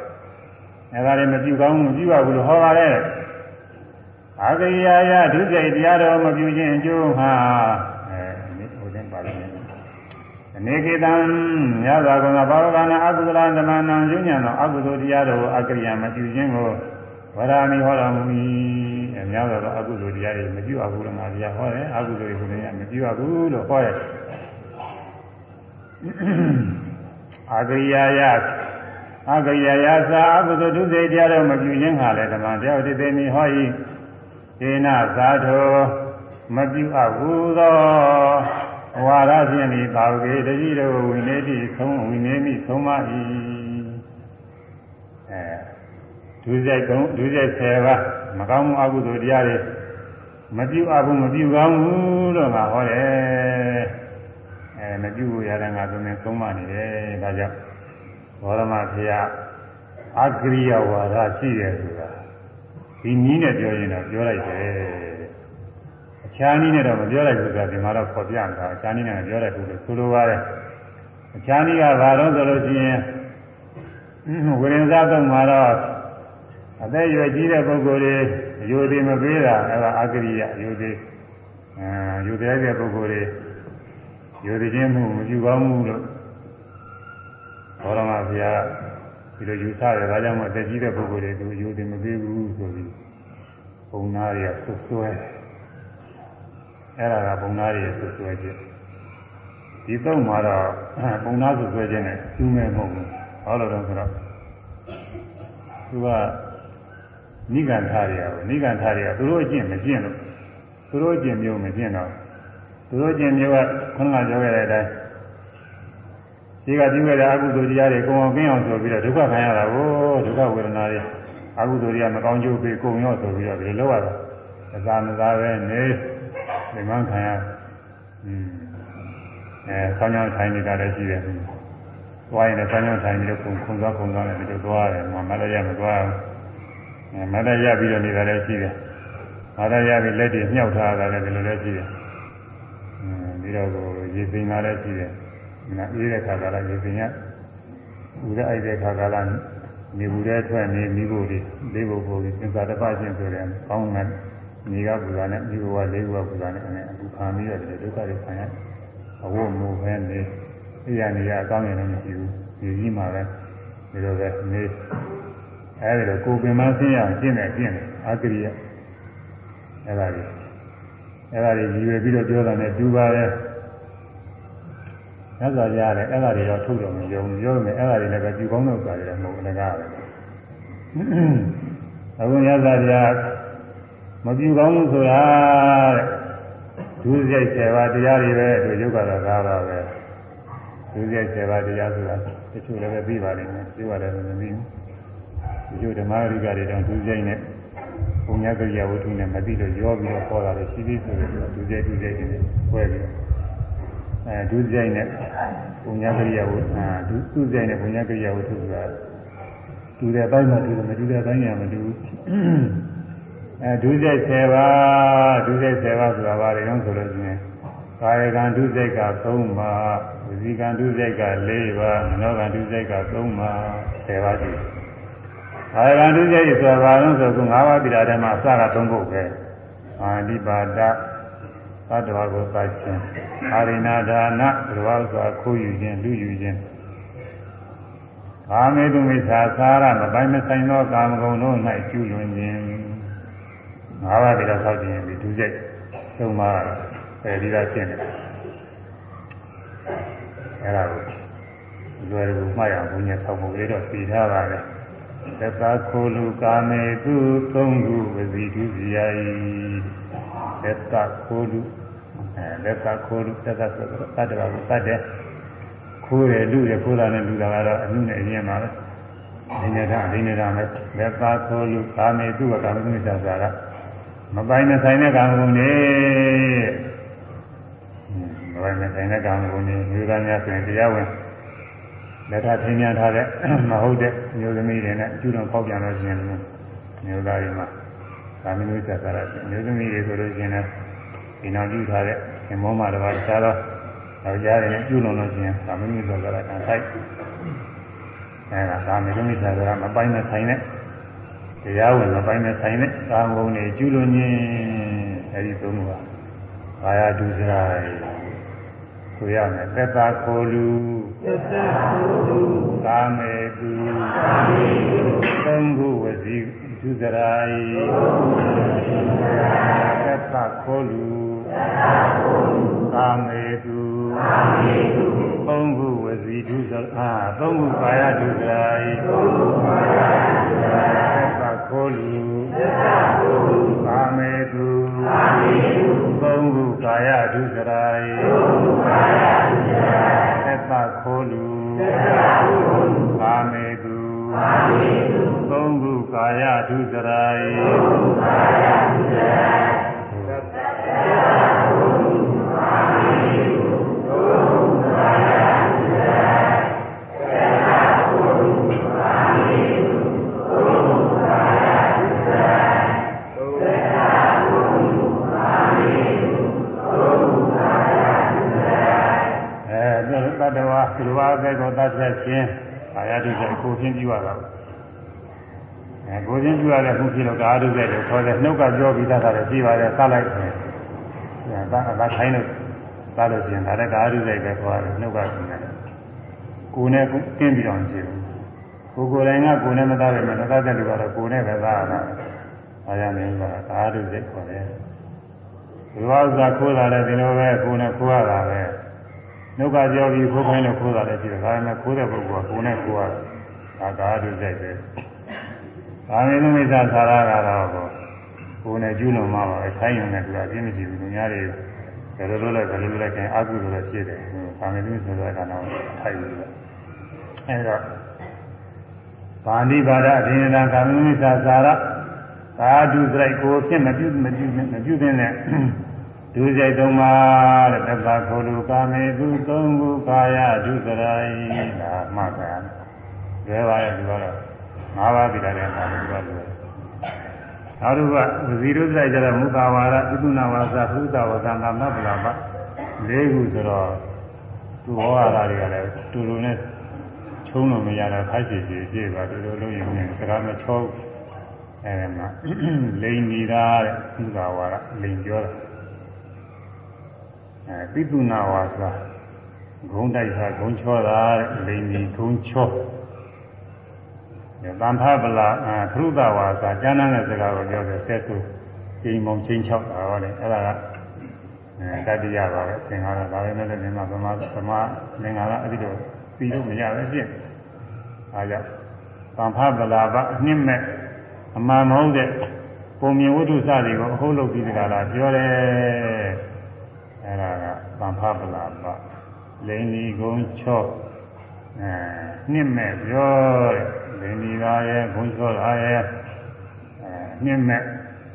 အဲဒါတွေမပြုကောင်းမပြုရဘူးလို့ဟောပါတယ် အာဂရိယာယဒုစိတ်တရားတော်မပြုခြင်းအကျိုးဟာအဲဟိုတင်ပါလိမ့်မယ်အနေကေတံညသာကုဏဘာဝကနာအကုသလဓမ္မနံညဉ့်ညံသောအကုသိုလ်တရားတော်ကိုအကရိယာမပြုခြင်းကိုဝရမီဟောတော်မူ၏အများသောအကုသိုလ်တရားတွေမပြုအပ်ဘူးလို့ငါတရားဟောတယ်အကုသိုလ်တွေကိုလည်းမပြုအပ်ဘူးလို့ဟောတယ်အာဂရိယာယအဂရိယာယသာအကုသိုလ်ဒုစိတ်တရားတော်မပြုခြင်းဟာလည်းဓမ္မတရားတိသိမိဟော၏ ဒေနသာထောမပြုအပ်ဘူးသောဝါရဖြင့်ဒီပါဝကေတတိတော်ဝိနေတိဆုံးဝိနေမိဆုံးမ၏အဲဒုစရိုက်ကုံဒုစရိုက်10ပါးမကောင်းမှုအကုသိုလ်တရားတွေမပြုအပ်ဘူးမပြုကောင်းဘူးလို့ငါဟောတယ်အဲမပြုလို့ရတဲ့ငါသူနဲ့ဆုံးမနေတယ်ဒါကြောင့်ဘောရမဖေယအကရိယဝါဒရှိတယ်ဆိုတာ ဒီနည်းနဲ့ပြောရင်တော့ပြောလိုက်တယ်အခြားနည်းနဲ့တော့မပြောလိုက်ဘူးဆိုတာဒီမှာတော့ပေါ်ပြတာအခြားနည်းနဲ့ပြောလိုက်ဘူးလို့ဆိုလိုပါတယ်အခြားနည်းကဘာလို့ဆိုလို့ရှိရင်ဝိရဏဇသုံးမှာတော့အသက်ရွယ်ကြီးတဲ့ပုဂ္ဂိုလ်တွေယူသည်မပေးတာအဲဒါအကရိယယူသည်အဲယူတဲ့တဲ့ပုဂ္ဂိုလ်တွေယူသည်ချင်းမှုမယူကောင်းမှုလို့ဘောရမဘုရားဒီလိုယူဆတယ်ဒါကြောင့်မို့တက်ကြီးတဲ့ပုဂ္ဂိုလ်တွေသူယူတယ်မပေးဘူး ဆိုပြီးပုံနာတွေကဆွဆွဲအဲ့ဒါကပုံနာတွေဆွဆွဲခြင်းဒီတော့မှာတော့ပုံနာဆွဆွဲခြင်းနဲ့ကျူးမဲ့မဟုတ်ဘူးဟောလို့တော့ဆိုတော့သူကနိဂန္ဓတွေရောနိဂန္ဓတွေကသူတို့အကျင့်မကျင့်လို့သူတို့အကျင့်မျိုးမကျင့်တော့သူတို့အကျင့်မျိုးကခုနကပြောခဲ့တဲ့အတိုင်းဒီကပြုခဲ့တဲ့အကုသိုလ်တရားတွေကိုအောင်ကင်းအောင်ဆိုပြီးတော့ဒုက္ခခံရတာကိုဒုက္ခဝေဒနာတွေ အကုသိုလ်တွေကမကောင်းကျိုးပေးကုန်ရောဆိုပြီးတော့ဒီလိုလောက်ရတာအသာမသာပဲနေဒီမှခံရอืมအဲဆောင်းချောင်းထိုင်နေတာလည်းရှိတယ်သွားရင်လည်းဆောင်းချောင်းထိုင်ပြီးတော့ခုံခုံသွားခုံသွားတယ်ဒီလိုသွားတယ်မမလည်းရမသွားဘူးမလည်းရပြီးတော့နေတာလည်းရှိတယ်မလည်းရပြီးလက်တွေမြှောက်ထားတာလည်းဒီလိုလည်းရှိတယ်อืมပြီးတော့ရေစိမ်လာလည်းရှိတယ်နာအေးတဲ့ခါကလည်းရေစိမ်ရဥရအိုက်တဲ့ခါကလည်း နေဘူးတဲ့ထွက်နေမိဖို့ဒီလေးဖို့ဖို့ဒီသင်္သာတပချင်းဆိုတယ်ကောင်းတယ်ညီကပူဇာနဲ့မိဘဝလေးဘဝပူဇာနဲ့အခုခံပြီးတော့ဒီဒုက္ခတွေခံရအဝတ်မူပဲနေအရာနေရာအကောင်းရင်လည်းမရှိဘူးဒီကြီးမှာပဲဒီလိုပဲနေအဲဒီတော့ကိုယ်ပင်မဆင်းရအောင်ကျင့်တယ်ကျင့်တယ်အာကရိယအဲဒါကြီးအဲဒါကြီးရည်ရွယ်ပြီးတော့ပြောတာနဲ့တူပါတယ် မြတ်စွာဘုရားလည်းအဲ့ဒါတွေတော့ထုတ်တော်မယုံပြောမယ်အဲ့ဒါတွေလည်းပဲပြုကောင်းတော့ပါတယ်မဟုတ်ဘူးလည်းကားပဲအခုမြတ်စွာဘုရားမပြုကောင်းဘူးဆိုတာတဲ့ဒုစရိုက်7ပါးတရားတွေပဲသူရုပ်ကတော့ကားပါပဲဒုစရိုက်7ပါးတရားဆိုတာတချို့လည်းပဲပြီးပါလိမ့်မယ်ပြောရတယ်မသိဘူးတချို့ဓမ္မရိကတွေတော့ဒုစရိုက်နဲ့ဘုံညာကရိယာဝတ္ထုနဲ့မသိလို့ရောပြီးတော့ပေါ်လာတယ်ရှိသေးဆိုတော့ဒုစရိုက်ဒုစရိုက်တွေပွဲပြီး အဲဒုစရိုက်နဲ့ဘုံညာကရိယာဝတ္ထုအာဒုဒုစရိုက်နဲ့ဘုံညာကရိယာဝတ္ထုဆိုတာတူတဲ့ပိုင်းမှာတူတယ်မတူတဲ့ပိုင်းကမတူဘူးအဲဒုစရိုက်10ပါးဒုစရိုက်10ပါးဆိုတာဘာတွေလဲဆိုလို့ရှိရင်ကာယကံဒုစရိုက်က3ပါးဝစီကံဒုစရိုက်က4ပါးမနောကံဒုစရိုက်က3ပါး10ပါးရှိတယ်ကာယကံဒုစရိုက်ဆိုတာဘာလို့ဆိုတော့5ပါးပြည်တာထဲမှာအစက3ခုပဲအာဒီပါဒ သတ္တဝါကိုသတ်ခြင်းအာရိဏဒါနဘုရားစွာခိုးယူခြင်းလူယူခြင်းကာမေတုမိစ္ဆာသာရမပိုင်းမဆိုင်သောကာမဂုဏ်တို့၌ကျူးလွန်ခြင်းငါးပါးတည်းတော့ဆောက်ခြင်းဒီဒုစရိုက်သုံးပါးအဲဒီကရှင်းတယ်အဲဒါကိုလွယ်ကူမှတ်ရအောင်ဘုညာဆောက်ဖို့လေးတော့စီထားပါလေ သတ္တခိုလူကာမေတုသုံးခုဝစီဒုစရိုက်သတ္တခိုလူအဲသတ္တခိုလူသတ္တဆိုတော့တတ္တဝါကိုတတ်တယ်ခိုးတယ်လူတယ်ခိုးတာနဲ့လူတာကတော့အမှုနဲ့အရင်ပါပဲဒီနေ့တာဒီနေ့တာမဲ့လက်ပါခိုးလူကာမေတုကကာမဂုဏ်စာစာကမပိုင်မဆိုင်တဲ့ကာမဂုဏ်တွေမပိုင်မဆိုင်တဲ့ကာမဂုဏ်တွေမျိုးသားများဆိုရင်တရားဝင် လက်ထထင်းများထားတဲ့မဟုတ်တဲ့မျိုးသမီးတွေနဲ့အကျူတော်ပေါက်ပြန်လို့ရှိရင်မျိုးသားတွေမှာကာမဂုဏ်စာစာရမျိုးသမီးတွေဆိုလို့ရှိရင်ဒီနာပြုထားတဲ့သမောမှာတစ်ပါးတခြားသောယောက်ျားတွေနဲ့ပြုလုပ်လို့ရှိရင်ကာမဂုဏ်စာစာရကန်ဆိုင်အဲဒါကာမဂုဏ်စာစာရမပိုင်မဆိုင်တဲ့တရားဝင်မပိုင်းနဲ့ဆိုင်တဲ့ကာမဂုဏ်တွေကျူးလွန်ခြင်းအဲဒီသုံးပါကာယဒုစရိုက်ဆိုရမယ်သက်သာခိုလူသ က်သာခိုလူကာမေတုကာမေတုသုံးခုဝစီဒုစရိုက်သက်သာခိုလူသက်သာခိုလူကာမေတုကာမေတုသုံးခုဝစီဒုစရိုက်အာသုံးခုကာယဒုစရိုက်သုံးခုကာယဒုစရိုက်ခိုလူသစ္စာခိုလူကာမေတုကာမေတုသုံးခုကာယဒုစရိုက်သုံးခုကာယဒုစရိုက် သစ္စာခိုလူသစ္စာခိုလူကာမေတုကာမေတုသုံးခုကာယဒုစရိုက်သုံးခုကာယဒုစရိုက်သစ္စာခိုလူကာမေတုသုံးခုကာယဒုစရိုက်သစ္စာခိုလူကာမေတုသုံးခုတတ္တဝါ သူတော်ဘာသက်ကိုတတ်သက်ခြင်းအာရတုစေကိုချင်းပြုရတာအဲကိုချင်းပြုရတဲ့ခုဖြစ်လို့ကာရုစေကိုခေါ်တယ်နှုတ်ကပြောပြီးသားတာရှိပါတယ်စလိုက်တယ်အဲဒါဒါခိုင်းလို့သာလို့ရှိရင်ဒါလည်းကာရုစေပဲခေါ်ရတယ်နှုတ်ကပြင်တယ်ကိုနဲ့တင်းပြီးတော့ကြည့်ဘူးကိုကိုယ်တိုင်ကကိုနဲ့မသားပဲမသားတဲ့လူကတော့ကိုနဲ့ပဲသားရတာအားရမင်းကကာရုစေခေါ်တယ်ဒီဝါဥစ္စာခိုးတာလည်းဒီလိုပဲကိုနဲ့ခိုးရတာပဲ နှုတ်ကကြောပြီးခိုးခိုင်းလို့ခိုးတာလည်းရှိတယ်ဒါပေမဲ့ခိုးတဲ့ပုဂ္ဂိုလ်ကကိုယ်နဲ့ကိုယ်ကဒါကာရုစိတ်ပဲကာမေနမိစ္ဆာသာရကတော့ကိုယ်နဲ့ကျူးလွန်မှာပါပဲထိုင်းရုံနဲ့သူကအပြင်းမရှိဘူးလူများတွေဘယ်လိုလုပ်လဲဘယ်လိုလုပ်လဲခင်အကုသိုလ်လည်းဖြစ်တယ်ကာမေနမိစ္ဆာဆိုတဲ့ကတော့ထိုက်ဘူးအဲဒါဗာဏိပါဒအပြင်တံကာမိမိစ္ဆာသာရသာဓုစရိုက်ကိုဖြစ်မပြုမပြုမပြုတဲ့နဲ့ ဒုစရိုက်သုံးပါတဲ့သဗ္ဗခိုလူကာမေသူသုံးခုကာယဒုစရိုက်ဒါမှတ်ပါရဲပါရဲ့ဒီကတော့ငါးပါးပြည်တယ်တဲ့ဒါလည်းဒီကလိုနောက်တစ်ခုကဝစီရုစရိုက်ကြတဲ့မုခဝါဒသုနာဝါစာသုဒဝါစာနာမပလာပလေးခုဆိုတော့သူဟောရတာတွေကလည်းတူတူနဲ့ထုံးလို့မရတော့ခါရှိရှိပြည့်ပါတူတူလုံးရင်စကားမချောအဲဒီမှာလိန်နေတာတဲ့သုဒဝါဒလိန်ပြောတာ အဲပိတုနာဝါစာဂုံတိုက်တာဂုံချောတာတဲ့လိန်ဒီဂုံချောသံဃပလာခရုဒဝါစာကျမ်းမ်းတဲ့စကားကိုပြောတယ်ဆက်စုချိန်မုံချင်းချောက်တာဟောတယ်အဲ့ဒါကအဲတတိယပါပဲသင်္ခါရဒါပဲမဲ့လည်းမြန်မာဗမာဗမာလင်္ကာရအဲ့ဒီတော့ပြီးလို့မရပဲဖြစ်အားကြောင့်သံဃပလာပအနှစ်မဲ့အမှန်မဟုတ်တဲ့ပုံမြင်ဝိတုစတွေကိုအဟုတ်လုပ်ပြီးတကလားပြောတယ် အဲ့ဒါကသံဃပလာပလိန်ဒီကုန်းချောအဲနှစ်မဲ့ပြောတဲ့လင်းဒီသားရဲ့ဘုန်းချောသားရဲ့အဲနှင်းမဲ့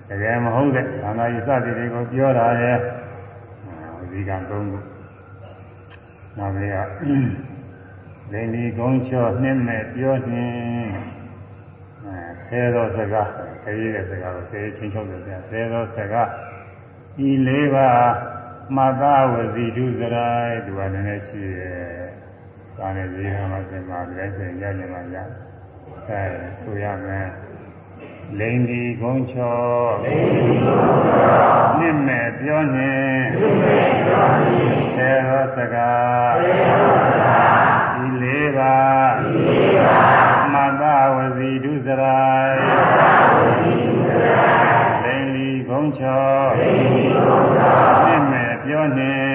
တကယ်မဟုတ်တဲ့သာနာယစတိတွေကိုပြောတာရဲ့ဝိကံသုံးခုနောက်ပြီးကလင်းဒီကုန်းချောနှင်းမဲ့ပြောနှင်းအဲဆဲသောစကားဆဲရတဲ့စကားကိုဆဲချင်းချုပ်တယ်ပြန်ဆဲသောစကားဤလေးပါ မသာဝစီဒုစရိုက်သူကလည်းရှိရဲ့။ဒါနဲ့ဒီဟာမှာသင်ပါတိုင်းဆိုရင်ရကြမှာရ။အဲဆိုရမယ်လိန်ဒီကုန်းချောလိန်ဒီကုန်းချောမြင့်မဲ့ပြောနေမြင့်မဲ့ပြောနေဆေရောစကားဆေရောစကားဒီလေးပါဒီလေးပါမတဝစီဒုစရိုင်းမတဝစီဒုစရိုင်းလိန်ဒီကုန်းချောလိန်ဒီကုန်းချောမြင့်မဲ့ပြော နေမြင့်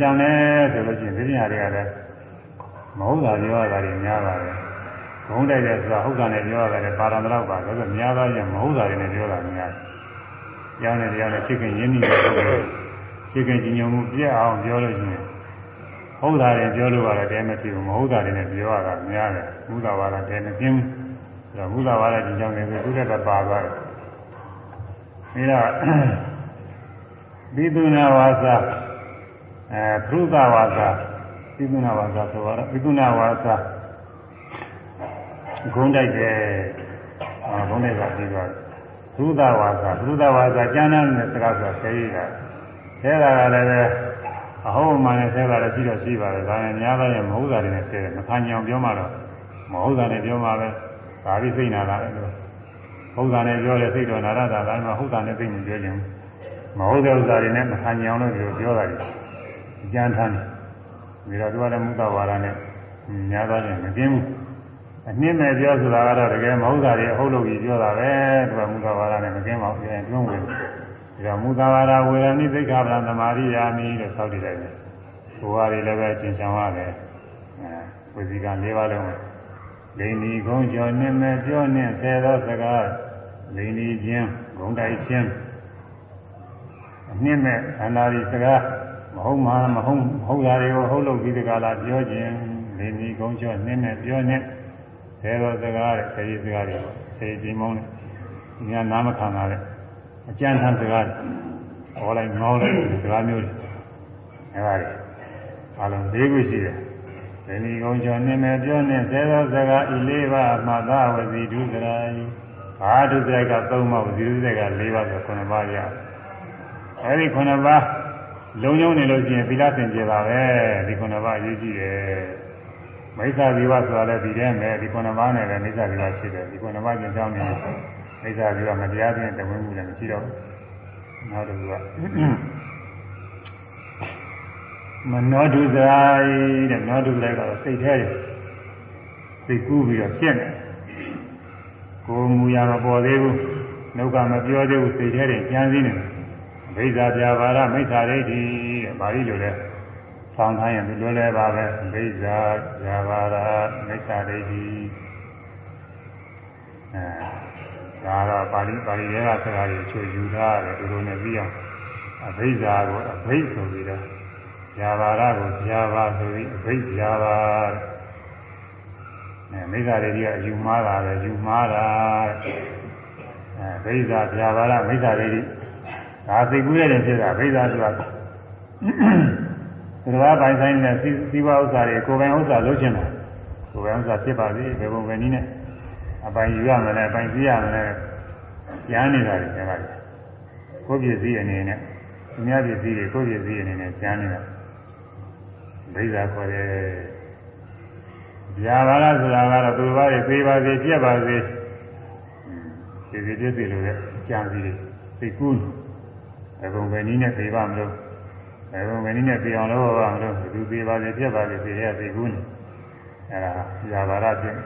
ကြွခြင်းမှာရှင်းရှင်းတယ်ဆိုလို့ရှိရင်ဒီနေရာတွေကလည်းမဟုတ်တာပြောရတာတွေများပါတယ်ဘုံတိုက်တယ်ဆိုတာဟုတ်တာနဲ့ပြောရတယ်ပါရမလောက်ပါဆိုတော့များသောရင်မဟုတ်တာတွေနဲ့ပြောတာများတယ်။ကျောင်းနဲ့တရားနဲ့ဖြစ်ခင်ရင်းနှီးတဲ့ပုဂ္ဂိုလ်ဖြစ်ခင်ကြီးညုံမှုပြည့်အောင်ပြောလို့ရှိရင်ဟုတ်တာတွေပြောလို့ရတယ်တဲမဖြစ်ဘူးမဟုတ်တာတွေနဲ့ပြောရတာများတယ်ဘုရားဝါဒတဲမပြင်းဘူးအဲဘုရားဝါဒဒီကြောင့်လည်းသူတက်ပါသွားတယ်အဲဒါဘိသုနာဝါစာ အဲဘုရားဝါစာဘိသုနာဝါစာဆိုတော့ဘိသုနာဝါစာဂုံးတိုက်တယ်အာဂုံးတိုက်ကပြီးသွားဘုရားဝါစာဘုရားဝါစာကျမ်းမ်းတဲ့စကားဆိုတာဆဲရတာဆဲတာကလည်းအဟုတ်မှန်နဲ့ဆဲတာလည်းရှိတော့ရှိပါတယ်ဒါနဲ့များသောရင်မဟုတ်တာတွေနဲ့ဆဲတယ်မခံကြအောင်ပြောမှတော့မဟုတ်တာနဲ့ပြောမှပဲဒါပြီးစိတ်နာတာလေဟုတ်တာနဲ့ပြောတယ်စိတ်တော်နာရတာလည်းမဟုတ်တာနဲ့သိမှပြောခြင်းမဟုတ်တဲ့ဥစ္စာတွေနဲ့မခံကြအောင်လို့ပြောတာတွေ အကျမ်းထမ်းတယ်ဒါတော့သူကလည်းမုသဝါဒနဲ့များသောရင်မပြင်းဘူးအနှင်းမဲ့ပြောဆိုတာကတော့တကယ်မဟုတ်တာတွေအဟုတ်လို့ကြီးပြောတာပဲသူကမုသဝါဒနဲ့မကင်းပါဘူးပြန်တွန်းဝင်ဒါမူသာဝါဒဝေရဏိသိက္ခာပဒသမာရိယာမိလို့ဆောက်တည်လိုက်တယ်။ဘုရားတွေလည်းပဲကျင့်ဆောင်ရတယ်။ဝစီက၄ပါးလုံးလိန်ဒီကုန်းကျော်နှင်းမဲ့ပြောနှင်းဆယ်သောစကားလိန်ဒီချင်းဂုံတိုက်ချင်းအနှင်းမဲ့အနာရီစကား မဟုတ်မှမဟုတ်မဟုတ်တာတွေကိုဟုတ်လို့ဒီတကလာပြောခြင်းလိန်ဒီကုန်းကျော်နှင်းမဲ့ပြောနှင်းဆယ်သောစကားတဲ့ဆယ်ရီစကားတွေဆယ်ဒီမုန်းတဲ့ဒီကနာမခံတာတဲ့အကျဉ်းထစကားဟောလိုက်ငေါလိုက်စကားမျိုးတွေအဲပါလေအလုံး၄ခုရှိတယ်သင်္ဒီကုံကျော်နှင်းမဲ့ပြောနှင်းဆဲသောစကားဤ၄ပါးမှသာဝစီဒုစရိုက်ဘာဒုစရိုက်က၃ပါးဝစီဒုစရိုက်က၄ပါးဆို9ပါးရအဲဒီ9ပါး လုံယုံနေလို့ရှိရင်သီလစင်ကြယ်ပါပဲဒီခုနှစ်ပါးအရေးကြီးတယ်မိစ္ဆာဇီဝဆိုတာလည်းဒီထဲမှာဒီခုနှစ်ပါးနဲ့လည်းမိစ္ဆာဇီဝဖြစ်တယ်ဒီခုနှစ်ပါးကျင်ကြောင်းနေမိစ္ဆာဇီဝမတရားတဲ့တဝင်းမှုလည်းမရှိတော့ဘူးနောက်တစ်ခုကမနောဒုဇာယတဲ့နောဒုလည်းကတော့စိတ်ထဲစိတ်ကူးပြီးတော့ဖြစ်နေကိုယ်မူရမပေါ်သေးဘူးနှုတ်ကမပြောသေးဘူးစိတ်ထဲတွေကြံစည်နေတယ် ဘိဇာပြာပါရမိစ္ဆာဒိဋ္ဌိတဲ့ဘာလို့လဲဆောင်းထားရင်လွယ်လွယ်ပါပဲဘိဇာပြာပါရမိစ္ဆာဒိဋ္ဌိအဲဒါတော့ပါဠိပါဠိရဲကစကားတွေချွေယူထားတယ်သူတို့နဲ့ပြီးအောင်အဘိဇာကိုအဘိဆိုပြီးတော့ဇာဘာရကိုဇာဘာဆိုပြီးအဘိဇာဘာအဲမိစ္ဆာတွေကအယူမှားတာပဲယူမှားတာအဲဘိဇာဇာဘာရမိစ္ဆာတွေ ဒါသိကူးရတယ်ဖြစ်တာဘိဇာဆိုတာသူတော်ပိုင်ဆိုင်တဲ့စီးပွားဥစ္စာတွေကိုယ်ပိုင်ဥစ္စာလုပ်ချင်တာကိုယ်ပိုင်ဥစ္စာဖြစ်ပါစေဘယ်ပုံပဲနည်းနဲ့အပိုင်ယူရမယ်လဲအပိုင်စီးရမယ်လဲကြားနေတာတွေကျန်ပါလေကိုယ်ပြည့်စည်အနေနဲ့သူများပြည့်စည်တွေကိုယ်ပြည့်စည်အနေနဲ့ကြားနေတာဒိဋ္ဌာခေါ်တယ်။ဇာဘာရဆိုတာကတော့သူဘာတွေသေးပါစေပြက်ပါစေ။ဒီစီပြည့်စီလို့လည်းကြံစီတွေသိကူး ဘယ်ပုံပဲနည်းနဲ့သေးပါမလို့ဘယ်ပုံပဲနည်းနဲ့ပြေအောင်လုပ်ပါမလို့သူသေးပါစေပြက်ပါစေသိရသိကူးနေ။အဲဒါဇာဘာရပြည့်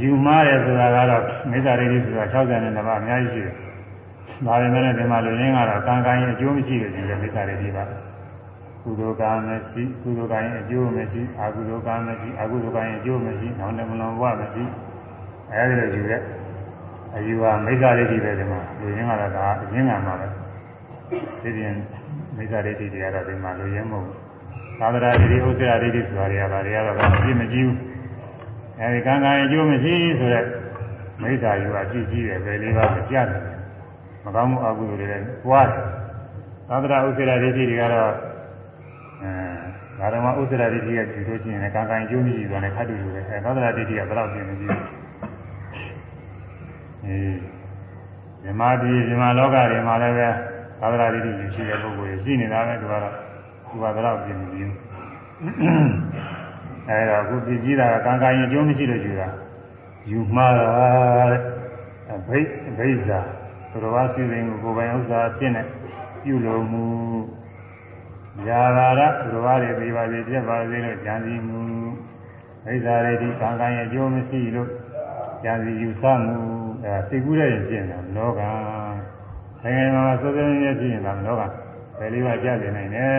ယူမားတယ်ဆိုတာကတော့မိစ္ဆာရိတိဆိုတာ62ပါးအများကြီးရှိတယ်။ဒါပေမဲ့ဒီမှာလူရင်းကတော့ကံကံရဲ့အကျိုးမရှိလို့ရှိတယ်မိစ္ဆာရိတိပါ။ကုသိုလ်ကံမရှိကုသိုလ်ကံရဲ့အကျိုးမရှိအကုသိုလ်ကံမရှိအကုသိုလ်ကံရဲ့အကျိုးမရှိနောက်လည်းမလွန်ဘဝမရှိအဲဒီလိုယူတဲ့ အယူဟာမိစ္ဆာဒိဋ္ဌိပဲဒီမှာလူရင်းကတော့ဒါအရင်းကံပါပဲဒီပြင်မိစ္ဆာဒိဋ္ဌိတွေကတော့ဒီမှာလူရင်းမဟုတ်သာသနာဒိဋ္ဌိဥစ္စာဒိဋ္ဌိဆိုတာတွေကဗာတွေကတော့အပြည့်မကြည့်ဘူးအဲဒီကံကံရဲ့အကျိုးမရှိဆိုတဲ့မိစ္ဆာယူအပြည့်ကြီးတယ်ပဲလေးပါးမကြတယ်မကောင်းမှုအကုသိုလ်တွေလည်းပွားတယ်သာသနာဥစ္စာဒိဋ္ဌိတွေကတော့အဲဒါတော့ဥစ္စရာဒိဋ္ဌိကကြည့်လို့ရှိရင်ကံကံကျိုးမရှိသွားတယ်ခတ်တူတူပဲအဲသောတရာဒိဋ္ဌိကဘယ်တော့ပြင်နေကြည့် အေးဇမာတိဇမာလောကတွေမှာလည်းပဲသာသနာဒိဋ္ဌိရှိတဲ့ပုဂ္ဂိုလ်တွေရှိနေတာပဲသူကတော့သူကဘယ်တော့ပြင်နေကြည့်အဲဒါအခုပြကြည့်တာကံကံရင်ကျိုးမရှိလို့ယူတာယူမှားတာတဲ့အဘိအဘိဇာသူတော်ဘာစီစဉ်ကိုကိုယ်ပိုင်ဥစ္စာဖြစ်နေပြုလို့မူဇာဘာရသူတော်ဘာတွေပြပါစေပြက်ပါစေလို့ကြံစည်မှုမိစ္ဆာရိတိကံကံရဲ့အကျိုးမရှိလို့ကြံစည်ယူဆမှု အဲသိကူးတဲ့ရင်ဖြစ်နေတာလောကနိုင်ငံမှာစိုးစိုးရင်းဖြစ်နေတာလောကဘယ်လေးပါကြပြနိုင်လဲ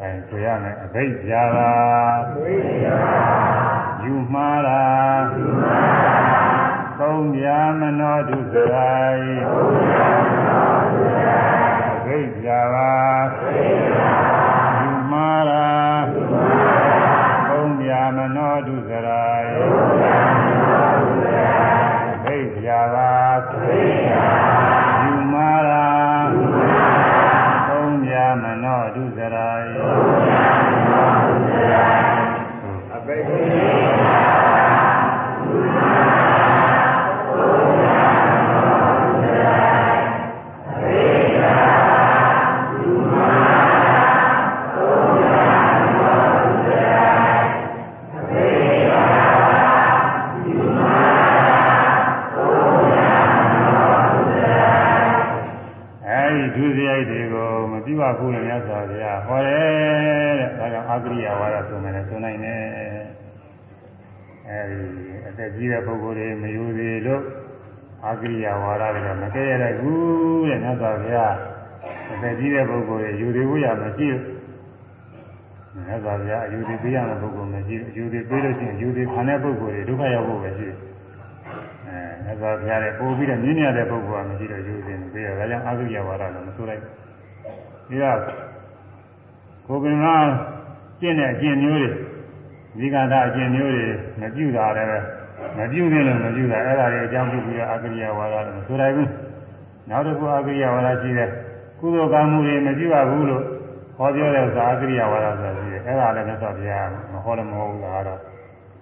အဲဆိုရမယ်အဘိဇာဘာယူမှားတာယူမှားတာသုံးပြမနောဒုစရိုက်သုံးပြမနောဒုစရိုက်အဘိဇာဘာအဘိဇာဘာယူမှားတာယူမှားတာသုံးပြမနောဒုစရိုက် ဘိ အာဂရိယဝါဒတွေကမကဲရတဲ့ဘူးတဲ့မြတ်စွာဘုရားအသက်ကြီးတဲ့ပုဂ္ဂိုလ်တွေယူသေးဘူးရမရှိဘူးမြတ်စွာဘုရားအယူတွေပေးရမယ့်ပုဂ္ဂိုလ်မရှိဘူးအယူတွေပေးလို့ရှိရင်အယူတွေခံတဲ့ပုဂ္ဂိုလ်တွေဒုက္ခရောက်ဖို့ပဲရှိတယ်အဲမြတ်စွာဘုရားရဲ့ပို့ပြီးတော့မြင်ရတဲ့ပုဂ္ဂိုလ်ကမရှိတော့ယူစဉ်ပေးရဒါကြောင့်အာဂိယဝါဒလည်းမဆိုလိုက်ပြီးတော့ကိုယ်ပင်ကကျင့်တဲ့အကျင့်မျိုးတွေဇိကတာအကျင့်မျိုးတွေမပြုတာလည်း မပြုသေးလို့မပြုတာအဲ့ဒါတွေအကြောင်းပြုပြီးတော့အာဂိယဝါဒလည်းမဆိုလိုက်ဘူးနောက်တစ်ခုအာဂိယဝါဒရှိတဲ့ကုသိုလ်ကောင်းမှုတွေမပြုရဘူးလို့ဟောပြောတဲ့ဇာကရိယာဝါဒဆိုတာရှိတယ်အဲ့ဒါလည်းမြတ်စွာဘုရားမဟောလည်းမဟုတ်ဘူးလားတော့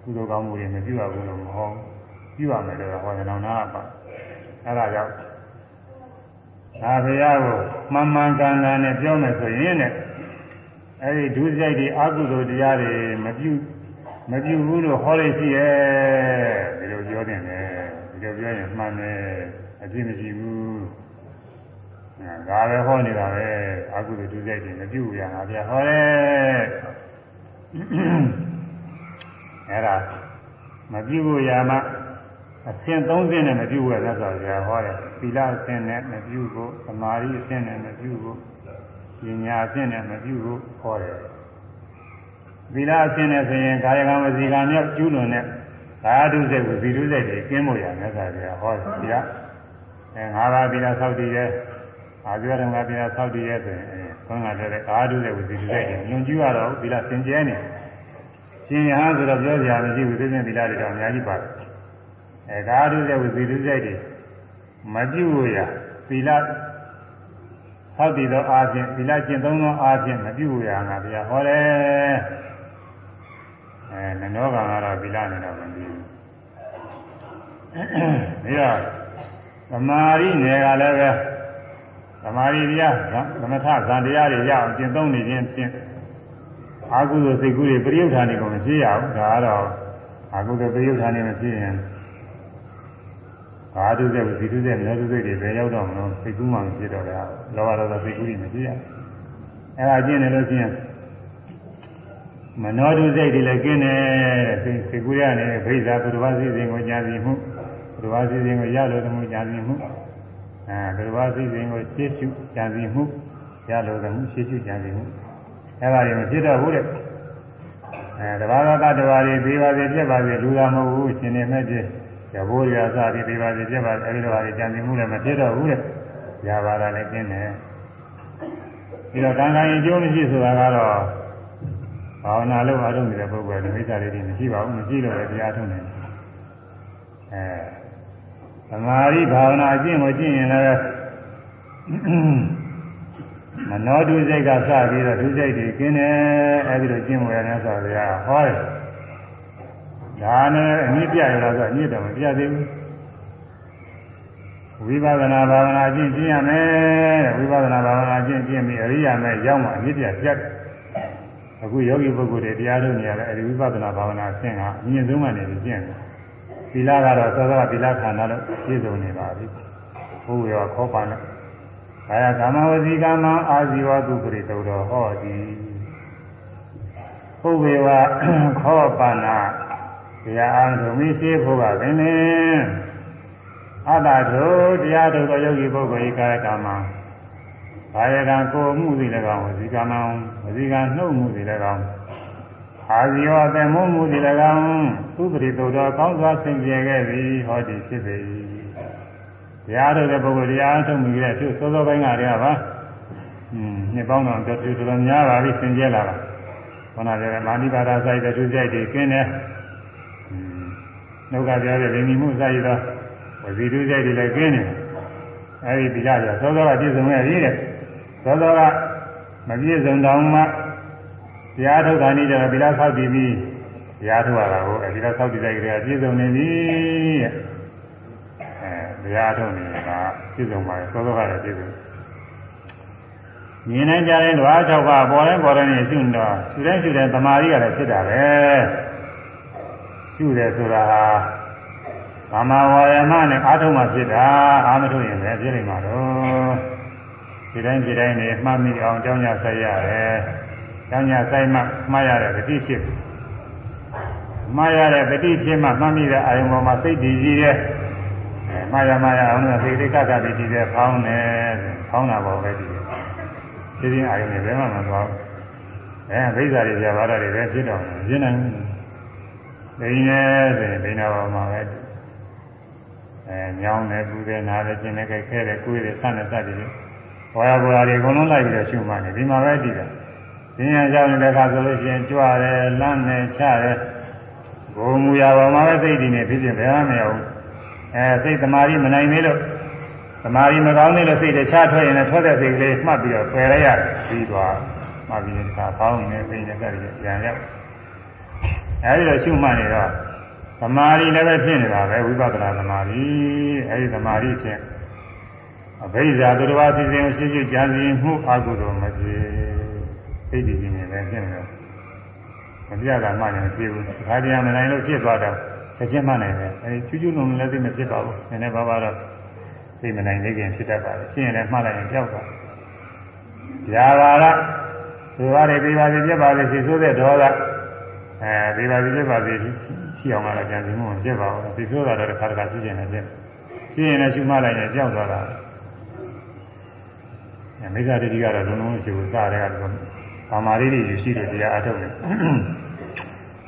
ကုသိုလ်ကောင်းမှုတွေမပြုရဘူးလို့မဟောပြုရမယ်လို့ဟောတယ်နောင်နာပါအဲ့ဒါကြောင့်သာဘုရားကိုမှန်မှန်ကန်ကန်နဲ့ပြောမယ်ဆိုရင်နဲ့အဲ့ဒီဒုစရိုက်တွေအကုသိုလ်တရားတွေမပြု မပြုဘူးလို့ဟောလို့ရှိရဲ့ဒီလိုပြောတယ်လေဒီလိုပြောရင်မှန်တယ်အပြစ်မရှိဘူးဒါပဲဟောနေတာပဲအကုသိုလ်ဒုစရိုက်တွေမပြုရငါပြဟောတယ်အဲ့ဒါမပြုဖို့ရမှာအဆင့်30နဲ့မပြုဘူးလဲဆိုတော့ဟောတယ်သီလအဆင့်နဲ့မပြုဖို့သမာဓိအဆင့်နဲ့မပြုဖို့ပညာအဆင့်နဲ့မပြုဖို့ဟောတယ် သီလအဆင့်နဲ့ဆိုရင်ကာယကံဝစီကံမြောက်ကျူးလွန်တဲ့ကာယဒုစရိုက်ကိုဇီဒုစရိုက်တွေကျင်းဖို့ရမယ်ဆိုတော့ဟောတယ်ဒီကအဲငါးပါးသီလဆောက်တည်ရဲ့အာဇဝရံကသီလဆောက်တည်ရဲ့ဆိုရင်အဲခွန်းကလည်းကာယဒုစရိုက်ကိုဇီဒုစရိုက်တွေညွန်ကျူးရတော့သီလစင်ကြဲနေရှင်ရဟန်းဆိုတော့ပြောကြရမရှိဘူးသိတဲ့သီလတွေတော့အများကြီးပါတယ်အဲကာယဒုစရိုက်ကိုဇီဒုစရိုက်တွေမပြုလို့ရသီလဆောက်တည်သောအားဖြင့်သီလကျင့်သုံးသောအားဖြင့်မပြုလို့ရငါဘုရားဟောတယ် အဲနနောကံကတော့သီလနဲ့တော့မပြီးဘူးပြီးတော့သမာဓိနယ်ကလည်းပဲသမာဓိတရားသမထဇန်တရားတွေရအောင်ကျင့်သုံးနေခြင်းဖြင့်အာဟုသောစိတ်ကူးတွေပြိယုဌာနေကိုမရှိရဘူးဒါကတော့အာဟုသောပြိယုဌာနေမရှိရင်ဘာတုတဲ့ဝစီတုတဲ့မြေတုတဲ့တွေပဲရောက်တော့မလို့စိတ်ကူးမှမဖြစ်တော့တယ်လောဘဒေါသစိတ်ကူးတွေမရှိရအဲဒါကျင့်နေလို့ရှိရင် မနောတုစိတ်တွေလည်းကျင်းတယ်စိတ်စိတ်ကူးရနေဘိဇာပုရဝစီစဉ်ကိုညာစီမှုပုရဝစီစဉ်ကိုရလို့မှုညာစီမှုအဲပုရဝစီစဉ်ကိုရှေ့ရှုညာစီမှုရလို့မှုရှေ့ရှုညာစီမှုအဲဒါတွေမဖြစ်တော့ဘူးတဲ့အဲတဘာဝကတဘာတွေသေးပါစေပြက်ပါစေလူသာမဟုတ်ဘူးရှင်နေမဲ့ပြည့်ရဘိုးရအစသည်သေးပါစေပြက်ပါစေအဲဒီလိုဟာတွေကြံစည်မှုလည်းမဖြစ်တော့ဘူးတဲ့ရပါတာလည်းကျင်းတယ်ပြီးတော့ကံကံရင်ကျိုးမရှိဆိုတာကတော့ ဘာဝနာလုပ်အားထုတ်နေတဲ့ပုဂ္ဂိုလ်တွေမိစ္ဆာတွေမရှိပါဘူးမရှိတော့လည်းတရားထုတ်နေတယ်အဲသမာဓိဘာဝနာအကျင့်ကိုကျင့်ရင်လည်းမနောဒုစိတ်ကစပြီးတော့ဒုစိတ်တွေကျင်းတယ်အဲဒီလိုကျင့်ဝယ်နေဆိုရဟောတယ်ဒါနဲ့အမြင့်ပြရတာဆိုအမြင့်တော့မပြသေးဘူးဝိပဿနာဘာဝနာကျင့်ကျင့်ရမယ်တဲ့ဝိပဿနာဘာဝနာကျင့်ကျင့်ပြီးအရိယာမဲ့ရောက်မှအမြင့်ပြပြတ် အခုယောဂီပုဂ္ဂိုလ်တွေတရားထုတ်နေရတယ်အဲဒီဝိပဿနာဘာဝနာအဆင့်ကအမြင့်ဆုံးကနေပြီးကျင့်တယ်သီလကတော့သောသောသီလခန္ဓာလို့ပြည့်စုံနေပါပြီဘုရားခေါ်ပါနဲ့ကာယကာမဝစီကာမအာဇီဝတုပရိတုတော်ဟောတိဘုရားခေါ်ပါနာတရားအားထုတ်မိစေဖို့ကပင်လင်အတ္တတို့တရားထုတ်သောယောဂီပုဂ္ဂိုလ်ဤကာယကာမ ကာယကံကိုမှုစီလည်းကောင်းဝစီကံဝစီကံနှုတ်မှုစီလည်းကောင်းအာဇီဝအတမုံမှုစီလည်းကောင်းသုပရိတုတော်ကောင်းစွာဆင်ပြေခဲ့ပြီဟောဒီဖြစ်ပေ၏တရားထုတ်တဲ့ပုဂ္ဂိုလ်တရားထုတ်မိတဲ့သူစောစောပိုင်းကတည်းကပါอืมနှစ်ပေါင်းတော့တော်တော်များပါပြီဆင်ကျဲလာတာခေါင်းကလည်းမာနိပါဒဆိုင်တဲ့သူစိတ်တွေကျင်းတယ်နှုတ်ကပြောတဲ့လိင်မီမှုစာရည်သောဝစီတုစိတ်တွေလည်းကျင်းတယ်အဲဒီဒီကြရစောစောကပြည့်စုံရဲ့ရည်တဲ့ စောစောကမပြည့်စုံတော့မှတရားထုတ်တာနေကြတော့ဒီလားဆောက်တည်ပြီးတရားထုတ်ရတာကိုအဲဒီလားဆောက်တည်တဲ့ကလေးကပြည့်စုံနေပြီတဲ့အဲတရားထုတ်နေတာပြည့်စုံပါလေစောစောကလည်းပြည့်စုံမြင်နိုင်ကြတဲ့ဓဝါ၆ပါးပေါ်တိုင်းပေါ်တိုင်းရှုနေတော့ရှုတိုင်းရှုတိုင်းသမာဓိကလည်းဖြစ်တာပဲရှုတယ်ဆိုတာဟာကာမဝါယမနဲ့အာထုံမှဖြစ်တာအာမထုတ်ရင်လည်းပြည့်နေမှာတော့ ဒီတိုင်းဒီတိုင်းနေမှတ်မိအောင်ကြောင်းကြဆက်ရတယ်ကြောင်းကြဆိုင်မှမှားရတဲ့ပฏิဖြစ်မှားရတဲ့ပฏิဖြစ်မှမှတ်မိတဲ့အာယုံပေါ်မှာစိတ်တည်ကြည်တဲ့မှားရမှားရအောင်လို့စိတ်တိကကတည်ကြည်တဲ့ဖောင်းတယ်ဖောင်းတာပေါ်ပဲဒီဒီရင်အာယုံနဲ့ဘယ်မှမသွားဘူးအဲဘိဇာတွေပြပါတော့တွေပဲဖြစ်တော့တယ်ပြင်းနိုင်ဘူးဘိနေဆိုရင်ဘိနာပေါ်မှာပဲအဲညောင်းတယ်ပူတယ်နားတယ်ကျင်တယ်ကြိုက်ခဲတယ်ကိုယ်တယ်ဆန့်တယ်စသည်ဖြင့် ဘောရဘောရတွေအကုန်လုံးလိုက်ပြီးတော့ရှုမှနေဒီမှာပဲတည်တယ်ဉာဏ်ရောက်နေတဲ့အခါဆိုလို့ရှိရင်ကြွတယ်လမ်းတယ်ချတယ်ဘုံမူရပေါ်မှာပဲစိတ်တည်နေဖြစ်ဖြစ်ဘယ်မှမရဘူးအဲစိတ်တမာရီမနိုင်သေးလို့တမာရီမကောင်းသေးလို့စိတ်တခြားထွက်ရင်လည်းထွက်တဲ့စိတ်ကလေးမှတ်ပြီးတော့ပယ်လိုက်ရတယ်ပြီးသွားမှတ်ပြီးတဲ့အခါပေါင်းနေစိတ်နဲ့ကြည့်ရပြန်ရောက်အဲဒီတော့ရှုမှတ်နေတော့သမာဓိလည်းပဲဖြစ်နေတာပဲဝိပဿနာသမာဓိအဲဒီသမာဓိဖြင့် အဘိဓါသူတော်ဘာစီစဉ်ရှိရှိကြံစည်မှုအကုသိုလ်မဖြစ်စိတ်တည်ခြင်းနဲ့ပဲဖြစ်နေတယ်မပြတာမှလည်းမဖြစ်ဘူးခါတရားမနိုင်လို့ဖြစ်သွားတော့ချက်ချင်းမှနိုင်တယ်အဲဒီချူးချူးလုံးလည်းသိမဖြစ်ပါဘူးနည်းနည်းပါးပါးတော့သိမနိုင်သေးခင်ဖြစ်တတ်ပါတယ်ရှင်းရင်လည်းမှတ်လိုက်ရင်ကြောက်သွားဗျာပါကသူဘာတွေပြပါစီပြပါစီစီဆိုးတဲ့ဒေါသအဲပြပါစီပြပါစီရှိအောင်လာကြံစီမှုမဖြစ်ပါဘူးစီဆိုးတာတော့တစ်ခါတစ်ခါဖြစ်နေတယ်ဖြစ်ရင်လည်းရှုမှတ်လိုက်ရင်ကြောက်သွားတာ မိစ္ဆာဒိဋ္ဌိကတော့လုံးလုံးရှိဘူးစတဲ့ကတော့သမာဓိတွေရှိတယ်တရားအထုတ်တယ်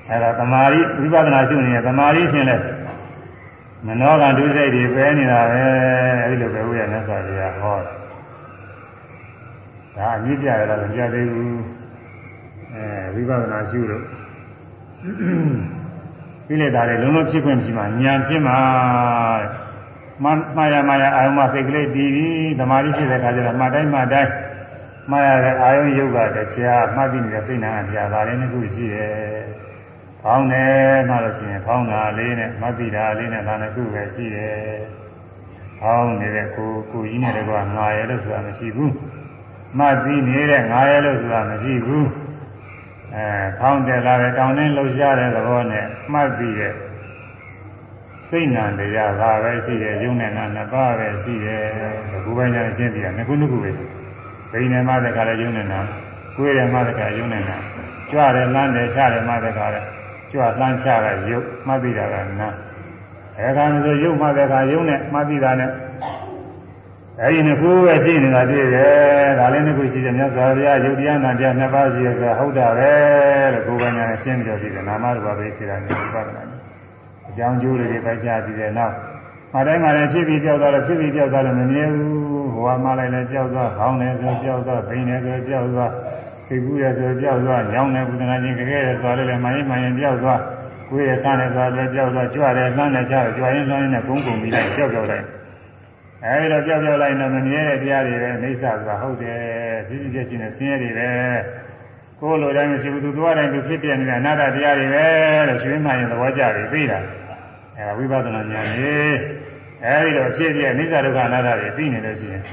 အဲဒါသမာဓိဝိပဿနာရှုနေရင်သမာဓိရှင်လဲမနောကဒုစိတ်တွေပဲနေတာပဲအဲဒီလိုပဲဝိရမြတ်စွာဘုရားဟောဒါအကြီးပြရတော့မပြသေးဘူးအဲဝိပဿနာရှုလို့ကိလေသာတွေလုံးလုံးဖြစ်ခွင့်ရှိမှဉာဏ်ဖြစ်မှာမ မှားရမှားရအာယုံမစိတ်ကလေးတည်ပြီးသမာဓိဖြစ်တဲ့အခါကျတော့မှတ်တိုင်းမှတ်တိုင်းမှားရတဲ့အာယုံယုတ်ကတရားမှတ်ပြီးနေတဲ့စိတ်နာတရားဒါလည်းတစ်ခုရှိရဲ့။ဖောင်းတယ်မှလို့ရှိရင်ဖောင်းတာလေးနဲ့မှတ်ပြီးတာလေးနဲ့ဒါလည်းခုပဲရှိရဲ့။ဖောင်းနေတဲ့ကိုကိုကြီးနဲ့တကွာငါရဲလို့ဆိုတာမရှိဘူး။မှတ်ပြီးနေတဲ့ငါရဲလို့ဆိုတာမရှိဘူး။အဲဖောင်းတယ်လာတဲ့တောင်းတင်းလှုပ်ရှားတဲ့သဘောနဲ့မှတ်ပြီးတဲ့ စိတ်နာတရားသာပဲရှိတယ်ယုံနဲ့နာနှစ်ပါးပဲရှိတယ်အခုပိုင်းကျရင်ရှင်းပြရနှစ်ခုနှစ်ခုပဲရှိဘိနေမတခါလည်းယုံနဲ့နာကိုယ်ရမတခါယုံနဲ့နာကြွတယ်လမ်းတယ်ချတယ်မတခါလည်းကြွလမ်းချတာယုတ်မှတ်ပြီးတာကနာအဲဒါမျိုးဆိုယုတ်မှတဲ့ခါယုံနဲ့မှတ်ပြီးတာနဲ့အဲဒီနှစ်ခုပဲရှိနေတာတွေ့တယ်ဒါလည်းနှစ်ခုရှိတယ်မြတ်စွာဘုရားယုတ်တရားနာတရားနှစ်ပါးရှိရဆိုဟုတ်တာပဲလို့ကိုယ်ပိုင်ညာရှင်းပြီးတော့ရှိတယ်နာမရူပပဲရှိတာနဲ့ဝိပဿနာ အကြောင်းကျိုးတွေပဲကြားပြီးတဲ့နောက်မတိုင်းမှာလည်းဖြစ်ပြီးကြောက်သွားတော့ဖြစ်ပြီးကြောက်သွားလို့မမြဲဘူးဟိုကမှလည်းလည်းကြောက်သွားခေါင်းလည်းဆိုကြောက်သွားဘိန်းလည်းဆိုကြောက်သွားသိကူးရဆိုကြောက်သွားညောင်းတယ်ဘုဒ္ဓနာချင်းကြခဲ့ရဆိုလည်းမှရင်မှရင်ကြောက်သွားကိုယ်ရဆန်းတယ်ဆိုလည်းကြောက်သွားကြွတယ်လှမ်းတယ်ချတယ်ကြွရင်လှမ်းရင်နဲ့ဂုံးကုန်ပြီးလိုက်ကြောက်ကြောက်လိုက်အဲဒီတော့ကြောက်ကြောက်လိုက်တော့မမြဲတဲ့တရားတွေပဲအိဋ္ဌဆိုတာဟုတ်တယ်ဖြစ်ဖြစ်ချင်းနဲ့ဆင်းရဲတွေပဲကိုယ်လိုတိုင်းမရှိဘူးသူသွားတိုင်းသူဖြစ်ပြနေတဲ့အနာတ္တတရားတွေပဲလို့ရွှေမှရင်သဘောကျပြီသိတာ အဲဝိပဿနာဉာဏ်ကြီးအဲဒီတော့ဖြစ်ပြအိဋ္ဌဒုက္ခအနာတ္တတွေသိနေလို့ရှိရင်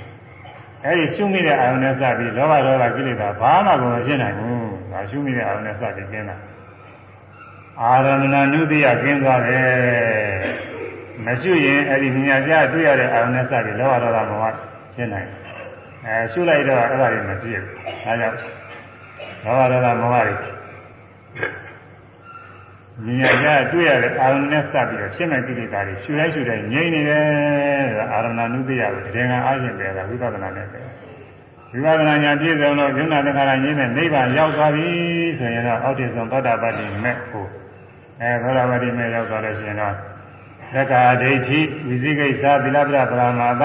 အဲဒီရှုမိတဲ့အာယုန်နဲ့စပြီးလောဘဒေါသကိလေသာဘာမှကိုမဖြစ်နိုင်ဘူးဒါရှုမိတဲ့အာယုန်နဲ့စပြီးကျင်းတာအာရမဏနုတ္တိယကျင်းသွားတယ်မရှိရင်အဲ့ဒီမြညာကြတွေ့ရတဲ့အာယုန်နဲ့စပြီးလောဘဒေါသမောဟရှင်းနိုင်အဲရှုလိုက်တော့အဲ့ဒါတွေမပြည့်ဘူးဒါကြောင့်လောဘဒေါသမောဟတွေ မြညာကြတွေ့ရတဲ့အာယုန်နဲ့စပြီးတော့ရှင်းမဲ့ကိလေသာတွေရှုလိုက်ရှုလိုက်ငြိမ့်နေတယ်အာရမဏနုတ္တိယကိုတကယ်ကအားဖြင့်ပဲကဝိပဿနာနဲ့ပဲဝိပဿနာညာပြည့်စုံလို့ယုံနာတခါရငြိမ့်တဲ့နိဗ္ဗာန်ရောက်သွားပြီဆိုရင်တော့အောက်တည်ဆုံးသောတာပတ္တိမဲ့ကိုအဲသောတာပတ္တိမဲ့ရောက်သွားလို့ရှိရင်တော့သက္ကာဒိဋ္ဌိဝိသိကိစ္စသီလပရပရမာသ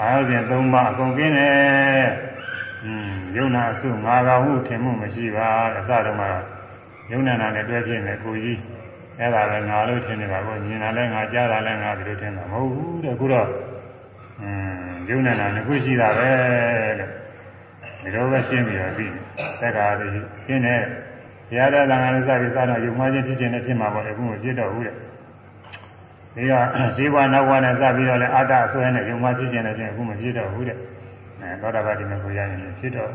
အာရုံဖြင့်၃ပါးအကုန်ကင်းတယ်။อืมယုံနာအစုငါကောင်ဟုထင်မှုမရှိပါအစတုန်းက ယုံနာနာနဲ့တွဲဖြစ်နေကိုကြီးအဲ့ဒါလည်းငါလို့ထင်နေတာကိုမြင်တာလည်းငါကြားတာလည်းငါဒီလိုထင်တာမဟုတ်ဘူးတဲ့ခုတော့อืมယုံနာနာနှစ်ခုရှိတာပဲတဲ့ဒီလိုပဲရှင်းပြီးတော့ပြီးသက္ကာဒိဋ္ဌိရှင်းတယ်ဘုရားတရားကလည်းစပြီးစတော့ယုံမှချင်းဖြစ်ခြင်းနဲ့ဖြစ်မှာပေါ့လေအခုမဖြစ်တော့ဘူးတဲ့ဒီကဇေဝနောက်ဝနဲ့စပြီးတော့လည်းအတ္တအစွဲနဲ့ယုံမှဖြစ်ခြင်းနဲ့ချင်းအခုမဖြစ်တော့ဘူးတဲ့အဲသောတာပတိမေကိုရရင်ဖြစ်တော့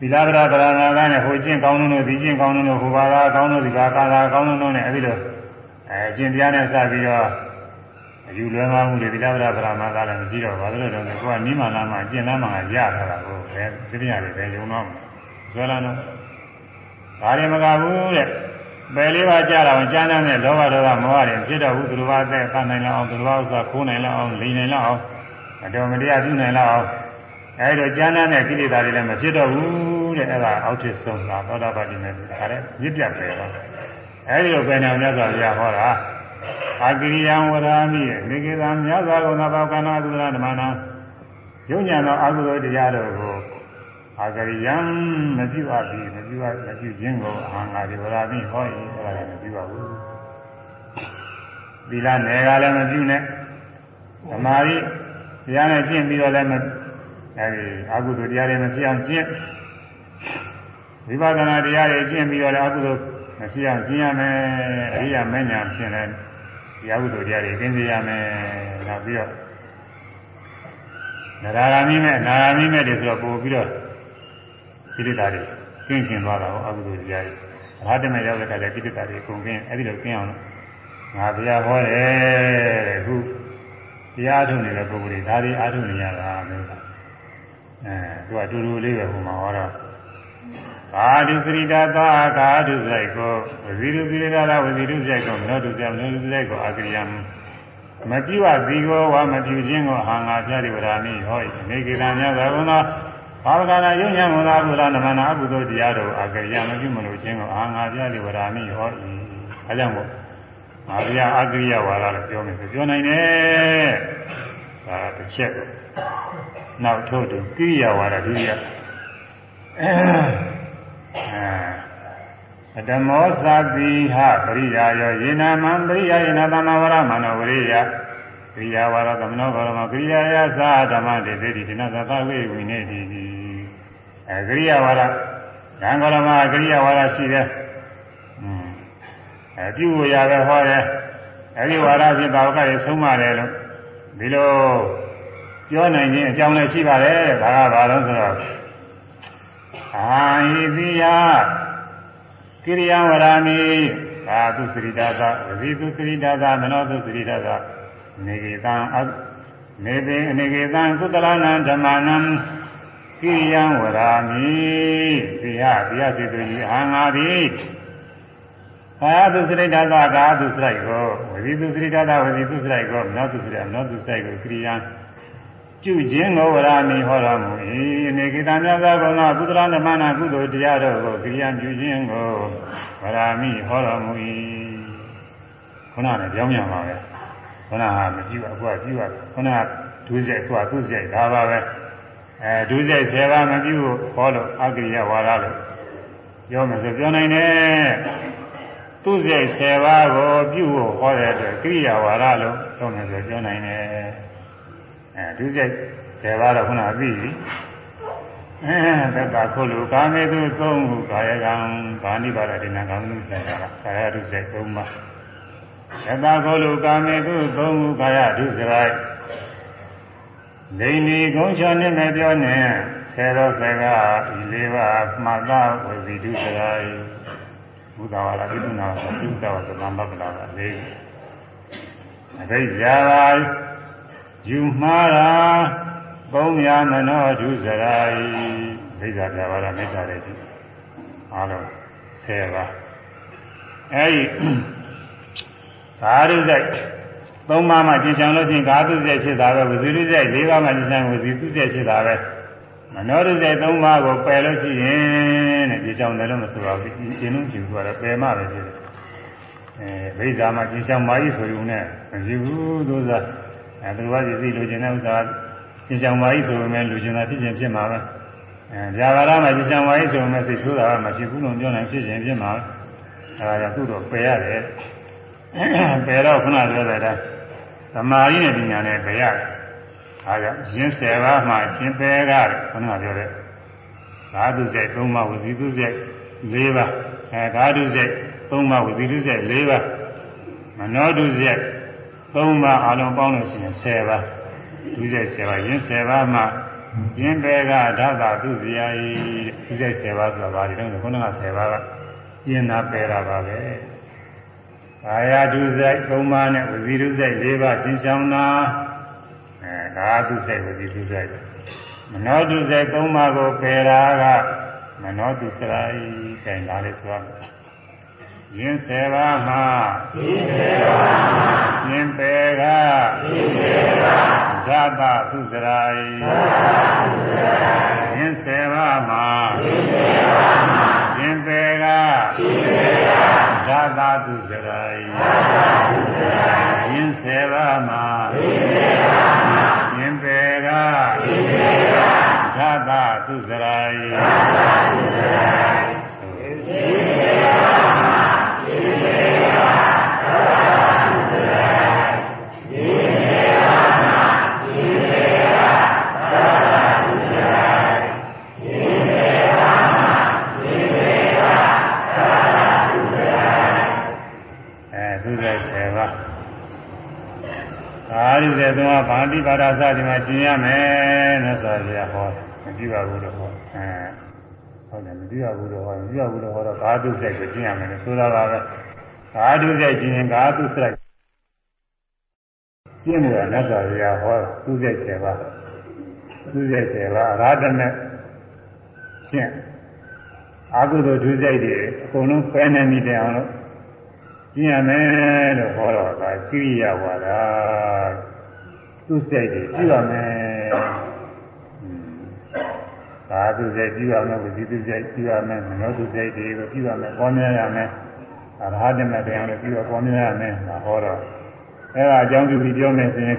သီလဗရာဗရာနာကနဲ့ဟိုကျင့်ကောင်းလို့ဒီကျင့်ကောင်းလို့ဟိုဘာသာကောင်းလို့ဒီဘာသာကောင်းလို့နဲ့အဲဒီလိုအဲကျင့်တရားနဲ့စပြီးတော့အယူလွဲမှားမှုတွေသီလဗရာဗရာနာကလည်းမရှိတော့ဘာလို့လဲတော့ကိုကနိမလာမှာကျင့်လမ်းမှာရထားတာကိုပဲသိပြရတယ်ပဲယုံတော့ဇွဲလာတော့ဒါရင်မကဘူးတဲ့ပယ်လေးပါးကြတာအောင်ကျမ်းမ်းနဲ့လောဘဒေါသမောဟတွေဖြစ်တော့ဘူးသူတို့ဘာသက်ခံနိုင်လောက်အောင်သူတို့ဘာဥစ္စာခိုးနိုင်လောက်အောင်လိန်နိုင်လောက်အောင်အတော်မတရားပြုနိုင်လောက်အောင် အဲဒီတော့ကျမ်းမ်းတဲ့ကိလေသာတွေလည်းမဖြစ်တော့ဘူးတဲ့အဲ့ဒါအောက်ထစ်ဆုံးတာသောတာပတိနဲ့ဒါလည်းမြစ်ပြတ်ပဲပါအဲဒီလိုပဲနေမြတ်စွာဘုရားဟောတာအာကိရိယံဝရာမိနေကေသာမြတ်စွာဘုရားဘောကနာသုဒ္ဓဓမ္မနာယုံညာသောအကုသိုလ်တရားတို့ကိုအာဂရိယံမပြုအပ်ပြီးမပြုအပ်မပြုခြင်းကိုအာငါဒီဝရာမိဟောရင်အဲ့ဒါလည်းမပြုပါဘူးသီလနယ်ကလည်းမပြုနဲ့သမာဓိတရားနဲ့ကျင့်ပြီးတော့လည်းမ အဲဒီအကုသိုလ်တရားတွေမဖြစ်အောင်ကျင့်ဝိပဿနာတရားတွေကျင့်ပြီးတော့လည်းအကုသိုလ်မဖြစ်အောင်ကျင့်ရမယ်အရိယာမဉ္ဇဉ်ဖြင့်လည်းဒီအကုသိုလ်တရားတွေကျင့်စေရမယ်နောက်ပြီးတော့နရဂာမိမဲ့နာဂာမိမဲ့တွေဆိုတော့ပို့ပြီးတော့ကိလေသာတွေကျင့်ကျင်သွားတာဟောအကုသိုလ်တရားတွေဘာတမဲ့ရောက်တဲ့အခါကျကိလေသာတွေကုန်ကျင်းအဲ့ဒီလိုကျင့်အောင်ငါဘုရားဟောတယ်တဲ့ခုတရားထုတ်နေတဲ့ပုဂ္ဂိုလ်တွေဒါတွေအားထုတ်နေရတာမျိုး အဲသူကတူတူလေးပဲဟိုမှာဟောတော့ကာဒုစရိတာသာကာဒုစိုက်ကိုဝဇီရုပိရတာဝဇီရုစိုက်ကိုမနောတုပြမနောတုစိုက်ကိုအာကရိယံမပြုဝသီကိုဝါမပြုခြင်းကိုဟာငါပြရိဝရာမိဟောဤနေကေတံမြတ်သောဘုရားဘာဝကနာယုံညာမလားဘုရားနမနာအကုသိုလ်တရားတို့အာကရိယမပြုမလို့ခြင်းကိုအာငါပြရိဝရာမိဟောဤအဲကြောင့်မို့ငါပြအာကရိယဝါဒလို့ပြောမယ်ဆိုပြောနိုင်တယ်ဒါတစ်ချက် နောက်ထို့တူကိရိယာဝါဒဒုတိယအတမောသတိဟပရိယာယောယေနမံပရိယာယေနသမဝရမနောဝရိယကိရိယာဝါဒသမနောဘောရမကိရိယာယသာဓမ္မတေတိတိနသသဝိဝိနေတိအဲကိရိယာဝါဒဉာဏ်ကောရမကိရိယာဝါဒရှိတယ်အဲပြုဝရပဲဟောတယ်အဲဒီဝါဒဖြင့်ဘာဝကရေဆုံးမတယ်လို့ဒီလို ပြောနိုင်ခြင်းအကြောင်းလည်းရှိပါတယ်ဒါကဘာလို့ဆိုတော့အာဟိတိယကိရိယာဝရမီသာသူစရိတာသဝစီသူစရိတာသမနောသူစရိတာသနေကေတံနေပေအနေကေတံကုသလနံဓမ္မနံကိရိယံဝရမီသိဟဗျာစေတုကြီးအာငါသည်ကာသုစရိတာသကာသုစရိုက်ကိုဝစီသူစရိတာသဝစီသူစရိုက်ကိုမနောသူစရိုက်မနောသူစရိုက်ကိုကိရိယံ ပြုခြင်းကိုဝရမီဟောတော်မူ၏အနေကိတံမြတ်သောဘုရားကုသလဓမ္မနာကုသိုလ်တရားတို့ကိုကိရိယာပြုခြင်းကိုဝရမီဟောတော်မူ၏ခုနကလည်းကြောင်းမြန်ပါပဲခုနကမကြည့်ပါအခုကကြည့်ပါခုနကဒုစရိုက်အခုကသူ့စရိုက်ဒါပါပဲအဲဒုစရိုက်10ပါးမပြုဖို့ဟောလို့အကိရိယဝါဒလို့ပြောမယ်ဆိုပြောနိုင်တယ်သူ့စရိုက်10ပါးကိုပြုဖို့ဟောတဲ့အတွက်ကိရိယာဝါဒလို့ပြောမယ်ဆိုပြောနိုင်တယ် အဲဒုစရိုက်10ပါးတော့ခုနကပြီးပြီအဲသက်သာခုလူကာမေသူသုံးခုကာယကံဗာဏိပါဒဒိနာကံမှုဆိုင်တာကာယဒုစရိုက်သုံးပါးသက်သာခုလူကာမေသူသုံးခုကာယဒုစရိုက်ဒိဏီကုံချောနဲ့မပြောနဲ့ဆယ်တော်ဆယ်ကဤလေးပါးမှတ်သားဝစီဒုစရိုက်ဘုဒ္ဓဝါဒပိဋကနာသုတ္တဝသနာမပ္ပလာလေးအဘိဓါပါ ယူမှားတာပုံညာမနောဒုစရိုက်ဒိဋ္ဌာပြပါရမေတ္တာတွေဒီအားလုံး10ပါအဲဒီသာရုဇိုက်သုံးပါးမှကျင်ချောင်လို့ချင်းကာသုဇိုက်ဖြစ်တာပဲဝစီရုဇိုက်၄ပါးမှကျင်ချောင်ဝစီသုဇိုက်ဖြစ်တာပဲမနောရုဇိုက်သုံးပါးကိုပယ်လို့ရှိရင်တဲ့ကျင်ချောင်တယ်လို့မဆိုပါဘူးကျင်လို့ကျင်သွားတယ်ပယ်မှပဲဖြစ်တယ်အဲဗိဇာမှာကျင်ချောင်မာကြီးဆိုရုံနဲ့မရှိဘူးသို့သော အဲသူကပစ္စည်းလိုချင်တဲ့ဥစ္စာကျင်ချောင်မာကြီးဆိုပေမဲ့လူချင်တာဖြစ်ခြင်းဖြစ်မှာပဲအဲဗျာပါရမှာကျင်ချောင်မာကြီးဆိုပေမဲ့စိတ်ဆိုးတာကမဖြစ်ဘူးလို့ပြောနိုင်ဖြစ်ခြင်းဖြစ်မှာအဲဒါကြောင့်သူ့တော့ပယ်ရတယ်ပယ်တော့ခုနပြောတဲ့သမာဓိနဲ့ပညာနဲ့ပယ်ရတယ်။အဲဒါရင်း၁၀ပါးမှရှင်းပယ်ကခုနကပြောတဲ့ဓာတုစိတ်၃ပါးဝစီတုစိတ်၄ပါးအဲဓာတုစိတ်၃ပါးဝစီတုစိတ်၄ပါးမနောတုစိတ် ၃ပါးအလုံးပေါင်းလို့ရှိရင်၁၀ပါးဒုစိတ်၁၀ပါးရင်း၁၀ပါးမှရင်းပယ်ကဓာတာသူဇာယီဒုစိတ်၁၀ပါးဆိုတာဘာတွေလဲခုနက၁၀ပါးကကျင်းတာပယ်တာပါပဲ။ကာယဒုစရိုက်၃ပါးနဲ့ဝစီဒုစရိုက်၄ပါးသင်ဆောင်တာအဲကာယဒုစရိုက်ဝစီဒုစရိုက်မနောဒုစရိုက်၃ပါးကိုပယ်တာကမနောဒုစရိုက်ခိုင်လာလေဆိုရမယ် ယင်းစေပါမှာယင်းစေပါမှာယင်းပေကယင်းပေကသတ္တသုစရာယသတ္တသုစရာယင်းစေပါမှာယင်းစေပါမှာယင်းပေကယင်းပေကသတ္တသုစရာယသတ္တသုစရာယင်းစေပါမှာယင်းစေပါမှာယင်းပေကယင်းပေကသတ္တသုစရာယသတ္တ 83ပါးဘာတိပါဒစသည်မှာကျင်ရမယ်လို့ဆိုပြရဟောမကြည့်ပါဘူးလို့ဟောအဲဟုတ်တယ်မကြည့်ရဘူးလို့ဟောမကြည့်ရဘူးလို့ဟောတော့ဘာတုစိတ်ကိုကျင်ရမယ်လို့ဆိုတာပါပဲဘာတုစိတ်ကျင်ရင်ဘာတုစိတ်ကျင့်လို့အနတ္တရဟောသူစိတ်တယ်ပါသူစိတ်တယ်ပါရာဒနဲ့ရှင်းအာဟုသောဒုစိတ်တွေအကုန်လုံးဖယ်နေမိတယ်အောင်လို့ကျင့်ရမယ်လို့ဟောတော့ဒါကိရိယာဝါဒ သူ့စိတ်တွေပြုရမယ်။ဒါသူစိတ်ပြုရမယ်ဝိသုစိတ်ပြုရမယ်မနောသူစိတ်တွေကိုပြုရမယ်ပေါ်များရမယ်။အရဟတမတရားလည်းပြုရပေါ်များရမယ်။ဒါဟောတော့အဲဒါအကြောင်းပြုပြီးပြောမယ်ဆိုရင်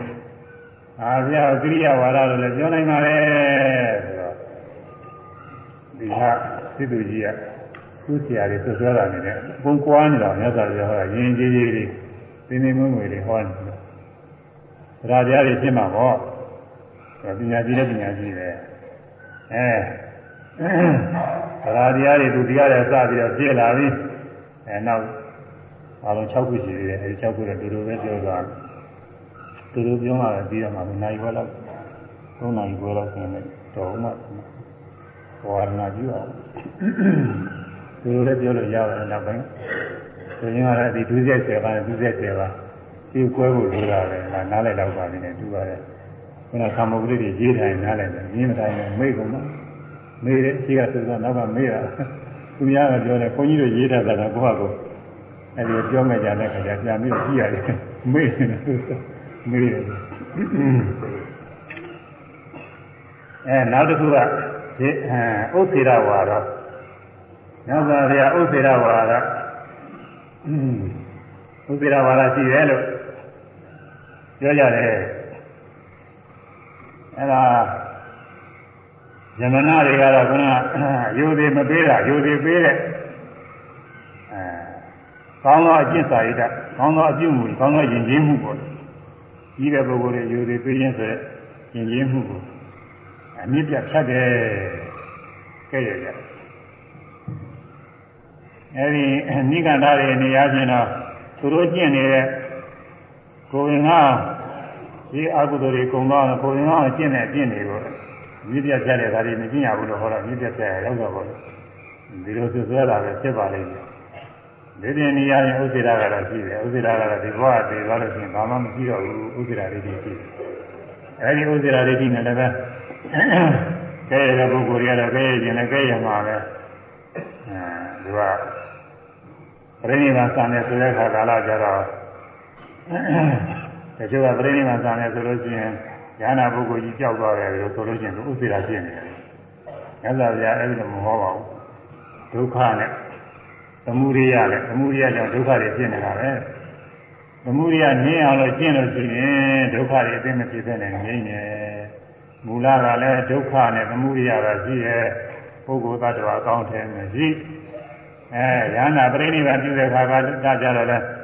အာဘုရားကိရိယာဝါဒလို့လည်းပြောနိုင်ပါလေဆိုတော့ဒီဟာသစ်သူကြီးကသူ့ဆရာတွေဆွဆွဲတာနေတယ်အကုန်ကွာနေတော့မြတ်စွာဘုရားဟောတာယဉ်ကျေးကျေးလေးသင်္နေမွေးမွေလေးဟောနေတယ်သ ရာတရားတွေရှင်းမှာပေါ့ပညာကြီးလည်းပညာကြီးပဲအဲသရာတရားတွေသူတရားတွေစပြီးတော့ပြည့်လာပြီအဲနောက်အလုံး6ခုရှိသေးတယ်အဲဒီ6ခုလည်းတူတူပဲပြောသွားတူတူပြောမှလည်းပြီးတော့မှနိုင်ဘောလောက်3နိုင်ဘောလောက်ဆိုရင်တော့မှဘောရနာကြည့်အောင်သူတို့လည်းပြောလို့ရတယ်နောက်ပိုင်းသူရင်ကလည်းဒီဒုစရိုက်10ပါးနဲ့ဒုစရိုက်10ပါး ဒီကွဲဖို့လိုတာပဲငါနားလိုက်တော့ပါနေတယ်တူပါတယ်ခုနသံဃာပရိသေရေးထိုင်နားလိုက်တယ်ရင်းမတိုင်းနဲ့မိတ်ကုန်တော့မေးတယ်ရှိကသုသာနောက်ကမေးတာသူများကပြောတယ်ခွန်ကြီးတို့ရေးထားတာကကိုယ့်ဟာကိုအဲဒီပြောမဲ့ကြတဲ့ခါကျပြန်ပြီးကြည့်ရတယ်မေးတယ်မေးတယ်အဲနောက်တစ်ခုကဒီဥစ္စေရဝါဒညဇာဗျာဥစ္စေရဝါဒဥစ္စေရဝါဒရှိတယ်လို့ ပြောကြတယ်အဲ့ဒါယမနာတွေကတော့ကယူသေးမပေးတာယူသေးပေးတဲ့အဲကောင်းသောအကျင့်စာရိတ္တကောင်းသောအပြုမှုကောင်းသောယဉ်ကျေးမှုပေါ့ကြီးတဲ့ပုဂ္ဂိုလ်တွေယူသေးပေးခြင်းဆိုတဲ့ယဉ်ကျေးမှုကိုအမြင့်ပြတ်ဖြတ်တယ်ကဲ့ရဲ့ကြအဲဒီနိကန္ဓာတွေနေရာချင်းတော့သူတို့ကျင့်နေတဲ့ ကိုယ်ငါဒီအကုသိုလ်တွေကုံတော့ကိုယ်ငါကျင့်တဲ့အကျင့်တွေကိုမြစ်ပြတ်ဖြတ်တဲ့ဒါတွေမကျင့်ရဘူးလို့ဟောတော့မြစ်ပြတ်ဖြတ်ရရောက်တော့ဘောဒီလိုဆွဆွဲတာပဲဖြစ်ပါလိမ့်မယ်ဒီပြင်နေရာရင်ဥစ္စေတာကတော့ရှိတယ်ဥစ္စေတာကတော့ဒီဘဝတည်သွားလို့ရှိရင်ဘာမှမရှိတော့ဘူးဥစ္စေတာတွေရှိတယ်အဲဒီဥစ္စေတာတွေရှိနေလည်းပဲကဲရတဲ့ပုဂ္ဂိုလ်တွေကတော့ကဲရခြင်းလည်းကဲရမှာပဲအဲဒီကပြိဋိဘံစံနေဆိုတဲ့ခါကာလကျတော့ တချို့ကပြိဋိဘံစံနေဆိုလို့ရှိရင်ဉာဏပုဂ္ဂိုလ်ကြီးကြောက်သွားတယ်လို့ဆိုလို့ရှိရင်ဥစ္စေတာဖြစ်နေတယ်။မြတ်စွာဘုရားအဲ့ဒီလိုမဟောပါဘူး။ဒုက္ခနဲ့သမုဒိယနဲ့သမုဒိယကြောင့်ဒုက္ခတွေဖြစ်နေတာပဲ။သမုဒိယငြင်းအောင်လို့ကျင့်လို့ရှိရင်ဒုက္ခတွေအသိမဖြစ်တဲ့နဲ့ငြင်းနေ။မူလကလည်းဒုက္ခနဲ့သမုဒိယကရှိရဲ့ပုဂ္ဂိုလ်သတ္တဝါအကောင်းထဲမှာရှိ။အဲဉာဏပရိနိဗ္ဗာန်ပြုတဲ့အခါကကြတော့လဲအ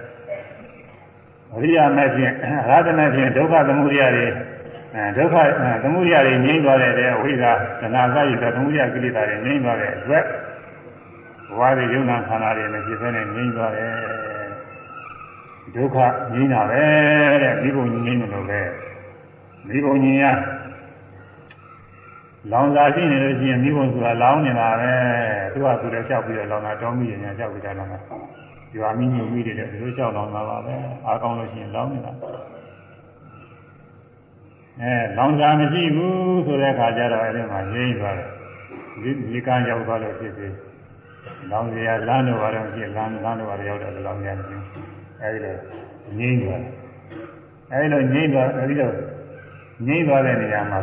ရိယာမဲ့ဖြင့်ရာဇနဲ့ဖြင့်ဒုက္ခသမုဒိယတွေအဲဒုက္ခသမုဒိယတွေငြိမ့်သွားတဲ့ဝိဇ္ဇာဒနာစရိတသမုဒိယကိလေသာတွေငြိမ့်သွားတဲ့အတွက်ဘဝရဲ့ယုံနာခန္ဓာတွေနဲ့ဖြစ်တဲ့ငြိမ့်သွားတယ်ဒုက္ခငြိမ့်တာပဲတဲ့မိဘုံငြိမ့်တယ်လို့ပဲမိဘုံငြိမ့်ရလောင်စာရှိနေလို့ရှိရင်မိဘုံဆိုတာလောင်နေတာပဲသူကသူလည်းလျှောက်ပြီးတော့လောင်တာတောင်းမိရင်ညာလျှောက်ပြီးတော့လောင်တာ ရွာမိညူမိတယ်ဒီလိုလျှောက်လောင်တာပါပဲအားကောင်းလို့ရှိရင်လောင်နေတာအဲလောင်စာမရှိဘူးဆိုတဲ့အခါကျတော့အဲဒီမှာငြိမ့်သွားတယ်ဒီဒီကံရောက်သွားလို့ဖြစ်ပြီးလောင်စရာလမ်းတော့ဘာတော့ဖြစ်လမ်းလမ်းတော့ဘာရောက်တယ်လောင်ရနေအဲဒီလိုငြိမ့်သွားတယ်အဲဒီလိုငြိမ့်သွားအဲဒီလိုငြိမ့်သွားတဲ့နေရာမှာ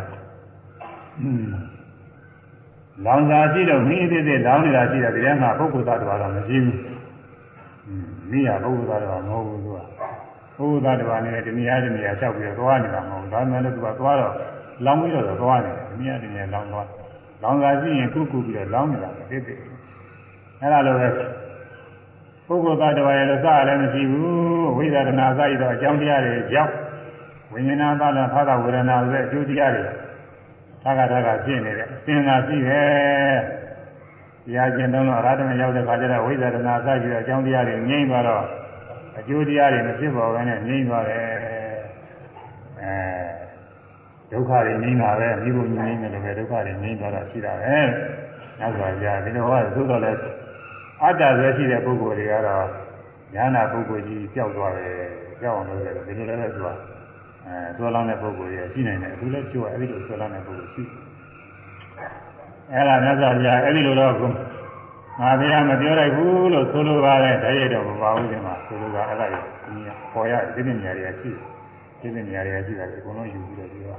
လောင်စာရှိတော့မိအသေးသေးလောင်နေတာရှိတယ်ဒီထဲမှာပုဂ္ဂိုလ်သတ္တဝါတော့မရှိဘူး။ မိရပုဂ္ဂိုလ်သတ္တဝါမဟုတ်ဘူးသူက။ပုဂ္ဂိုလ်သတ္တဝါနဲ့တနည်းအားဖြင့်နေရာလျှောက်ပြီးတော့သွားနေတာမဟုတ်ဘူး။ဒါမှလည်းသူကသွားတော့လောင်ပြီးတော့သွားနေတယ်။တနည်းအားဖြင့်လောင်သွား။လောင်စာရှိရင်ကုကုပြီးတော့လောင်နေတာပဲသိသိ။အဲ့ဒါလိုပဲပုဂ္ဂိုလ်သတ္တဝါရဲ့လို့စရလည်းမရှိဘူး။ဝိသဒနာစရတော့အကြောင်းတရားတွေကြောင့်ဝိညာဏသလဖသဝေဒနာဆိုတဲ့အကျိုးတရားတွေသာကသာကဖြစ်နေတဲ့အစဉ်သာရှိတယ်။ တရားကျင့်တော့အရဟတမရောက်တဲ့ခါကျတော့ဝိသဒနာစရှိတဲ့အကြောင်းတရားတွေငြိမ့်သွားတော့အကျိုးတရားတွေမဖြစ်ပေါ်ဘဲနဲ့ငြိမ့်သွားတယ်။အဲဒုက္ခတွေငြိမ့်တာပဲမိဖို့ငြိမ့်နေတယ်ပဲဒုက္ခတွေငြိမ့်သွားတာရှိတာပဲ။နောက်ဆိုကြဒီလိုဟောသို့တော်လည်းအတ္တဆွဲရှိတဲ့ပုဂ္ဂိုလ်တွေကတော့ညာနာပုဂ္ဂိုလ်ကြီးကြောက်သွားတယ်။ကြောက်အောင်လုပ်တယ်ဒီလိုလည်းသူကအဲဆွဲလောင်းတဲ့ပုဂ္ဂိုလ်ကြီးရှိနိုင်တယ်အခုလည်းကျိုးအဲ့ဒီလိုဆွဲလောင်းတဲ့ပုဂ္ဂိုလ်ရှိ အဲ့ဒါမြတ်စွာဘုရားအဲ့ဒီလိုတော့ငါဘုရားမပြောလိုက်ဘူးလို့ဆိုလိုပါတယ်တရရတော့မပါဘူးဒီမှာဆိုလိုတာအဲ့ဒါကြီးပေါ်ရဒီနေ့နေရာတွေရှိဒီနေ့နေရာတွေရှိတာဒီကုလုံးယူပြီးတော့ပြော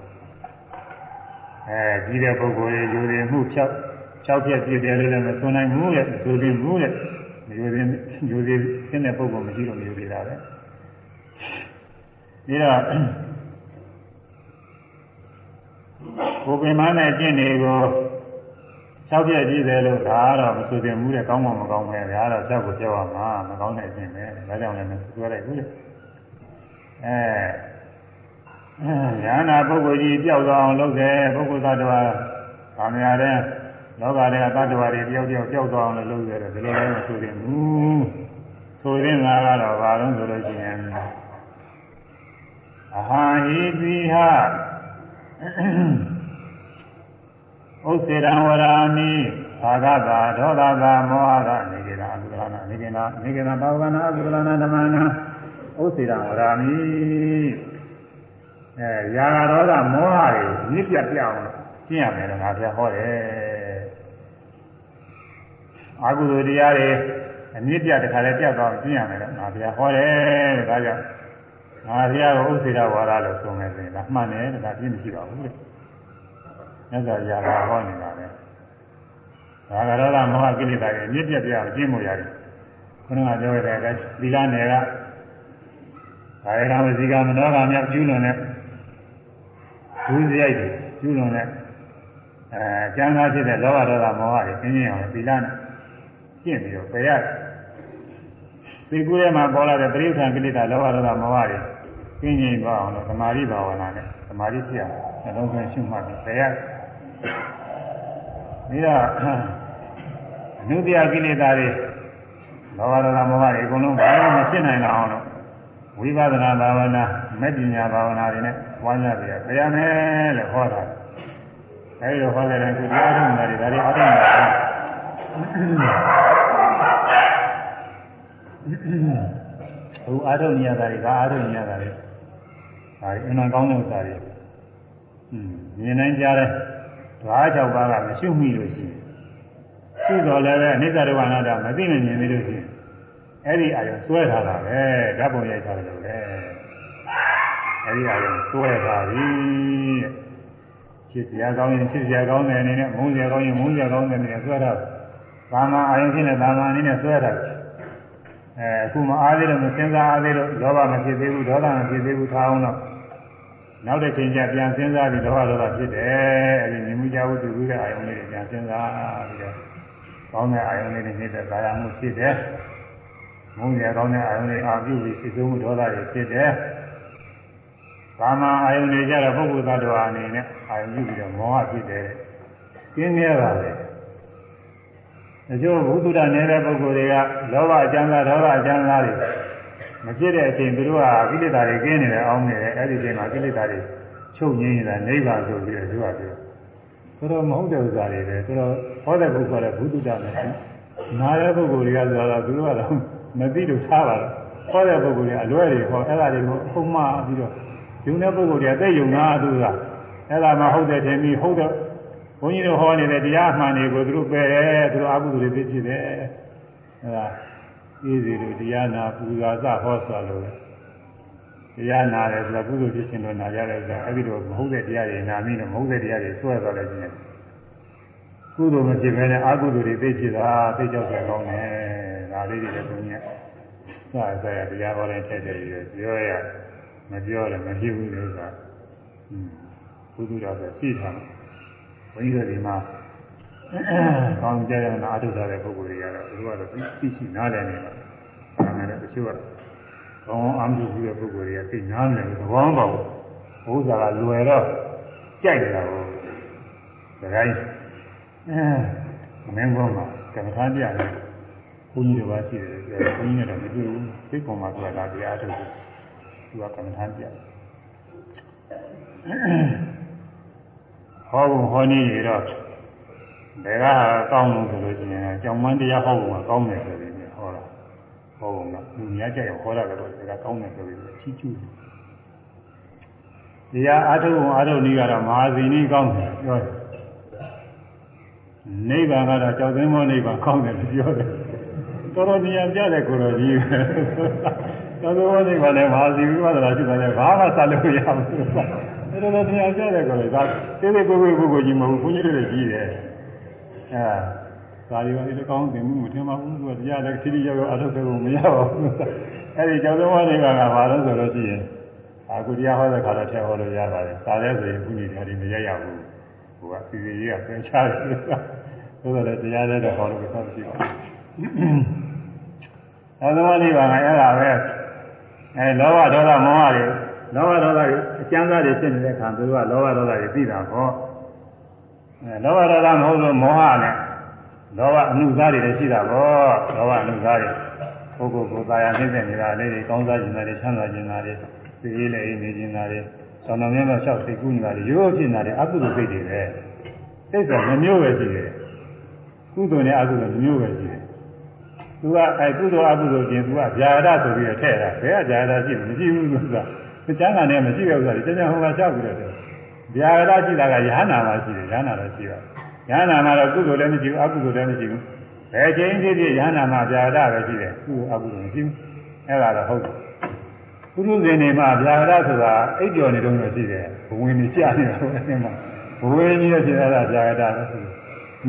အဲကြီးတဲ့ပုဂ္ဂိုလ်တွေယူရင်မှုဖြောက်ဖြောက်ပြက်ပြည့်တယ်လို့လည်းမဆိုနိုင်ဘူးလေဆိုရင်ဘူးလေယူရင်ယူရင်ရှင်းတဲ့ပုဂ္ဂိုလ်မရှိတော့မယူသေးတာပဲပြီးတော့ကိုပင်မနဲ့ကျင့်နေကို ၆ပြည့်ကြည့်တယ်လို့ဒါကတော့မဆိုသင့်ဘူးတဲ့ကောင်းမှမကောင်းပဲဒါကတော့ကြောက်ကိုကြောက်ရမှာမကောင်းတဲ့အကျင့်ပဲဒါကြောင့်လည်းမပြောလိုက်ဘူးလေအဲညာနာပုဂ္ဂိုလ်ကြီးကြောက်သွားအောင်လုပ်တယ်ပုဂ္ဂိုလ်သတ္တဝါဗာမရတဲ့လောကတွေကသတ္တဝါတွေတယောက်တယောက်ကြောက်သွားအောင်လုပ်ရတယ်ဒီလိုလည်းမဆိုသင့်ဘူးဆိုရင်ငါကတော့ဘာလို့ဆိုလို့ရှိရင်အဟံဟိတိဟ ဥစ္စေရံဝရာမိဘာဂတာဒေါသတာမောဟတာနေကေနာအကုသလနာနေကေနာနေကေနာဘာဝနာအကုသလနာဓမ္မနာဥစ္စေရံဝရာမိအဲယာဂဒေါသမောဟတွေညစ်ပြပြအောင်ကျင့်ရမယ်လို့ငါပြဟောတယ်အာဟုဇတရားတွေအမြင့်ပြတခါလဲပြတ်သွားကျင့်ရမယ်လို့ငါပြဟောတယ်ဒါကြောင့်ငါဘုရားကိုဥစ္စေရဝါဒလို့ဆိုမယ်ဆိုရင်ဒါမှန်တယ်ဒါပြည့်မရှိပါဘူးလေ မြတ်စွာဘုရားကဟောနေတာပဲဒါကတော့မောဟကိလေသာတွေမြင့်ပြတ်ပြအောင်ကျင့်မှုရတယ်ခုနကပြောခဲ့တဲ့အတိုင်းသီလနယ်ကကာယကံဝစီကမနောကံမြောက်ကျူးလွန်တဲ့ဒုစရိုက်တွေကျူးလွန်တဲ့အဲကျမ်းသာဖြစ်တဲ့လောဘဒေါသမောဟတွေပြင်းပြင်းအောင်သီလနဲ့ကျင့်ပြီးတော့ပယ်ရတယ်စိတ်ကူးထဲမှာပေါ်လာတဲ့ပရိစ္ဆာန်ကိလေသာလောဘဒေါသမောဟတွေပြင်းပြင်းသွားအောင်လို့သမာဓိဘာဝနာနဲ့သမာဓိဖြစ်အောင်နှလုံးသွင်းရှုမှတ်ပြီးပယ်ရတယ် ပြီးတော့အနုတ္တိယကိလေသာတွေလောဘဒေါသမောဟတွေအကုန်လုံးဘာလို့မဖြစ်နိုင်အောင်လို့ဝိပဿနာဘာဝနာမက်ပညာဘာဝနာတွေနဲ့ဝါးရပြရပြရမယ်လို့ဟောတာအဲဒီလိုဟောတဲ့ရင်ခုတရားထုတ်နေတာတွေဒါတွေအားထုတ်နေတာဟိုအားထုတ်နေရတာတွေဒါအားထုတ်နေရတာတွေဒါအင်းကောင်းတဲ့ဥစ္စာတွေอืมမြင်နိုင်ကြတယ် ဓဝါ၆ပါးကမရှုမိလို့ရှိရင်ရှုတော်လည်းပဲအနိစ္စဒုက္ခအနတ္တမသိနေမြင်နေလို့ရှိရင်အဲ့ဒီအာရုံစွဲထားတာပဲဓာတ်ပုံရိုက်ထားတယ်လို့လေအဲ့ဒီအာရုံစွဲထားပြီဖြစ်စရာကောင်းရင်ဖြစ်စရာကောင်းတဲ့အနေနဲ့မုန်းစရာကောင်းရင်မုန်းစရာကောင်းတဲ့အနေနဲ့စွဲထားသာမန်အာရုံဖြစ်တဲ့သာမန်အနေနဲ့စွဲထားအဲအခုမအားသေးလို့မစဉ်းစားအားသေးလို့လောဘမဖြစ်သေးဘူးဒေါသမဖြစ်သေးဘူးထားအောင်တော့ နောက်တစ်ချိန်ကျပြန်စဉ်းစားပြီးလောဘဒေါသဖြစ်တယ်အဲဒီမြင်မှုကြဝတ္ထုတဲ့အာယုံလေးတွေပြန်စဉ်းစားပြီးတော့ကောင်းတဲ့အာယုံလေးတွေနေတဲ့ကာယမှုဖြစ်တယ်မုန်းရကောင်းတဲ့အာယုံလေးအာပြုပြီးစိတ်ဆိုးမှုဒေါသတွေဖြစ်တယ်ကာမအာယုန်တွေကြတော့ပုဂ္ဂိုလ်သတ္တဝါအနေနဲ့အာယုန်ပြုပြီးတော့မောဟဖြစ်တယ်။ကျင်းခဲ့ပါလေ။အကျိုးဘုဒ္ဓတာနေတဲ့ပုဂ္ဂိုလ်တွေကလောဘအကျဉ်းသားဒေါသအကျဉ်းသားတွေ မဖြစ်တဲ့အချိန်သူတို့ကကိလေသာတွေကင်းနေတယ်အောင်းနေတယ်အဲ့ဒီအချိန်မှာကိလေသာတွေချုပ်ငြိမ်းနေတာနိဗ္ဗာန်ဆိုပြီးတော့သူကပြော။ဆိုတော့မဟုတ်တဲ့ဥစ္စာတွေပဲဆိုတော့ဟောတဲ့ပုဂ္ဂိုလ်ကဘုဒ္ဓတာနဲ့နားတဲ့ပုဂ္ဂိုလ်တွေကဆိုတော့သူတို့ကတော့မသိလို့ထားပါတော့ဟောတဲ့ပုဂ္ဂိုလ်တွေအလွဲတွေဟောအဲ့ဒါတွေကိုအုံမှပြီးတော့ယုံတဲ့ပုဂ္ဂိုလ်တွေကသိယုံတာသူကအဲ့ဒါမှဟုတ်တယ်ထင်ပြီးဟုတ်တော့ဘုန်းကြီးတို့ဟောနေတဲ့တရားမှန်တွေကိုသူတို့ပယ်တယ်သူတို့အကုသိုလ်တွေဖြစ်တယ်အဲ့ဒါ အေးစီတို့တရားနာပူဇာစဟောဆိုလို့တရားနာတယ်ဆိုတာကုသိုလ်ဖြစ်ခြင်းလို့နာကြတယ်ဆိုတာအဲ့ဒီတော့မဟုတ်တဲ့တရားတွေနာမိတော့မဟုတ်တဲ့တရားတွေဆွဲသွားတယ်ချင်းကုသိုလ်မဖြစ်ဘဲနဲ့အကုသိုလ်တွေသိဖြစ်တာသိကြောက်ကြကောင်းတယ်ဒါလေးတွေလည်းဘုန်းကြီးကစာစာရတရားဟောတဲ့ထက်တည်းပြောရမပြောလည်းမဖြစ်ဘူးလို့ဆိုတာอืมကုသိုလ်တော်ဆိုရှိထားတယ်ဘုန်းကြီးတို့ဒီမှာ ကောင်းကြရနာအထုထားတဲ့ပုဂ္ဂိုလ်တွေကတော့သူကတော့သိရှိနားလည်နေတယ်ဒါမှလည်းတချို့ကကောင်းအောင်ပြုတဲ့ပုဂ္ဂိုလ်တွေကသိနားလည်တယ်သဘောမပေါက်ဘူးဥစ္စာကလွယ်တော့ကြိုက်နေတာကိုဒါကြိုက်အဲမင်းကောမှာကမ္မထာပြတယ်ဘုန်းကြီးတွေပါရှိတယ်ပြောဘုန်းကြီးနဲ့တော့မတွေ့ဘူးသိကောင်မှာသူကဒါတရားထုတ်တယ်သူကကမ္မထာပြတယ်ဟောဘုံဟောနေရတော့ ဘယ်ကကောင်းလို့ဆိုလို့ရှိရင်ကြောင်မန်းတရားဟောဘုံကကောင်းတယ်ဆိုပြီးဟောတာဟောဘုံကသူများကြက်ဟောတာကတော့ဒါကကောင်းတယ်ဆိုပြီးချီးကျူးတယ်တရားအာထုံအာထုံဤကတော့မဟာဇီနီကောင်းတယ်ပြောတယ်နိဗ္ဗာန်ကတော့ကြောက်သိမ်းမောနိဗ္ဗာန်ကောင်းတယ်လို့ပြောတယ်တော်တော်ဉာဏ်ပြတဲ့ကိုယ်တော်ကြီးကြောက်သိမ်းမောနိဗ္ဗာန်နဲ့မဟာဇီဝိပဿနာရှိတယ်ဘာမှဆက်လို့ရမှာမဟုတ်ဘူးအဲ့တော့တရားပြတဲ့ကိုယ်တော်ဒါသေးသေးကိုယ်ကိုယ်ကိုယ်ကြီးမဟုတ်ဘူးဘုန်းကြီးတွေကြီးတယ် အဲဒါရီပါဒီကောင်းတင်မှုမထင်ပါဘူးသူကတရားလည်းခရီးရောက်ရောက်အထုတ်ဖို့မရပါဘူးအဲ့ဒီကြောက်သိမ်းမောနိဗ္ဗာန်ကဘာလို့ဆိုလို့ရှိရင်အခုတရားဟောတဲ့ခါတော့ထည့်ဟောလို့ရပါတယ်။ဒါလည်းဆိုရင်ခုနေတယ်ဒီမရရဘူး။ဟိုကစီစီကြီးကသင်ချတယ်။သို့တော်လည်းတရားလည်းတော့ဟောလို့ဆက်ရှိပါဘူး။အဲသမာဓိပါကအဲ့ဒါပဲ။အဲလောဘဒေါသမောဟတွေလောဘဒေါသတွေအကျမ်းစာတွေဖြစ်နေတဲ့အခါသူကလောဘဒေါသတွေသိတာပေါ့။အဲ လောဘဒေါသမဟုတ်လို့မောဟနဲ့လောဘအမှုစားတွေလည်းရှိတာပေါ့။လောဘအမှုစားတွေပုဂ္ဂိုလ်ကိုယ်သာယာနှိမ့်တဲ့နေတာလေးတွေကောင်းစားခြင်းတွေချမ်းသာခြင်းတွေသိရေးလည်းနေနေတာတွေဆောင်းတော်များများလျှောက်သိကူးနေတာတွေရိုးရိုးဖြစ်နေတာတွေအကုသိုလ်စိတ်တွေပဲစိတ်ဆိုနှမျိုးပဲရှိတယ်ကုသိုလ်နဲ့အကုသိုလ်နှမျိုးပဲရှိတယ်သူကအဲကုသိုလ်အကုသိုလ်ချင်းသူကဗျာဒဆိုပြီးတော့ထည့်တာဘယ်ကဗျာဒရှိမှမရှိဘူးဆိုတာသူကျမ်းဂန်နဲ့မရှိတဲ့ဥစ္စာတွေကျန်ကျန်ဟောမှာလျှောက်ပြီးတော့တယ် ဗျာဒရှိတာကယဟနာမှာရှိတယ်ယဟနာတော့ရှိပါယဟနာမှာတော့ကုသိုလ်လည်းမရှိဘူးအကုသိုလ်လည်းမရှိဘူးဘယ်ချိန်ဖြစ်ဖြစ်ယဟနာမှာဗျာဒပဲရှိတယ်ကုသိုလ်အကုသိုလ်မရှိဘူးအဲ့ဒါတော့ဟုတ်တယ်ပုရုဇဉ်တွေမှာဗျာဒဆိုတာအိပ်ကျော်နေတော့ရှိတယ်ဘဝင်နေကြနေတာဘယ်မှာဘဝင်ကြီးရရှိတာဗျာဒပဲ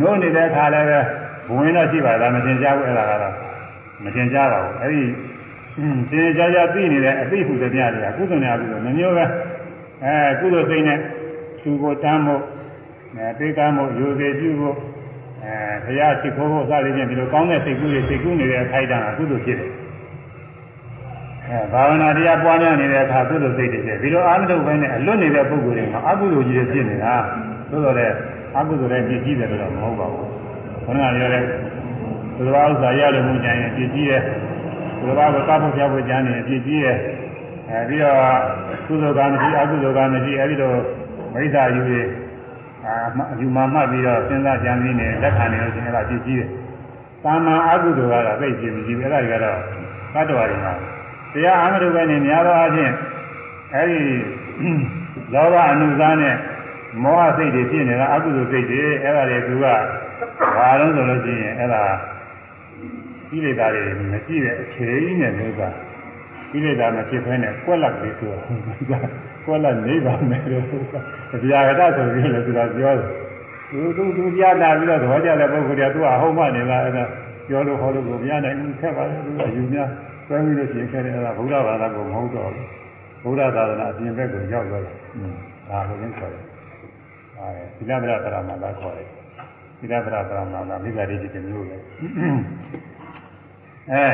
နိုးနေတဲ့အခါလည်းပဲဘဝင်တော့ရှိပါလားမတင်ကြဘူးအဲ့ဒါကတော့မတင်ကြပါဘူးအဲ့ဒီတင်ကြကြသိနေတဲ့အသိဟုသမျှတွေကကုသနာကုသနှမျိုးပဲအဲကုသစိတ်နဲ့ သူကိုတမ်းဖို့အဲသိကမ်းဖို့ယူစေပြုဖို့အဲဘုရားရှိခိုးဖို့စသည်ဖြင့်ဒီလိုကောင်းတဲ့စိတ်ကူးတွေစိတ်ကူးနေတဲ့အခိုက်အတန့်ကကုသဖြစ်တယ်အဲဘာဝနာတရားပွားများနေတဲ့အခါကုသိုလ်စိတ်တွေဖြစ်ဒီလိုအာမတုပဲနဲ့အလွတ်နေတဲ့ပုဂ္ဂိုလ်တွေမှာအကုသိုလ်ကြီးတွေဖြစ်နေတာသို့တော်လည်းအကုသိုလ်တွေပြည့်ကြီးတယ်လို့တော့မဟုတ်ပါဘူးခဏပြောတဲ့သူတော်ဥစ္စာရလို့မှုကြရင်ပြည့်ကြီးတယ်သူတော်ကကားဖို့ပြဖို့ကြမ်းနေပြည့်ကြီးတယ်အဲပြီးတော့ကုသိုလ်ကမရှိအကုသိုလ်ကမရှိအဲဒီတော့ မိစ္ဆာယူရအာယူမှမှတ်ပြီးတော့စဉ်းစားကြံပြီးနေလက်ခံနေလို့ရှိရင်အဲ့ဒါပြည့်ကြီးတယ်တာမန်အကုသိုလ်ကတော့သိပြည့်မရှိဘူးအဲ့ဒါတွေကတော့သတ္တဝါတွေမှာတရားအမှန်တကယ်နဲ့များသောအားဖြင့်အဲဒီလောဘအနုစားနဲ့မောဟစိတ်တွေဖြစ်နေတာအကုသိုလ်စိတ်တွေအဲ့ဒါတွေကဘာလို့ဆိုလို့ရှိရင်အဲ့ဒါကိလေသာတွေမရှိတဲ့အခြေကြီးနဲ့လို့ကကိလေသာမဖြစ်ဖဲနဲ့ကွက်လက်ကလေးဆိုတာ ကွက်လက်နေပါမယ်လို့တရားကတဆိုပြီးလည်းသူကပြောတယ်သူသူသူကြားလာပြီးတော့သဘောကျတဲ့ပုဂ္ဂိုလ်တွေကသူကဟုတ်မှနေလားအဲ့ဒါပြောလို့ဟောလို့ကိုမရနိုင်ဘူးခက်ပါလေသူကယူများဆွဲပြီးလို့ပြင်ခဲ့တယ်အဲ့ဒါဗုဒ္ဓဘာသာကိုမဟုတ်တော့ဘူးဗုဒ္ဓသာသနာအပြင်ဘက်ကိုရောက်သွားတယ်ဒါလိုရင်းခေါ်တယ်အဲဒီလဗရပရမသာခေါ်တယ်ဒီလဗရပရမသာမိစ္ဆာဒိဋ္ဌိတစ်မျိုးပဲအဲ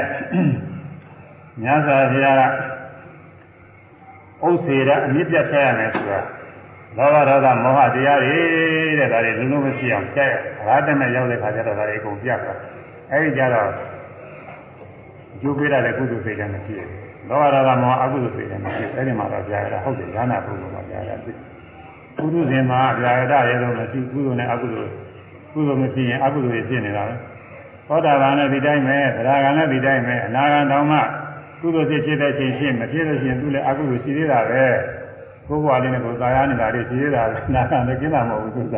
ညဇာဘုရားက ဥစ္စေရအမြင့်ပြတ်ဆက်ရမယ်ဆိုတာလောဘဒေါသမောဟတရားတွေတဲ့ဒါတွေလုံးလုံးမဖြစ်အောင်ဆက်ရဘာတမဲ့ရောက်တဲ့ခါကျတော့ဒါတွေအကုန်ပြတ်သွားအဲဒီကြတော့ကျိုးပေးရတဲ့ကုသိုလ်စိတ်လည်းမရှိဘူးလောဘဒေါသမောဟအကုသိုလ်စိတ်လည်းမရှိဘူးအဲဒီမှာတော့ကြာရတာဟုတ်တယ်ဉာဏပုဂ္ဂိုလ်မှာကြာရတာပုရုဇဉ်မှာဗျာရတရေတော့မရှိကုသိုလ်နဲ့အကုသိုလ်ကုသိုလ်မရှိရင်အကုသိုလ်တွေဖြစ်နေတာပဲသောတာပန်လည်းဒီတိုင်းပဲသရဂံလည်းဒီတိုင်းပဲအနာဂံတောင်မှ ကုသိုလ်ဖြစ်ဖြစ်တဲ့ချိန်ဖြစ်မဖြစ်လို့ရှိရင်သူလည်းအကုသိုလ်ရှိသေးတာပဲကိုယ်ဘဝလေးနဲ့ကိုယ်သာယာနေတာတွေရှိသေးတာပဲနာဂံလည်းကျင်းတာမဟုတ်ဘူးသူက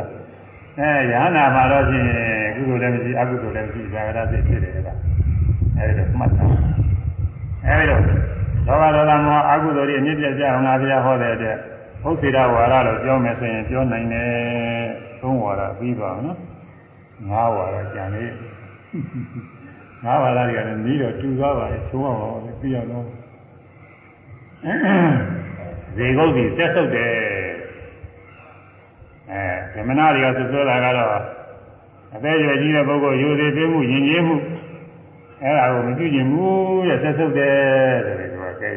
အဲရဟနာမှာတော့ဖြစ်ရင်ကုသိုလ်လည်းမရှိအကုသိုလ်လည်းမရှိဇာကရစိတ်ဖြစ်တယ်ကအဲဒီတော့မှတ်တာအဲဒီတော့လောဘဒေါသမောဟအကုသိုလ်တွေအမြင့်ပြတ်ကြအောင်ငါဘုရားဟောတဲ့အတွက်ဟုတ်စေတဝါရလို့ပြောမယ်ဆိုရင်ပြောနိုင်တယ်သုံးဝါရပြီးပါနော်ငါးဝါဒကြံနေ ငါးဝါဒတွေကလည်းပြီးတော့တူသွားပါလေသုံးအောင်ပါလေပြရတော့ဇေကုတ်ကြီးဆက်ဆုပ်တယ်အဲဓမ္မနာတွေကဆွဆွဲတာကတော့အသက်ရွယ်ကြီးတဲ့ပုဂ္ဂိုလ်ယူသေးသေးမှုယဉ်ကျေးမှုအဲ့ဒါကိုမကြည့်ကျင်ဘူးတဲ့ဆက်ဆုပ်တယ်ဆိုပြီးသူကကဲ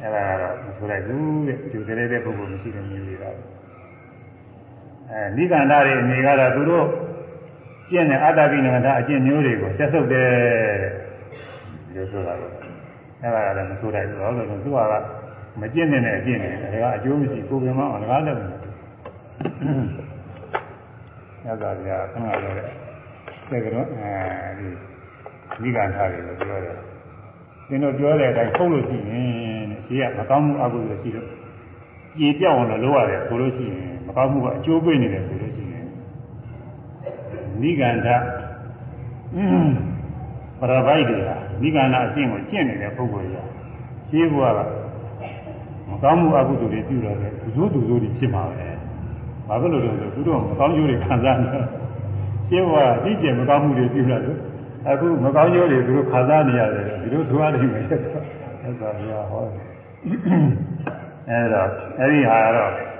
အဲ့ဒါကတော့မဆိုလိုက်ဘူးတဲ့ယူသေးတဲ့ပုဂ္ဂိုလ်မရှိတဲ့မျိုးတွေတော့အဲနိဗ္ဗာန်တွေအနေကတော့သူတို့ ကျင့်တဲ့အတ္တကိနကအကျင့်မျိုးတွေကိုဆက်ဆုပ်တယ်တဲ့ဒီလိုဆိုတာတော့အဲ့ဒါကလည်းမဆိုလိုက်ဘူးတော့ဆိုတော့သူကမကျင့်တဲ့အကျင့်တွေဒါကအကျိုးမရှိကိုယ်ကမှအောင်လည်းလုပ်နေတယ်ညဇာပြာခဏပြောတဲ့သေကရောအဲဒီမိဂန္ဓာတွေလို့ပြောတယ်သင်တို့ပြောတဲ့အတိုင်းဖုတ်လို့ရှိရင်တဲ့ရှိရမကောင်းမှုအကုသိုလ်ရှိလို့ပြေပြောက်အောင်လို့လုပ်ရတယ်ဆိုလို့ရှိရင်မကောင်းမှုကအကျိုးပေးနေတယ်ဆိုလို့ရှိရင် မိဂန္ဓာပရပိုက်တွေဟာမိဂန္ဓာအကျင့်ကိုကျင့်နေတဲ့ပုဂ္ဂိုလ်ကြီးရှင်းဖို့ကမကောင်းမှုအကုသိုလ်တွေပြုတော့တယ်သူတို့သူတို့တွေဖြစ်မှာပဲဘာဖြစ်လို့လဲဆိုသူတို့မကောင်းကျိုးတွေခံစားနေရှင်းဖို့ကသိကျင်မကောင်းမှုတွေပြုလာလို့အခုမကောင်းကျိုးတွေသူတို့ခံစားနေရတယ်ဒီလိုဆိုရတယ်မယ်ဆက်သွားရဟောအဲဒါအဲ့ဒီဟာတော့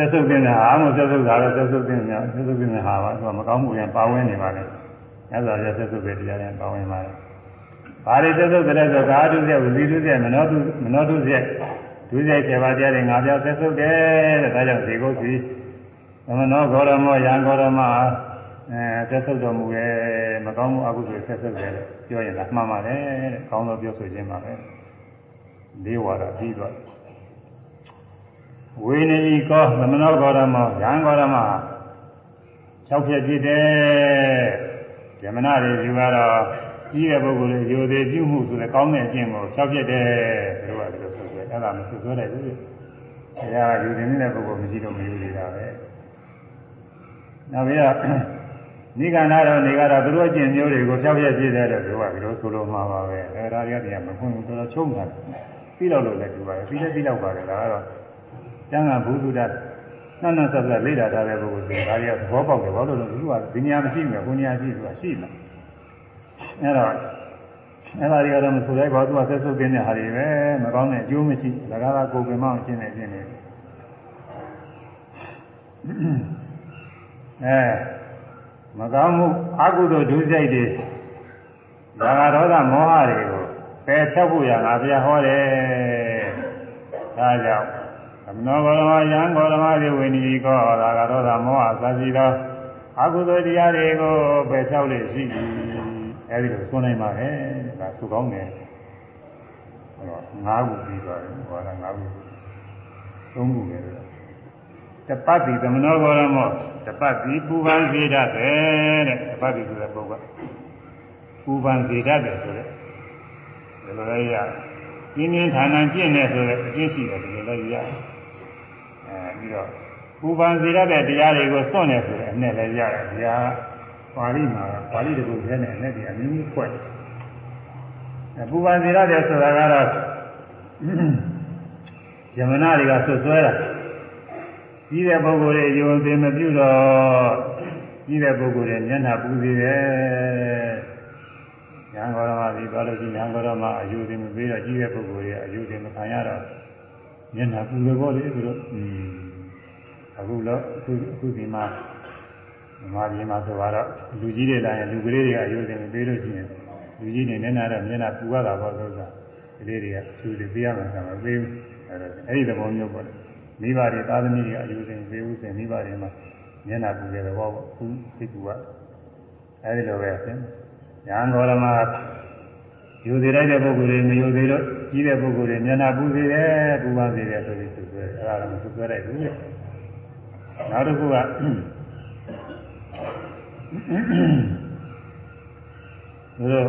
ဆက်စုပ်တဲ့ဟာအမှဆက်စုပ်တာတော့ဆက်စုပ်တဲ့များဆက်စုပ်တဲ့ဟာပါသူကမကောင်းမှုရင်ပါဝင်နေပါလေအဲဒါရဆက်စုပ်တဲ့တရားတွေပါဝင်ပါလေဘာတွေဆက်စုပ်တဲ့ဆိုကာဓုစေဝစီဓုစေမနောဓုမနောဓုစေဒုစရိုက်7ပါးတရားတွေ၅ပါးဆက်စုပ်တယ်တဲ့ဒါကြောင့်ဒီကုတ်စီသမနောဂေါရမောယံဂေါရမအဲဆက်စုပ်တော်မူရဲ့မကောင်းမှုအကုသိုလ်ဆက်စုပ်တယ်ပြောရင်လည်းမှန်ပါတယ်တဲ့ကောင်းသောပြောဆိုခြင်းပါပဲလေးဝါဒပြီးတော့ ဝေနေဤကောသမနောဂေါရမောယံဂေါရမ၆ဖြက်ဖြစ်တယ်ဇမနာတွေယူကတော့ကြီးတဲ့ပုဂ္ဂိုလ်တွေယူသေးပြုမှုဆိုတဲ့ကောင်းတဲ့အကျင့်ကို၆ဖြက်တယ်ဒီလိုကဒီလိုဆိုဆိုအဲ့ဒါမဆိုဆိုတဲ့ဘူး။အဲဒါယူနေနေတဲ့ပုဂ္ဂိုလ်မရှိတော့မယူနေတာပဲ။နောက်ပြီးတော့နိဂန္ဓတော်နေကတော့သူတို့အကျင့်မျိုးတွေကိုဖြောက်ပြည့်ပြည့်တဲ့တော့သူကဒီလိုဆိုလိုမှာပါပဲ။အဲဒါတွေကတည်းကမခွင့်ဘူးတော်တော်ချုံးတာ။ပြီးတော့လို့လည်းဒီပါပဲ။ပြီးလည်းပြီးတော့ပါတယ်ဒါကတော့ ကျမ်းဂန်ဘုဒ္ဓတာနှံ့နှံ့ဆက်ဆက်လေ့လာထားတဲ့ပုဂ္ဂိုလ်တွေဒါတွေကသဘောပေါက်တယ်ဘာလို့လဲသူကဒီနေရာမရှိဘူးကိုနေရာရှိသူကရှိတယ်။အဲတော့အဲ့ဒါတွေကတော့မဆိုလိုက်ပါသူကဆက်ဆုပ်တဲ့ဟာတွေပဲမကောင်းတဲ့အကျိုးမရှိလကားကကိုယ်ပင်မအောင်ရှင်းနေရှင်းနေအဲမကောင်းမှုအကုသိုလ်ဒုစရိုက်တွေဒါကဒေါသမောဟတွေကိုပယ်ဖြောက်ဖို့ရငါဘုရားဟောတယ်ဒါကြောင့် သမနောဂေါရမယံဂေါရမတွေဝိနည်းကောဒါကဒေါသမောဟသတိသောအကုသိုလ်တရားတွေကိုပယ်ဖြောက်လို့ရှိပြီအဲဒီလိုဆွနိုင်ပါရဲ့ဒါသူကောင်းတယ်ဟောငါးခုပြီးသွားတယ်ဟောတာငါးခုသုံးခုပဲတပတ်တိသမနောဘောရမောတပတ်တိပူပန်စေတတ်တယ်တဲ့တပတ်တိဆိုတဲ့ပုဂ္ဂိုလ်ပူပန်စေတတ်တယ်ဆိုတဲ့ဒီလိုလည်းရပြင်းပြင်းထန်ထန်ကျင့်နေဆိုတဲ့အကျင့်ရှိတယ်ဒီလိုလည်းရ အဲပြီးတော့ပူပန်စေတတ်တဲ့တရားတွေကိုစွန့်နေဆိုတဲ့အနဲ့လည်းရတယ်ဒီဟာပါဠိမှာပါဠိတကူထဲနဲ့နဲ့ဒီအမျိုးမျိုးဖွဲ့တယ်အပူပန်စေရတယ်ဆိုတာကတော့ယမနာတွေကဆွဆွဲတာကြီးတဲ့ပုဂ္ဂိုလ်တွေယုံသိမပြုတော့ကြီးတဲ့ပုဂ္ဂိုလ်တွေမျက်နှာပူစေတယ်ညာဂေါရမပြီးသွားလို့ရှိရင်ညာဂေါရမအယူသိမပေးတော့ကြီးတဲ့ပုဂ္ဂိုလ်တွေအယူသိမခံရတော့ မျက်နှာပူတယ်ပေါ့လေသူတို့อืมအခုတော့အခုအခုဒီမှာမာပြည်မှာဆိုတော့လူကြီးတွေလာရင်လူကလေးတွေကအယူသိမပေးလို့ရှိရင်လူကြီးနေနေတော့မျက်နှာပူရတာပေါ့ဆိုတာကလေးတွေကသူတွေပေးရမှာကမပေးဘူးအဲဒါအဲ့ဒီသဘောမျိုးပေါ့မိဘတွေသားသမီးတွေအယူသိပေးဦးစဉ်မိဘတွေမှာမျက်နှာပူတဲ့သဘောပေါ့သူသိကူကအဲဒီလိုပဲဆင်းညာဂေါရမယူသေးတဲ့ပုဂ္ဂိုလ်တွေမယူသေးတော့ ကြီးတဲ့ပုဂ္ဂိုလ်တွေမျက်နှာပူသေးတယ်ပူပါသေးတယ်ဆိုပြီးသူပြောတယ်အဲဒါလည်းသူပြောလိုက်ဘူးလေနောက်တစ်ခုကသူတို့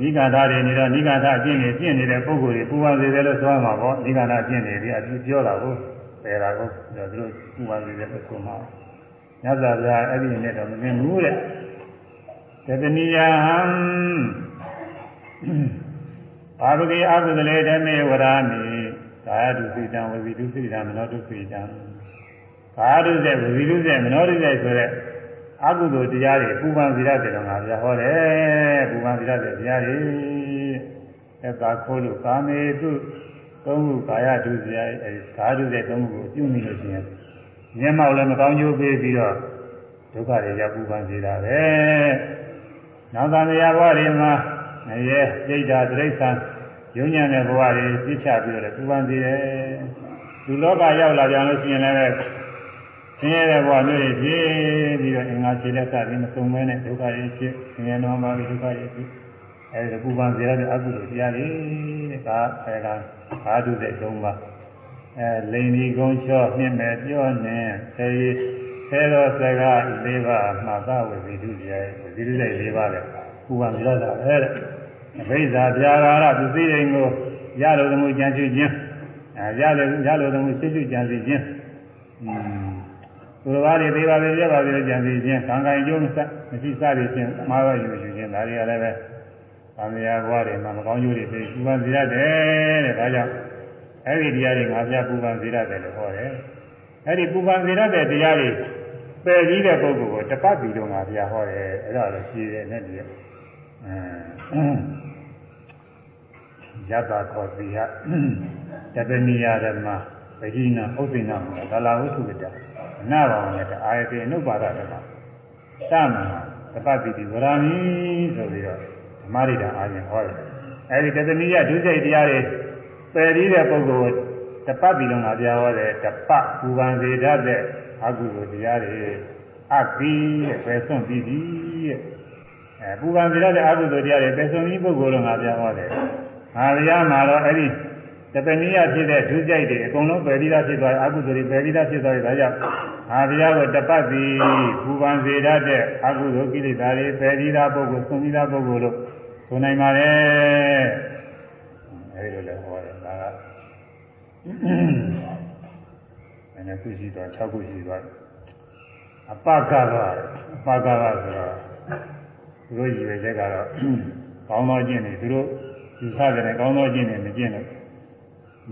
နိဂါထတွေနေတော့နိဂါထအကျင့်တွေကျင့်နေတဲ့ပုဂ္ဂိုလ်တွေပူပါစေတယ်လို့ဆိုရမှာပေါ့နိဂါထအကျင့်တွေဒီအပြပြောတာကိုပယ်တာကိုသူတို့ပူပါစေတယ်လို့ဆိုမှာညဇာပြာအဲ့ဒီနဲ့တော့မမြင်ဘူးတဲ့တတနိယဟံ ဘာဝတိအကုသလေဓမေဝရာမိကာယဒုစိတံဝစီဒုစိတံမနောဒုစိတံကာယဒုစေဝစီဒုစေမနောဒုစေဆိုတဲ့အကုသိုလ်တရားတွေပူပန်စီရတယ်တော့ငါပြဟောတယ်ပူပန်စီရတဲ့တရားတွေသက်သာခိုးလို့ကာမေတုသုံးခုကာယဒုစရိုက်အဲဓာတုတဲ့သုံးခုကိုပြုမိလို့ရှိရင်မျက်မှောက်လည်းမကောင်းကျိုးပေးပြီးတော့ဒုက္ခတွေရောက်ပူပန်စေတာပဲနောက်သံဃာဘဝတွေမှာ ငရဲပြိတ္တာတိရစ္ဆာန်ယုံညံ့တဲ့ဘဝတွေပြစ်ချပြီးတော့ပူပန်စေတယ်လူလောကရောက်လာကြလို့ရှိရင်လည်းဆင်းရဲတဲ့ဘဝမျိုးတွေဖြစ်ပြီးတော့အင်္ဂါခြေလက်စပြီးမစုံမဲနဲ့ဒုက္ခတွေဖြစ်ဆင်းရဲတော်မှာဒုက္ခတွေဖြစ်အဲဒီပူပန်စေရတဲ့အကုသိုလ်တရားတွေတဲ့ဒါအဲကဘာတုတဲ့သုံးပါအဲလိန်ဒီကုန်းချောနှင်းမဲ့ပြောနေဆယ်ရီဆယ်တော်စကား၄ပါးမှာသဝေဝိတုတရားဝိတုတဲ့၄ပါးလေပူပန်စေရတာပဲတဲ့ အဘိဇာပြာဂါရသူသိရင်ကိုရလို့သမှုကြံချခြင်းအဲရလို့ရလို့သမှုစိတ်ချကြံစီခြင်းอืมသူတော်ဘာတွေသေးပါသေးရပါသေးကြံစီခြင်းခံခံကျိုးမဆက်မရှိစသည်ဖြင့်မှားရယူယူခြင်းဒါတွေကလည်းပဲသံဃာဘဝတွေမှာမကောင်းကျိုးတွေသိပူပန်စေရတယ်တဲ့ဒါကြောင့်အဲ့ဒီတရားတွေငါပြပူပန်စေရတယ်လို့ဟောတယ်အဲ့ဒီပူပန်စေရတဲ့တရားတွေပယ်ပြီးတဲ့ပုဂ္ဂိုလ်ကိုတပတ်ပြီးတော့ငါပြဟောတယ်အဲ့ဒါလည်းရှိတယ်နဲ့တည်းအင်း ယတ္တခောတိယတပနိယဓမ္မပရိနာဥစ္စေနမေသလာဝုစုတ္တအနာဘောင်နဲ့အာယတိအနုပါဒဓမ္မသမတပတ်ပြီးဒီဝရဏီဆိုပြီးတော့ဓမ္မရိတာအာရင်ဟောတယ်အဲဒီတပနိယဒုစိတ်တရားတွေပယ်ပြီးတဲ့ပုဂ္ဂိုလ်တပတ်ပြီးတော့ငါပြဟောတယ်တပတ်ပူပန်စေတတ်တဲ့အကုသိုလ်တရားတွေအပိတဲ့ပယ်စွန့်ပြီးပြီတဲ့အဲပူပန်စေတတ်တဲ့အကုသိုလ်တရားတွေပယ်စွန့်ပြီးပုဂ္ဂိုလ်တော့ငါပြဟောတယ် ငါဗျာမှာတော့အဲ့ဒီတပနိယဖြစ်တဲ့ဒုစရိုက်တွေအကုန်လုံးပယ်ပြီးသားဖြစ်သွားတယ်အကုသိုလ်တွေပယ်ပြီးသားဖြစ်သွားတယ်ဒါကြောင့်ငါဗျာကိုတပတ်ပြီးပူပန်စေတတ်တဲ့အကုသိုလ်ကိလေသာတွေပယ်ပြီးသားပုဂ္ဂိုလ်ဆုံးပြီးသားပုဂ္ဂိုလ်လို့ဆိုနိုင်ပါတယ်အဲဒီလိုလည်းဟောတယ်ဒါကအဲနဲ့ခုရှိသွား6ခုရှိသွားအပကကအပကကဆိုတော့သူတို့ရည်ရွယ်ချက်ကတော့ကောင်းသောကျင့်တွေသူတို့ ယူဆတယ်ကောင်းသောကျင့်တွေမကျင့်လို့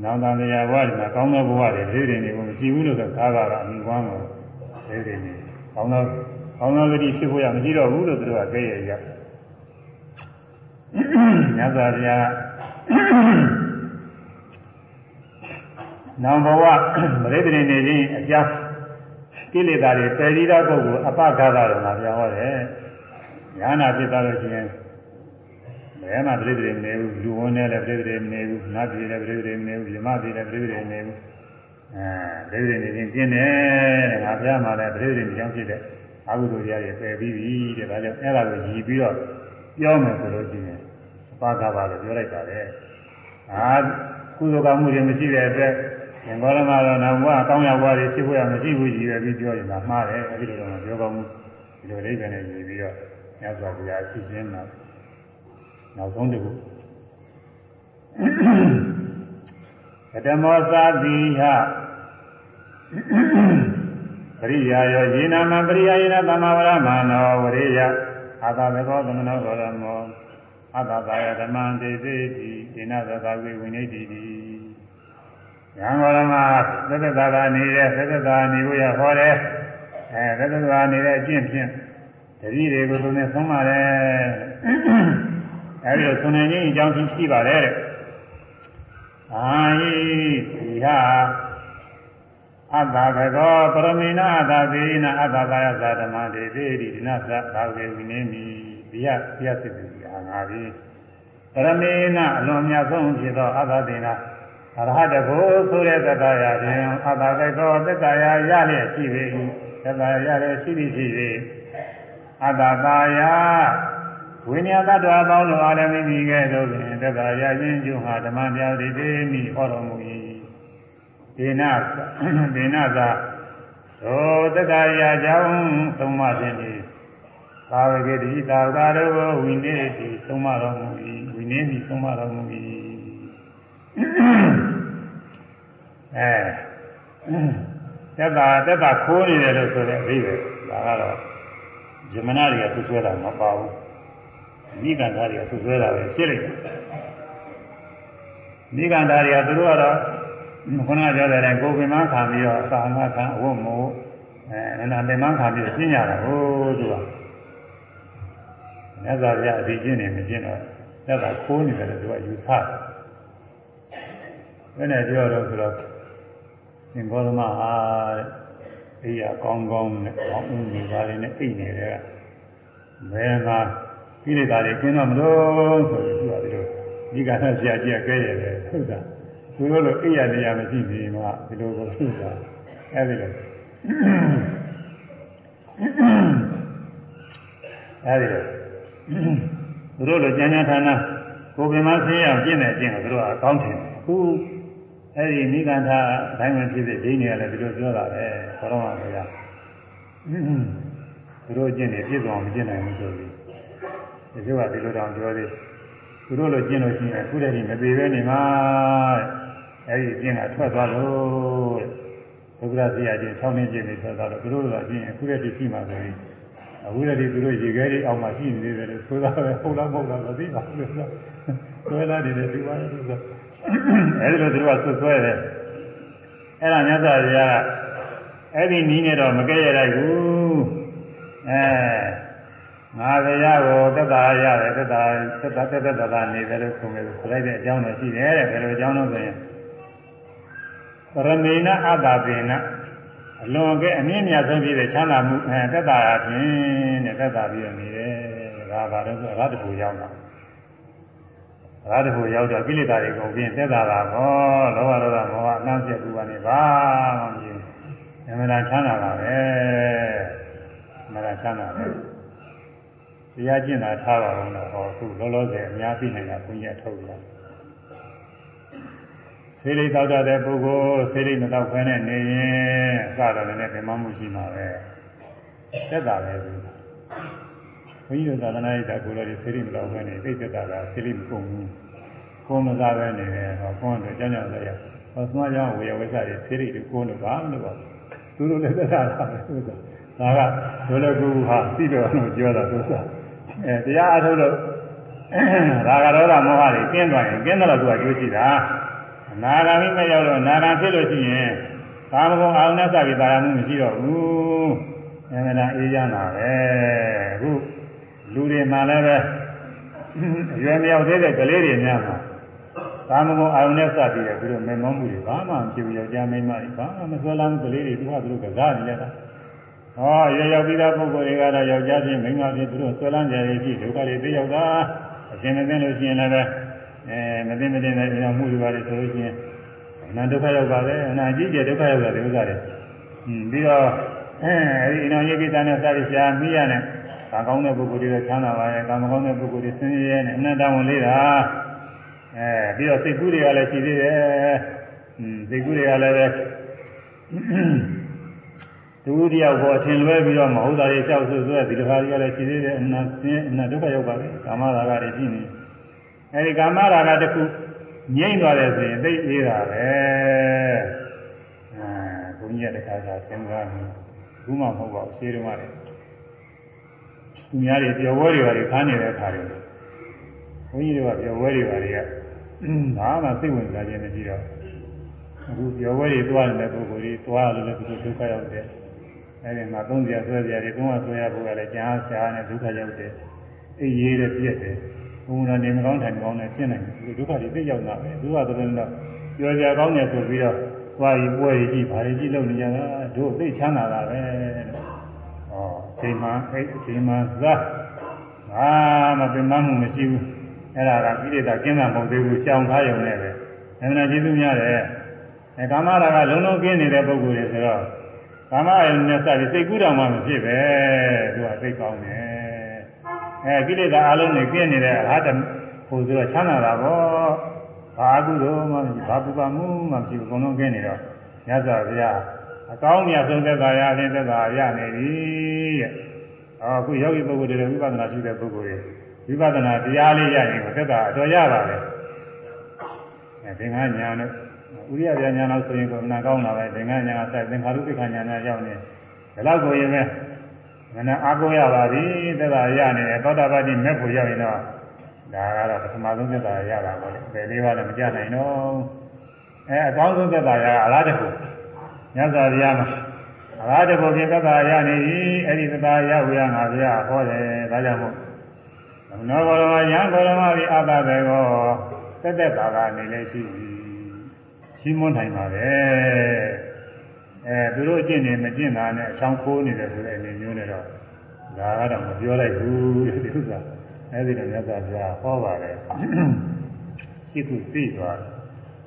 နောင်တန်တရားဘဝတွေမှာကောင်းသောဘဝတွေဒိဋ္ဌိတွေကိုမရှိဘူးလို့ဆိုသာကကအမိဝမ်းကိုဒိဋ္ဌိတွေကောင်းသောကောင်းသောဂတိဖြစ်ဖို့ရမရှိတော့ဘူးလို့သူတို့ကကြဲ့ရကြညဇာဗျာနောင်ဘဝမရိဒ္ဓနေနေချင်းအကြောင်းကိလေသာတွေပယ်ပြီးသောပုဂ္ဂိုလ်အပဂါသတော်မှာပြောဟောတယ်ညာနာဖြစ်သွားလို့ရှိရင် ဘယ်မှာပြိတ္တိမနေဘူးလူဝန်နဲ့လည်းပြိတ္တိမနေဘူးနတ်ပြည်လည်းပြိတ္တိမနေဘူးမြမပြည်လည်းပြိတ္တိမနေဘူးအဲပြိတ္တိနေချင်းပြင်းတယ်တဲ့ငါပြမှာလည်းပြိတ္တိနေကြောင်းဖြစ်တဲ့အကုသိုလ်တရားတွေပယ်ပြီးပြီတဲ့ဒါကြောင့်အဲ့ဒါကိုရည်ပြီးတော့ပြောမယ်ဆိုလို့ရှိရင်အပါကပါလို့ပြောလိုက်တာလေအာကုသိုလ်ကောင်းမှုတွေမရှိတဲ့အတွက်ငင်္ဂေါရမတော့နောက်ဘဝကောင်းရဘဝတွေဖြစ်ဖို့ရမရှိဘူးကြီးပဲပြီးပြောရင်ဒါမှားတယ်အဲ့ဒီလိုတော့ပြောကောင်းမှုဒီလိုလေးပဲနဲ့ရည်ပြီးတော့ညစွာဘုရားရှိရှင်းတာ နောက်ဆုံးတစ်ခုကတမောသာတိဟပရိယာယောယေနာမပရိယာယေနသမဝရမနောဝရိယအာသဘေကောသမနောဘောရမောအတ္တသာယဓမ္မံတေတိတိဒိနသသာဝိဝိနိတိတိဉာဏ်တော်မှာသက်သက်သာသာနေတဲ့သက်သက်သာနေဖို့ရဟောတယ်အဲသက်သက်သာနေတဲ့အကျင့်ဖြင့်တတိတွေကိုသူနဲ့ဆုံးပါတယ် အဲဒီလိုဆုံးနေခြင်းအကြောင်းရှိပါတယ်တဲ့အာဟိဒီဟာအတ္တကကောပရမေနအတ္တသေနအတ္တကာယသာဓမ္မတေတိဒိနသသာဝေဝိနိမိဒီယပြည့်စုံပြီဟာငါပြီပရမေနအလွန်မြတ်ဆုံးဖြစ်သောအတ္တသေနအရဟတကိုဆိုတဲ့သတ္တရာဖြင့်အတ္တကကောသတ္တရာရလျက်ရှိပေ၏သတ္တရာရလျက်ရှိသည်ဖြစ်၍အတ္တသာယာ ဝိညာဏတ္တဝါပေါင်းတို့အားလည်းမိမိကဲ့သို့ပင်သတ္တရာခြင်းကျုံဟာဓမ္မပြာတိသေမိဟောတော်မူ၏ဒေနဒေနသာသောသတ္တရာကြောင့်သုံးမခြင်းသည်သာဝကေတိသာဝကရောဝိနေတိသုံးမတော်မူ၏ဝိနေတိသုံးမတော်မူ၏အဲသက်သာသက်သာခိုးနေတယ်လို့ဆိုတဲ့အဓိပ္ပာယ်ဒါကတော့ဇမနာတွေကသူဆွဲတာမပါဘူး မိဂန္ဓာတွေကသူဆွဲတာပဲဖြစ်လိုက်တယ်မိဂန္ဓာတွေကသူတို့ကတော့ခုနပြောတဲ့အတိုင်းကိုယ်ပင်မခံပြီးတော့အစာငါခံအဝတ်မို့အဲနာမည်မှန်းခါပြီးရှင်းရတာဟိုးသူကမြတ်စွာဘုရားအဒီကျင့်နေမကျင့်တော့သက်သာခိုးနေတယ်သူကယူဆတယ်ဘယ်နဲ့ပြောတော့ဆိုတော့သင်္ဘောသမားဟာအိယာကောင်းကောင်းနဲ့ကောင်းဦးနေပါလေနဲ့အိတ်နေတဲ့ကဘယ်မှာ ကိလေသာတွေကျင်းတော့မလို့ဆိုပြီးသူကဒီလိုဒီကနေ့ဆရာကြီးကကဲရတယ်ဟုတ်တာသူတို့လိုအိယာနေရာမရှိဘူးမှာဒီလိုကိုသူကအဲဒီလိုအဲဒီလိုသူတို့လိုကျမ်းစာဌာနကိုပင်မဆင်းရအောင်ကျင့်တဲ့အကျင့်ကိုသူတို့ကအကောင်းတယ်အခုအဲ့ဒီမိဂန္ဓာအတိုင်းဝင်ဖြစ်ဖြစ်ဒိနေရလဲဒီလိုပြောတာပဲဘောတော်မှာဆိုရသူတို့ကျင့်နေပြည့်စုံအောင်မကျင့်နိုင်ဘူးဆိုပြီး ဒီလိုကဒီလိုတောင်ပြောသေးသူတို့လိုကျင့်လို့ရှိရင်အခုတည်းကမသေးပဲနေမှာအဲ့ဒီကျင့်ကထွက်သွားလို့ဒုက္ခဆရာကြီး6နှစ်ကျင့်နေထွက်သွားလို့သူတို့ကကျင့်အခုတည်းကရှိမှဆိုပြီးအခုတည်းကသူတို့ရေခဲတွေအောက်မှာရှိနေတယ်လို့ဆိုတာပဲဟုတ်လားမဟုတ်လားမသိပါဘူးလို့ဆိုဆွဲလာနေတယ်ဒီပါလို့ဆိုအဲဒီလိုသူတို့ကဆွဆွဲတယ်အဲ့ဒါမြတ်စွာဘုရားအဲ့ဒီနီးနေတော့မကဲရလိုက်ဘူးအဲ ငါဘုရားကိုသက်သာရတယ်သက်သာသက်သာသက်သက်သာနေတယ်လို့ဆိုမယ်ဆိုလိုက်တဲ့အကြောင်းတော့ရှိတယ်တဲ့ဘယ်လိုအကြောင်းလို့ဆိုရင်ပရမေနအတ္တပိနအလွန်ကဲအမြင့်မြတ်ဆုံးဖြစ်တဲ့ချမ်းသာမှုအဲသက်သာအပြင်တဲ့သက်သာပြီးနေတယ်ဒါပါတော့ဆိုအရတ္တဘူရောက်တာအရဟတဖို့ရောက်တော့ကိလေသာတွေကုန်ပြီးသက်သာတာပေါ့လောဘဒေါသမောဟအနှံ့ပြတ်ကူကနေပါမှမဖြစ်အမှန်တရားချမ်းသာတာပဲအမှန်တရားချမ်းသာတယ် တရားကျင့်တာထားပါတော့တော့ဟောအခုလောလောဆယ်အများသိနေတာဘုန်းကြီးအထုတ်ရဆေးလိတောက်တဲ့ပုဂ္ဂိုလ်ဆေးလိမတောက်ခွဲနဲ့နေရင်စတော့လည်းပြမမှုရှိမှာပဲသက်သာတယ်သူဘုန်းကြီးတို့သာသနာ့ရေးတာကိုယ်လည်းဆေးလိမတောက်ခွဲနေသိသက်သာတာဆေးလိမကုန်ဘူးကိုယ်မစားပဲနေတယ်ဟောကိုယ်တို့ကြောင်းကြောင်းလည်းရဟောသမားကြောင့်ဝေယဝိသတွေဆေးလိတွေကိုယ်တို့ဘာမှမလုပ်ပါဘူးသူတို့လည်းသက်သာတာပဲဟုတ်ကဲ့ဒါကဒုလကူဟာသိတော်လို့ပြောတာသူစား အဲတရားအထုတ်လို့ရာဂဒေါသမောဟတွေကျင်းသွားရင်ကျင်းတော့သူကကျိုးရှိတာနာဂာမိမရောက်တော့နာဂာဖြစ်လို့ရှိရင်ကာမဂုဏ်အာရုံနဲ့စပြီးတာယာမှုမရှိတော့ဘူးအမှန်တရားအေးချမ်းတာပဲအခုလူတွေမှလည်းပဲအရွယ်မရောက်သေးတဲ့ကလေးတွေများမှာကာမဂုဏ်အာရုံနဲ့စပြီးတယ်သူတို့မေမောမှုတွေဘာမှမဖြစ်ဘူးယောက်ျားမိန်းမတွေဘာမှမဆွဲလမ်းကလေးတွေသူကသူတို့ကစားနေကြတာ ဟောရရောက်ပြီးသားပုဂ္ဂိုလ်တွေကတော့ယောက်ျားချင်းမိန်းမချင်းသူတို့ဆွဲလန်းကြရည်ဒုက္ခတွေသိရောက်တာအရှင်မသိလို့ရှိရင်လည်းပဲအဲမသိမသိနဲ့ဒီမှုတွေပါလေဆိုလို့ရှိရင်အနန္ဒုက္ခရောက်ပါလေအနာကြီးကျဒုက္ခရောက်တာဒီဥစ္စာတွေဟင်းပြီးတော့အဲဒီအနာယကိစ္စနဲ့စသည်ရှာမိရနဲ့ကာကောင်းတဲ့ပုဂ္ဂိုလ်တွေချမ်းသာပါရဲ့ကာမကောင်းတဲ့ပုဂ္ဂိုလ်တွေဆင်းရဲနဲ့အနန္တဝင်လေးတာအဲပြီးတော့စိတ်ကူးတွေကလည်းရှိသေးတယ်ဟင်းစိတ်ကူးတွေကလည်းပဲ သူတယောက်ကိုအထင်လွဲပြီးတော့မဟုတ်တာတွေလျှောက်ဆွဆွဲဒီတစ်ခါကြီးလည်းရှိသေးတယ်အနန္တဆင်းအနန္တဒုက္ခရောက်ပါလေကာမရာဂတွေရှိနေအဲဒီကာမရာဂတစ်ခုငြိမ့်သွားတယ်ဆိုရင်သိသေးတာပဲအဲဘုန်းကြီးကတခါကစဉ်းစားနေဘူးမှမဟုတ်ပါဘူးရှင်းတော့ရတယ်သူများတွေပျော်ပွဲတွေပါတွေခန်းနေတဲ့အခါတွေဘုန်းကြီးတွေကပျော်ပွဲတွေပါတွေကဘာမှစိတ်ဝင်စားခြင်းမရှိတော့အခုပျော်ပွဲတွေတွားနေတဲ့ပုဂ္ဂိုလ်တွေတွားလို့လည်းသူတို့ဒုက္ခရောက်တယ် အဲဒီမှာသုံးစရာဆွဲစရာတွေသုံးရဆွဲရဖို့ကလည်းကြားရှားနဲ့ဒုက္ခရောက်တယ်အေးရေးတဲ့ပြည့်တယ်ဘုံတော်နေမကောင်းထိုင်မကောင်းနဲ့ရှင်းနိုင်တယ်ဒုက္ခတွေသိရောက်တာပဲသူကဆိုရင်တော့ပြောကြကောင်းတယ်ဆိုပြီးတော့သွားပြီးပွဲကြီးကြီးဘာတွေကြီးလုပ်နေကြတာတို့သိချမ်းသာတာပဲဟောချိန်မှအဲ့ချိန်မှသာဘာမှပင်မမှုမရှိဘူးအဲ့ဒါကကိလေသာကျင်းတာမဟုတ်သေးဘူးရှောင်ထားရုံနဲ့ပဲအမှန်တရားကျေးဇူးများတယ်အဲကာမရာဂလုံးလုံးကျင်းနေတဲ့ပုဂ္ဂိုလ်တွေဆိုတော့ ကာမအယုန်နဲ့စပြီးစိတ်ကူးတော်မှမဖြစ်ပဲသူကသိကောင်းတယ်အဲကိလေသာအလုံးတွေကျင်းနေတဲ့အဟာတဟိုဆိုတော့ချမ်းသာတာပေါ့ဘာကုသိုလ်မှမရှိဘာပူပါမှုမှမရှိဘူးအကုန်လုံးကျင်းနေတော့မြတ်စွာဘုရားအကောင်းမြတ်ဆုံးသက်သာရခြင်းသက်သာရနေပြီတဲ့။အော်အခုယောဂီပုဂ္ဂိုလ်တွေဝိပဿနာရှိတဲ့ပုဂ္ဂိုလ်တွေဝိပဿနာတရားလေးရရင်သက်သာအတော်ရပါလေ။အဲသင်္ခါညာနဲ့ ဥရိယပြညာလို့ဆိုရင်ကိုယ်နာကောင်းလာပဲသင်္ခါညာကဆက်သင်္ခါရုပ္ပခညာနဲ့ရောက်နေဒီလောက်ကိုရင်ပဲငါအားကိုးရပါပြီသက်သာရနေတယ်သောတာပတိမဲ့ဖို့ရောက်ရင်တော့ဒါကတော့ပထမဆုံးသက်သာရတာပေါ့လေဘယ်လေးပါးလည်းမကြနိုင်တော့အဲအကောင်းဆုံးသက်သာရအလားတခုမြတ်စွာဘုရားမှာအအဘာတဘုဖြင့်သတ္တရနေပြီအဲ့ဒီသတ္တရဝေယငါဗျာဟောတယ်ဒါကြောင့်မို့နောဘောရမယံဘောရမဒီအတ္တဘေကောတက်တက်ပါကနေလည်းရှိပြီ ရှင်းမွန်းနိုင်ပါပဲအဲသူတို့အကျင့်နေမကျင့်တာနဲ့အချောင်းခိုးနေတယ်ဆိုတဲ့အနေမျိုးနဲ့တော့ဒါကတော့မပြောလိုက်ဘူးဒီဥစ္စာအဲဒီတော့မြတ်စွာဘုရားဟောပါတယ်ရှိခုသိသွား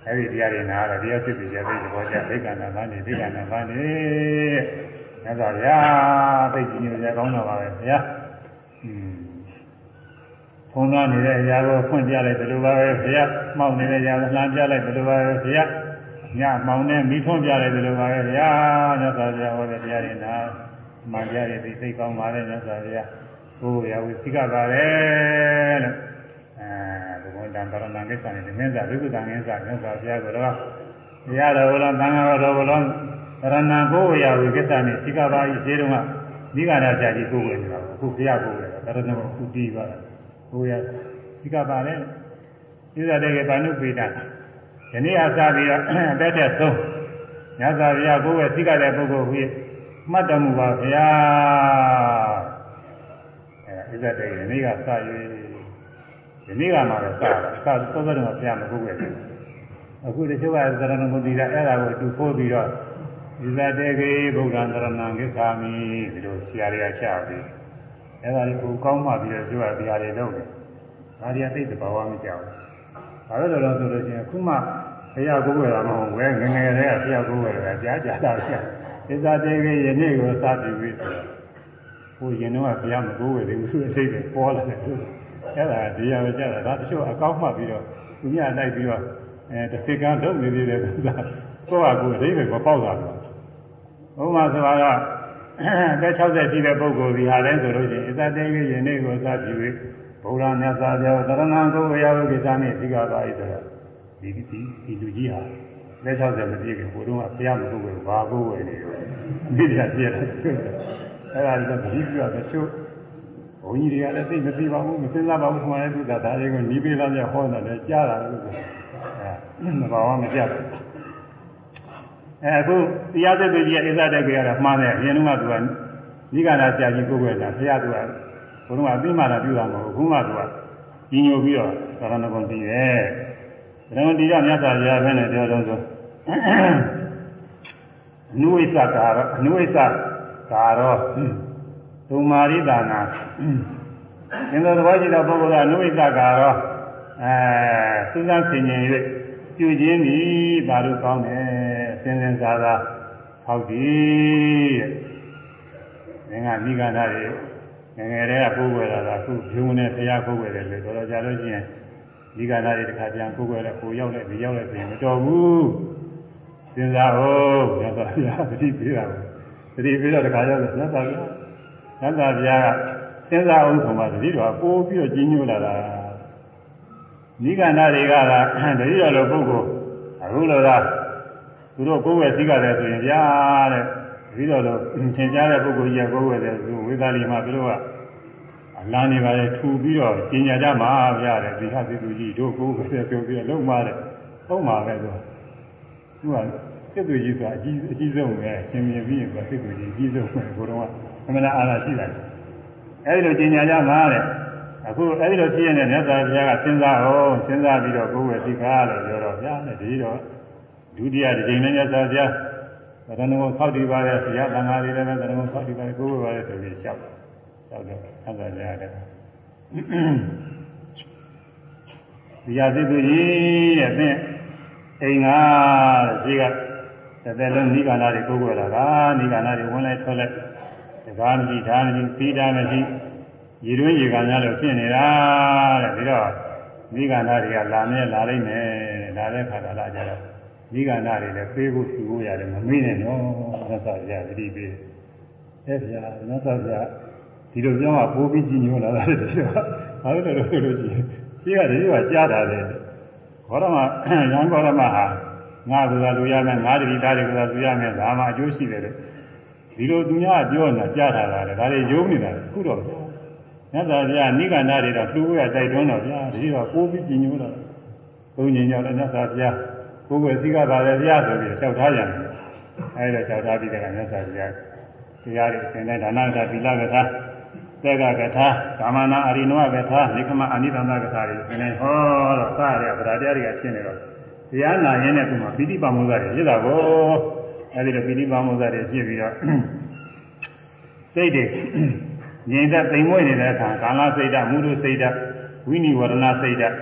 အဲဒီတရားတွေနားတော့တရားစစ်ပြီးရတဲ့သဘောကျဒိဋ္ဌာနာဘာနေဒိဋ္ဌာနာဘာနေမြတ်စွာဘုရားသိကြည်ညိုကြကောင်းတော့ပါပဲဘုရားอืมဖုံးသွားနေတဲ့အရာကိုဖွင့်ပြလိုက်တယ်လို့ပါပဲဘုရားမှောက်နေတဲ့အရာကိုလှမ်းပြလိုက်တယ်လို့ပါပဲဘုရား ညမှောင်နဲ့မိထွန်းပြလိုက်တယ်လို့ပါပဲဘုရားမြတ်စွာဘုရားဟောတဲ့တရားတွေနားမှန်ကြရသည်သိကောင်းပါလေမြတ်စွာဘုရားဘုရားဝိသိကပါလေလို့အဲဘုရားတန်တရဏံကိစ္စနဲ့မင်းစားဝိကုတံကိစ္စမြတ်စွာဘုရားကိုတော့ဘုရားတော်ဘလုံးသံဃာတော်ဘလုံးတရဏံဘုရားဝိကိစ္စနဲ့သိကပါဤခြေတုံးကဒီကရာကြာကြီးကိုယ်ဝင်နေတာအခုဘုရားကိုယ်ဝင်တာတရဏံကိုအခုပြီးပါလားဘုရားသိကပါလေဣဇာတေကဘာနုပိတာ ယနေ့အစားပြီးတော့တက်တဲ့ဆုံးညဇာဗျာကိုယ်ရဲ့သိကတဲ့ပုဂ္ဂိုလ်ဖြစ်မှတ်တော်မူပါဗျာအဲဣဇာတေယနေ့ကစ၍ယနေ့ကမှလည်းစတာစသောသောတော့ဘုရားမဟုတ်ပဲအခုတချို့ကသရဏဂုတိကအဲ့ဒါကိုတူဖိုးပြီးတော့ဣဇာတေကေဗုဒ္ဓံသရဏံကိသာမိဒီလိုဆရာတွေကချပြီးအဲ့ဒါကိုကောင်းမှပြီးတော့ကျိုးရတရားတွေလုပ်တယ်ဒါတွေကသိတဲ့ဘာဝမကြောက်ဘူး ဘာလို့လဲဆိုလို့ရှိရင်အခုမှဘုရားကိုယ်ဝယ်တာမဟုတ်ဘူးငငယ်တည်းကဘုရားကိုယ်ဝယ်တာကြားကြတာရှိသစ္စာတေကေယနေ့ကိုစသည်ပြီးဆိုတော့ဟိုရင်တော့ဘုရားမကိုယ်ဝယ်သေးဘူးဆိုအစိတ်ပဲပေါ်လာတယ်အဲ့ဒါဒီရပဲကြတာဒါတချို့အကောက်မှပြီးတော့သူများလိုက်ပြီးတော့အဲတစ်စိကံထုတ်နေသေးတယ်ဆိုတာကိုယ့်ဟာကိုယ်အသေးပဲမပေါက်တာဘူးဥပမာဆိုတာကအသက်60ရှိတဲ့ပုဂ္ဂိုလ်ဒီဟာလဲဆိုလို့ရှိရင်အသတေကေယနေ့ကိုစသည် ပြီးဘုရားမြတ်စွာဘုရားသရဏံကိုဝေယဝိကိစ္စနဲ့သိကြပါ၏ဆိုတော့ဒီဒီဒီလူကြီးဟာလက်60မပြည့်ခင်ဘုရားကဘုရားမဟုတ်ဘူးဘာကိုဝယ်နေလို့ဒီပြပြည့်တယ်အဲ့ဒါလည်းဒီပြတချို့ဘုန်းကြီးတွေကလည်းသိမသိပါဘူးမစဉ်းစားပါဘူးခွန်ရဲသူကဒါတွေကိုနီးပေးလာပြဟောတယ်လည်းကြားတာလို့ဆိုအဲမဘာမှမကြဘူးအဲအခုတရားသက်သူကြီးရဲ့ဣဇတက်ကြီးကတော့မှားတယ်အရင်ကသူကနိဂါရဆရာကြီးကိုယ်ွယ်တာဘုရားသူက ဘုရားအသိမှလာပြုတာမဟုတ်ဘူးခုမှသူကကြီးညိုပြီးတော့သရဏဂုံတည်တယ်သရဏဂုံတည်ကြမြတ်စွာဘုရားဘယ်နဲ့ပြောတော့ဆိုအနုဝိသကာရောအနုဝိသကာရောသုမာရိတာနာသင်္သောသဘောရှိတဲ့ပုဂ္ဂိုလ်ကအနုဝိသကာရောအဲစူးစမ်းဆင်ခြင်၍ပြုခြင်းသည်ဘာလို့ကောင်းတယ်စင်စင်စားစားဟောက်သည်တဲ့ငါမိဂန္ဓာတွေ ငငယ်တည်းကကိုးကွယ်လာတာအခုဘုံနဲ့တရားကိုးကွယ်တယ်လေတော်တော်ကြာလို့ရှိရင်ဒီကနာတွေတစ်ခါပြန်ကိုးကွယ်တော့ကိုရောက်လိုက်ဒီရောက်လိုက်ပြင်မတော်ဘူးစဉ်းစားဟုတ်ရသော်ဘုရားတတိပေးတာတတိပေးတော့တစ်ခါရောက်တယ်ရသော်ဘုရားရသော်ဘုရားကစဉ်းစားအောင်ဆိုမှတတိတော်ပိုးပြီးတော့ကြီးညိုလာတာဒီကနာတွေကလာတတိတော်လိုပုဂ္ဂိုလ်အခုလိုကသူတို့ကိုယ်ဝယ်စည်းကြတယ်ဆိုရင်ဗျာတဲ့ ပြီးတော့လို့သင်ကြားတဲ့ပုဂ္ဂိုလ်ကြီးကကိုယ်ဝယ်တယ်သူဝိသလီမှာသူတို့ကအလန်းနေပါလေထူပြီးတော့ကျင်ညာကြမှာဗျာတဲ့ဒီဟာသီသူကြီးတို့ကိုယ်ဝယ်တယ်ဆိုပြီးတော့လုံးမာတယ်ဟုတ်မှာပဲသူကသူကစစ်သူကြီးဆိုတာအကြီးအကြီးဆုံးပဲရှင်မြင်ပြီးရင်ကစစ်သူကြီးအကြီးဆုံးပဲဘုရားကအမှန်အားလားရှိတယ်အဲဒီလိုကျင်ညာကြမှာတဲ့အခုအဲဒီလိုဖြစ်နေတဲ့မြတ်စွာဘုရားကစဉ်းစားအောင်စဉ်းစားပြီးတော့ကိုယ်ဝယ်သိကားလို့ပြောတော့ဗျာတဲ့ဒီတော့ဒုတိယတစ်ချိန်နဲ့မြတ်စွာဘုရား သရဏဂုံဆောက်တည်ပါရဲ့ဆရာတန်ဃာတွေလည်းသရဏဂုံဆောက်တည်ပါကိုယ်ဝယ်ပါရဲ့ဆိုပြီးလျှောက်လျှောက်တော့ဆက်သွားကြရတယ်ဒီရသိသူကြီးတဲ့သင်အိမ်ကရှိကတစ်သက်လုံးနိဂန္ဓာတွေကိုယ်ဝယ်လာတာနိဂန္ဓာတွေဝင်လိုက်ထွက်လိုက်တကားမရှိဓာမရှိသီးတာမရှိရည်တွင်းရေကန်များလို့ဖြစ်နေတာတဲ့ပြီးတော့နိဂန္ဓာတွေကလာမြဲလာလိမ့်မယ်လာတဲ့ခါကလာကြတော့ ဒီကနာတွေလည်းပေးဖို့သူဖို့ရတယ်မမေ့နဲ့နော်မြတ်စွာဘုရားတတိပေးတယ်ဗျာမြတ်စွာဘုရားဒီလိုပြောမှပိုးပြီးကြည်ညိုလာတာတည်းဘာလို့လဲဆိုလို့ရှိရင်ရှိကတည်းကကြားတာလေဘောရမရန်ဘောရမဟာငါကသာလူရမယ်ငါတတိသားတွေကသာလူရမယ်ဒါမှအကျိုးရှိတယ်လေဒီလိုသူများပြောနေတာကြားတာလားဒါတွေယုံနေတာခုတော့မြတ်စွာဘုရားနိဂန္ဓတွေတော့သူ့ဝရတိုက်တွန်းတော့ဗျာတတိတော့ပိုးပြီးကြည်ညိုလာဘုန်းကြီးညောင်းလည်းမြတ်စွာဘုရား ကိုယ်ကိုယ်သိကပါလေဗျာဆိုပြီးလျှောက်ထားကြတယ်အဲဒီတော့လျှောက်ထားပြီးတဲ့ကမြတ်စွာဘုရားတရားတွေသင်တဲ့ဒါနကထာသီလကထာသက်ကကထာကာမနာအရိနောကထာနိကမအနိသန္တကထာတွေသင်နေဟောတော့စရတဲ့ဗရာတရားတွေကဖြစ်နေတော့တရားနာရင်းနဲ့သူမှာပိဋိပါမုဇ္ဇတွေဖြစ်တာကိုအဲဒီတော့ပိဋိပါမုဇ္ဇတွေဖြစ်ပြီးတော့စိတ်တွေငြိမ်သက်သိမ်မွေ့နေတဲ့အခါကာလစိတ်ဓာတ်မုဒုစိတ်ဓာတ်ဝိနိဝရဏစိတ်ဓာတ်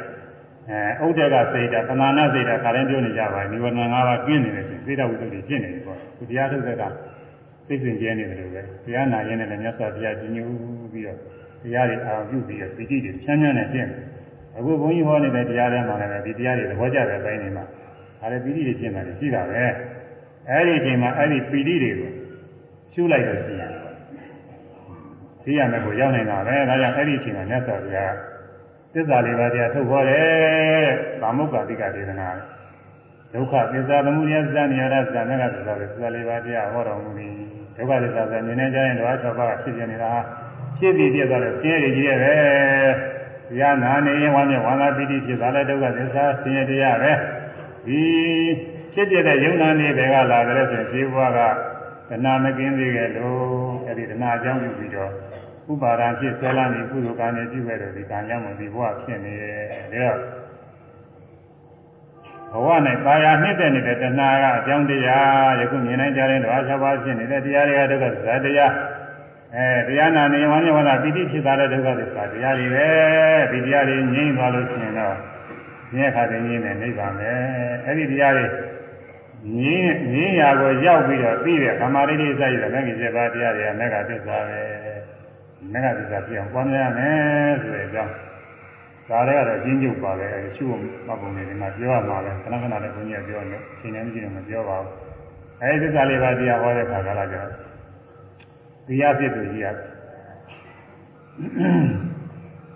အဲဥဒ္ဒကစိတ်ဓာတ်ပဏာနာစိတ်ဓာတ်ခါတိုင်းပြောနေကြပါနိဝရဏ၅ပါးကျင်းနေတယ်ဆိုစိတ်ဓာတ်ဝိသုဒ္ဓိကျင်းနေပြီပေါ့ဒီတရားထုတ်တဲ့ကသိစဉ်ကျဲနေတယ်လို့ပဲတရားနာရင်းနဲ့လည်းမြတ်စွာဘုရားကြီးညူပြီးတော့တရားတွေအာရုံပြုပြီးတော့ပိဋိတွေချမ်းချမ်းနဲ့ကျင့်တယ်အခုဘုန်းကြီးဟောနေတဲ့တရားတွေမှာလည်းဒီတရားတွေသဘောကျတဲ့ဘိုင်းတွေမှာဒါလည်းပိဋိတွေကျင့်တာရှိတာပဲအဲဒီအချိန်မှာအဲ့ဒီပိဋိတွေကိုရှုလိုက်လို့ရှိရင်သိရမယ်ကိုရောက်နေတာပဲဒါကြောင့်အဲ့ဒီအချိန်မှာမြတ်စွာဘုရား သစ္စာလေးပါးတရားထုတ်ခေါ်တယ်ကာမုက္ခတိကဒေသနာဒုက္ခသစ္စာသမုဒယသစ္စာနိရောဓသစ္စာမေဃသစ္စာပဲသစ္စာလေးပါးတရားဟောတော်မူပြီးဒုက္ခသစ္စာဆိုမြင်နေကြရင်တော့၆ပါးဖြစ်ပြနေတာဖြစ်ပြီးပြသွားတော့ဆင်းရဲကြီးရဲ့ပဲတရားနာနေရင်ဝမ်းမြေဝမ်းသာပီတိဖြစ်သွားတဲ့ဒုက္ခသစ္စာဆင်းရဲတရားပဲဒီဖြစ်ပြတဲ့ယုံနာနေတွေကလာကြတဲ့ဆိုရင်ရှိဘွားကတဏှာမကင်းသေးကြလို့အဲ့ဒီတဏှာအကြောင်းပြုပြီးတော့ ဥပါဒံဖြစ်ဆွဲလာနေကုသိုလ်ကံနဲ့ပြုခဲ့တော့ဒီကံကြောင့်မဒီဘဝဖြစ်နေတယ်ဒါတော့ဘဝနဲ့ပါရနှစ်တဲ့နေတဲ့တဏှာကအကြောင်းတရားယခုမြင်နိုင်ကြတဲ့ဓဝါ၆ပါးဖြစ်နေတဲ့တရားတွေကဒုက္ခသစ္စာတရားအဲတရားနာနေဝမ်းမြေဝန္တာပိဋိဖြစ်သွားတဲ့ဒုက္ခသစ္စာတရားတွေပဲဒီတရားတွေငြိမ့်သွားလို့ရှိရင်တော့ဉာဏ်ခါတဲ့ငြိမ့်တဲ့နိဗ္ဗာန်ပဲအဲ့ဒီတရားတွေငြင်းငြင်းရာကိုရောက်ပြီးတော့ပြီးတဲ့ဓမ္မရိဋ္ဌိစိုက်ရတဲ့မဂ္ဂင်7ပါးတရားတွေကမဂ္ဂသစ္စာပဲ မဂ္ဂသစ္စာပြအောင်ပွားများရမယ်ဆိုတဲ့အကြောင်းဒါလည်းကတော့ကျင်းကျုပ်ပါပဲအဲရှုမှတ်ပုံတွေဒီမှာပြောရမှာပဲခဏခဏလည်းဘုန်းကြီးကပြောနေအချိန်နဲ့မရှိတော့မပြောပါဘူးအဲဒီသစ္စာလေးပါးတရားဟောတဲ့ခါကလာကြတော့တရားဖြစ်သူကြီးက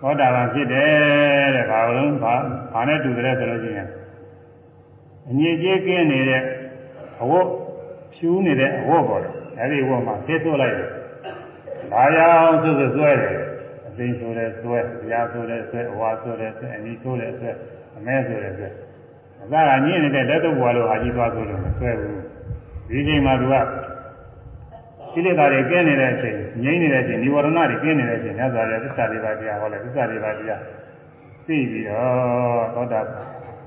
ဟောတာပါဖြစ်တယ်တဲ့ဘာလို့ဘာဘာနဲ့တူတယ်ဆိုလို့ရှိရင်အငြိကျေးကင်းနေတဲ့အဝတ်ဖြူနေတဲ့အဝတ်ပေါ်တယ်အဲဒီဝတ်မှာဆေးဆိုးလိုက်တယ် ဘာရောက်ဆိုဆိုဆွဲတယ်အသိဆိုတယ်ဆွဲတရားဆိုတယ်ဆွဲအဝါဆိုတယ်ဆွဲအနီဆိုတယ်ဆွဲအမဲဆိုတယ်ဆွဲအသာကညင်းနေတဲ့လက်တော့ဘွားလို့ဟာကြီးသွားဆိုလို့မဆွဲဘူးဒီချိန်မှာသူကကိလေသာတွေကင်းနေတဲ့အချိန်ငြိမ့်နေတဲ့အချိန်និဝရဏတွေကင်းနေတဲ့အချိန်ညဇာရသစ္စာတွေပါတရားဟောလဲသစ္စာတွေပါတရားသိပြီးတော့သောတာ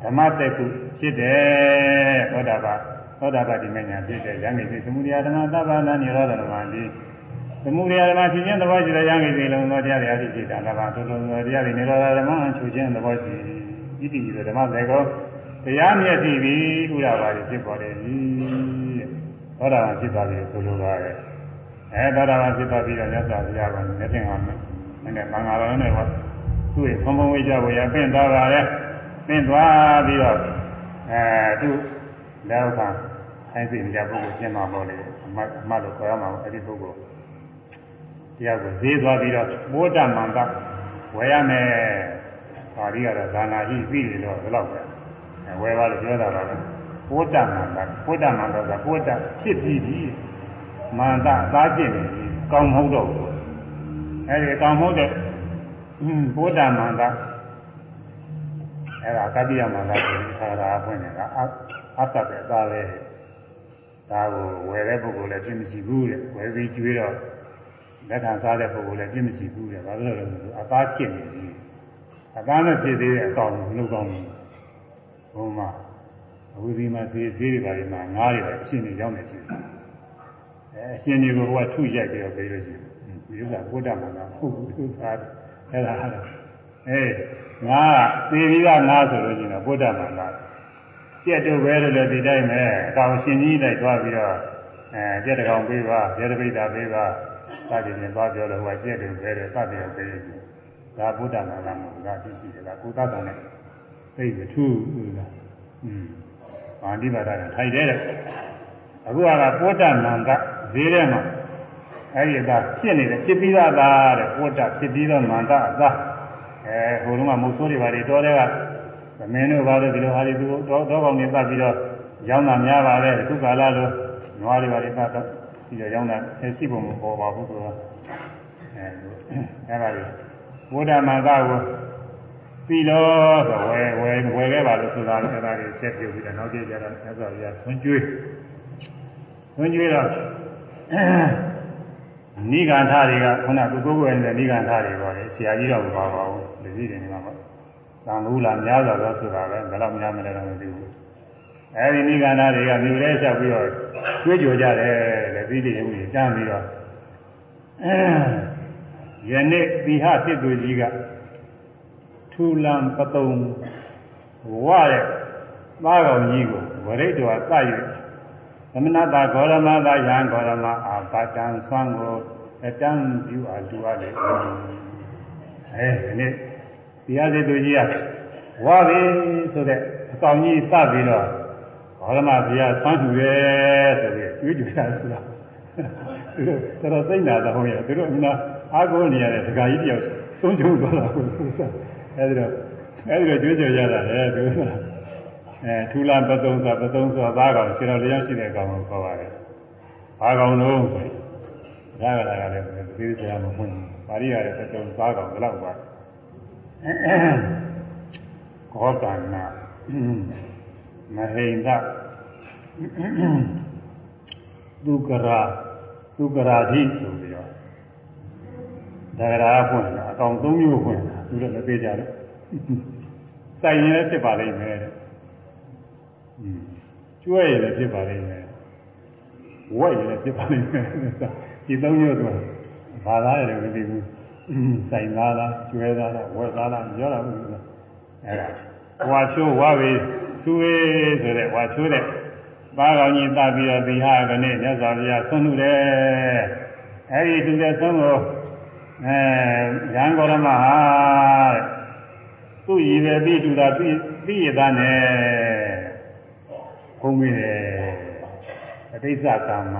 ဓမ္မတက်ခုဖြစ်တယ်သောတာပသောတာပတိမညာဖြစ်တယ်ယန္တိသမုဒယဓမ္မသဗ္ဗနာနိရောဓဓမ္မတိ သမုဒယဓမ္မဖြစ်ခြင်းသဘောရှိတဲ့ယန္တိလုံးသောတရားတွေအဖြစ်ဖြစ်တာလည်းပါသုလုံးသောတရားတွေနိရောဓဓမ္မချုပ်ခြင်းသဘောရှိဣတိဓမ္မသေကောတရားမျက်စိပြီးဥရပါတိဖြစ်ပေါ်တယ်သောတာပန်ဖြစ်သွားပြီဆိုလိုပါတယ်အဲသောတာပန်ဖြစ်သွားပြီးတော့မြတ်စွာဘုရားကမျက်ထင်အောင်နည်းနည်းမင်္ဂလာတော်နဲ့ဟောသူ့ရဲ့ဘုံဘုံဝိကြဝေယပင့်သွားပါလေပင့်သွားပြီးတော့အဲသူ့လက်ခံအဲစိတ်ကြပုဂ္ဂိုလ်ရှင်းမှာပေါ့လေအမအမလို့ခေါ်ရမှာအဲ့ဒီပုဂ္ဂိုလ် တရားကိုဈေးသွားပြီးတော့ဘောဓမန္တဝယ်ရမယ်ပါဠိကတော့ဇာနာရှိပြီလို့ဘယ်တော့ပဲဝယ်ပါလို့ပြောတာပါပဲဘောဓမန္တဘောဓမန္တကဘောဓဖြစ်ပြီးပြီမန္တသားကျင့်နေပြီကောင်းမဟုတ်တော့ဘူးအဲ့ဒီကောင်းမဟုတ်တဲ့ဘောဓမန္တအဲ့ဒါကတိယမန္တကိုသာရာဖွင့်နေတာအသတ်တဲ့သားပဲဒါကိုဝယ်တဲ့ပုဂ္ဂိုလ်လည်းပြင်းမရှိဘူးတဲ့ဝယ်ပြီးကျွေးတော့ လက်ခံစားတဲ့ပုဂ္ဂိုလ်လည်းပြင်းမရှိဘူးတဲ့ဘာလို့လဲဆိုတော့အသားဖြစ်နေပြီအသားနဲ့ဖြစ်သေးတဲ့အကောင်မလုပ်ကောင်းဘူးဘုံမှာအခုဒီမှာဈေးဈေးတွေပါဒီမှာငားတွေအရှင်တွေရောက်နေရှိတယ်အဲအရှင်တွေကိုကထုရိုက်ပြီးတော့ပြေးလို့ရှိတယ်ဒီဥစ္စာဘုဒ္ဓမှာကဟုတ်ဘူးသူသားအဲ့ဒါအဲ့ဒါအေးငါသေပြီးကငါဆိုလို့ရှိရင်ဘုဒ္ဓမှာလားကြက်တို့ပဲလို့လည်းဒီတိုင်းပဲအကောင်ရှင်ကြီးလိုက်သွားပြီးတော့အဲကြက်တကောင်ပေးပါကြက်တပိတာပေးပါ စသည်ဖြင့်သွားပြောလို့ဟိုကကြက်တို့ပဲတယ်စသည်ဖြင့်ပေးတယ်ဒါဘုဒ္ဓမှာလားမဟုတ်ဘူးဒါသိရှိတယ်လားကိုသတ္တနဲ့သိပြီထူးလားอืมဗာတိပါဒကထိုက်တယ်တဲ့အခုကပုဒ္ဒနန္ဒဈေးထဲမှာအဲ့ဒီအသာဖြစ်နေတယ်ဖြစ်ပြီးသားသားတဲ့ပုဒ္ဒဖြစ်ပြီးတော့နန္ဒအသာအဲဟိုတုန်းကမုတ်ဆိုးတွေပါတွေတောတဲ့ကသမင်းတို့ဘာလို့ဒီလိုဟာတွေသူတော့တော့ကောင်းနေသတ်ပြီးတော့ရောင်းတာများပါလေခုကာလလိုနွားတွေပါတွေသတ်တော့ ပြီးတော့ရောင်းတာရှိပုံမပေါ်ပါဘူးဆိုတော့အဲအဲ့ဒါတွေဘုဒ္ဓမာသကိုပြီးတော့ဆိုဝယ်ဝယ်ဝယ်ခဲ့ပါလို့ဆိုတာအဲ့ဒါတွေချက်ပြုတ်ပြီးတော့နောက်ကြည့်ကြတော့ဆက်စော်ရဆွန်ကျွေးသွန်ကျွေးတော့နိဂန္ဓတွေကခုနကကိုကိုယ်ရဲ့နိဂန္ဓတွေပေါ့လေဆရာကြီးတော့မပါပါဘူးလူကြီးတွေနေမှာပေါ့သံဘူးလားများစွာတော့ဆိုတာပဲဘယ်တော့များမလဲတော့မသိဘူး အဲဒီနိဂန္ဓတွေကမြို့ထဲလျှောက်ပြီးတော့ကျွေးကြော်ကြတယ်လက်ပြီးတွေရုပ်ကြီးတန်းပြီးတော့ယနေ့သီဟစစ်သူကြီးကထူလံပတုံဝတဲ့သားကောင်ကြီးကိုဝရိတ်တော်သတ်၍သမဏတာဂေါရမသာယံဂေါရမအာပါတံဆွမ်းကိုအတန်းပြုအားတူရတယ်အဲဒီနေ့တရားစစ်သူကြီးကဝါပြီဆိုတဲ့အကောင်ကြီးသတ်ပြီးတော့ ဂေါရမဘုရားဆွမ်းထူရဲဆိုပြီးတွေးကြတာဆိုတာသူတို့တော်သိနေတာတော့ဟုတ်ရဲ့သူတို့အမှန်အားကိုးနေရတဲ့ဒကာကြီးတယောက်သုံးချုံသွားတာကိုအဲဒီတော့အဲဒီတော့ကြွေးကြော်ရတာလေသူကအဲထူလာပသုံးဆိုပသုံးဆိုသားကောင်ခြေတော်လျောင်းရှိတဲ့ကောင်ကိုခေါ်ပါတယ်။ဘာကောင်လုံးဆိုရင်ဒါကလည်းလည်းဒီလိုဆရာမဖွင့်ပါဠိရတယ်ပသုံးသားကောင်ဘယ်လောက်ပါကောတနာ မဟိန္ဒဒုက္ခရာဒုက္ခရာတိဆိုပြီးတော့ဒါကရာဖွင့်တာအကောင်၃မျိုးဖွင့်တာသူလည်းမသေးကြဘူးစိုက်ရင်လည်းဖြစ်ပါလိမ့်မယ်တဲ့ကျွဲရလည်းဖြစ်ပါလိမ့်မယ်ဝက်ရလည်းဖြစ်ပါလိမ့်မယ်ဒီသုံးမျိုးတော့ဘာသာရတယ်မသိဘူးစိုက်သားလားကျွဲသားလားဝက်သားလားပြောတာဘူးအဲ့ဒါဝါချိုးဝါပြီ သူဝေးဆိုတဲ့ဝါချိုးတဲ့ပါကောင်ကြီးတပြီးတော့ဒီဟာကနေ့မြတ်စွာဘုရားဆွံ့လို့တယ်အဲ့ဒီသူတဲ့ဆုံးကိုအဲရန်ကောရမဟာသူ့ရည်ပဲပြီးတူတာပြီးပြီးရသားနဲ့ဘုံမိတယ်အတိစ္စကမ္မ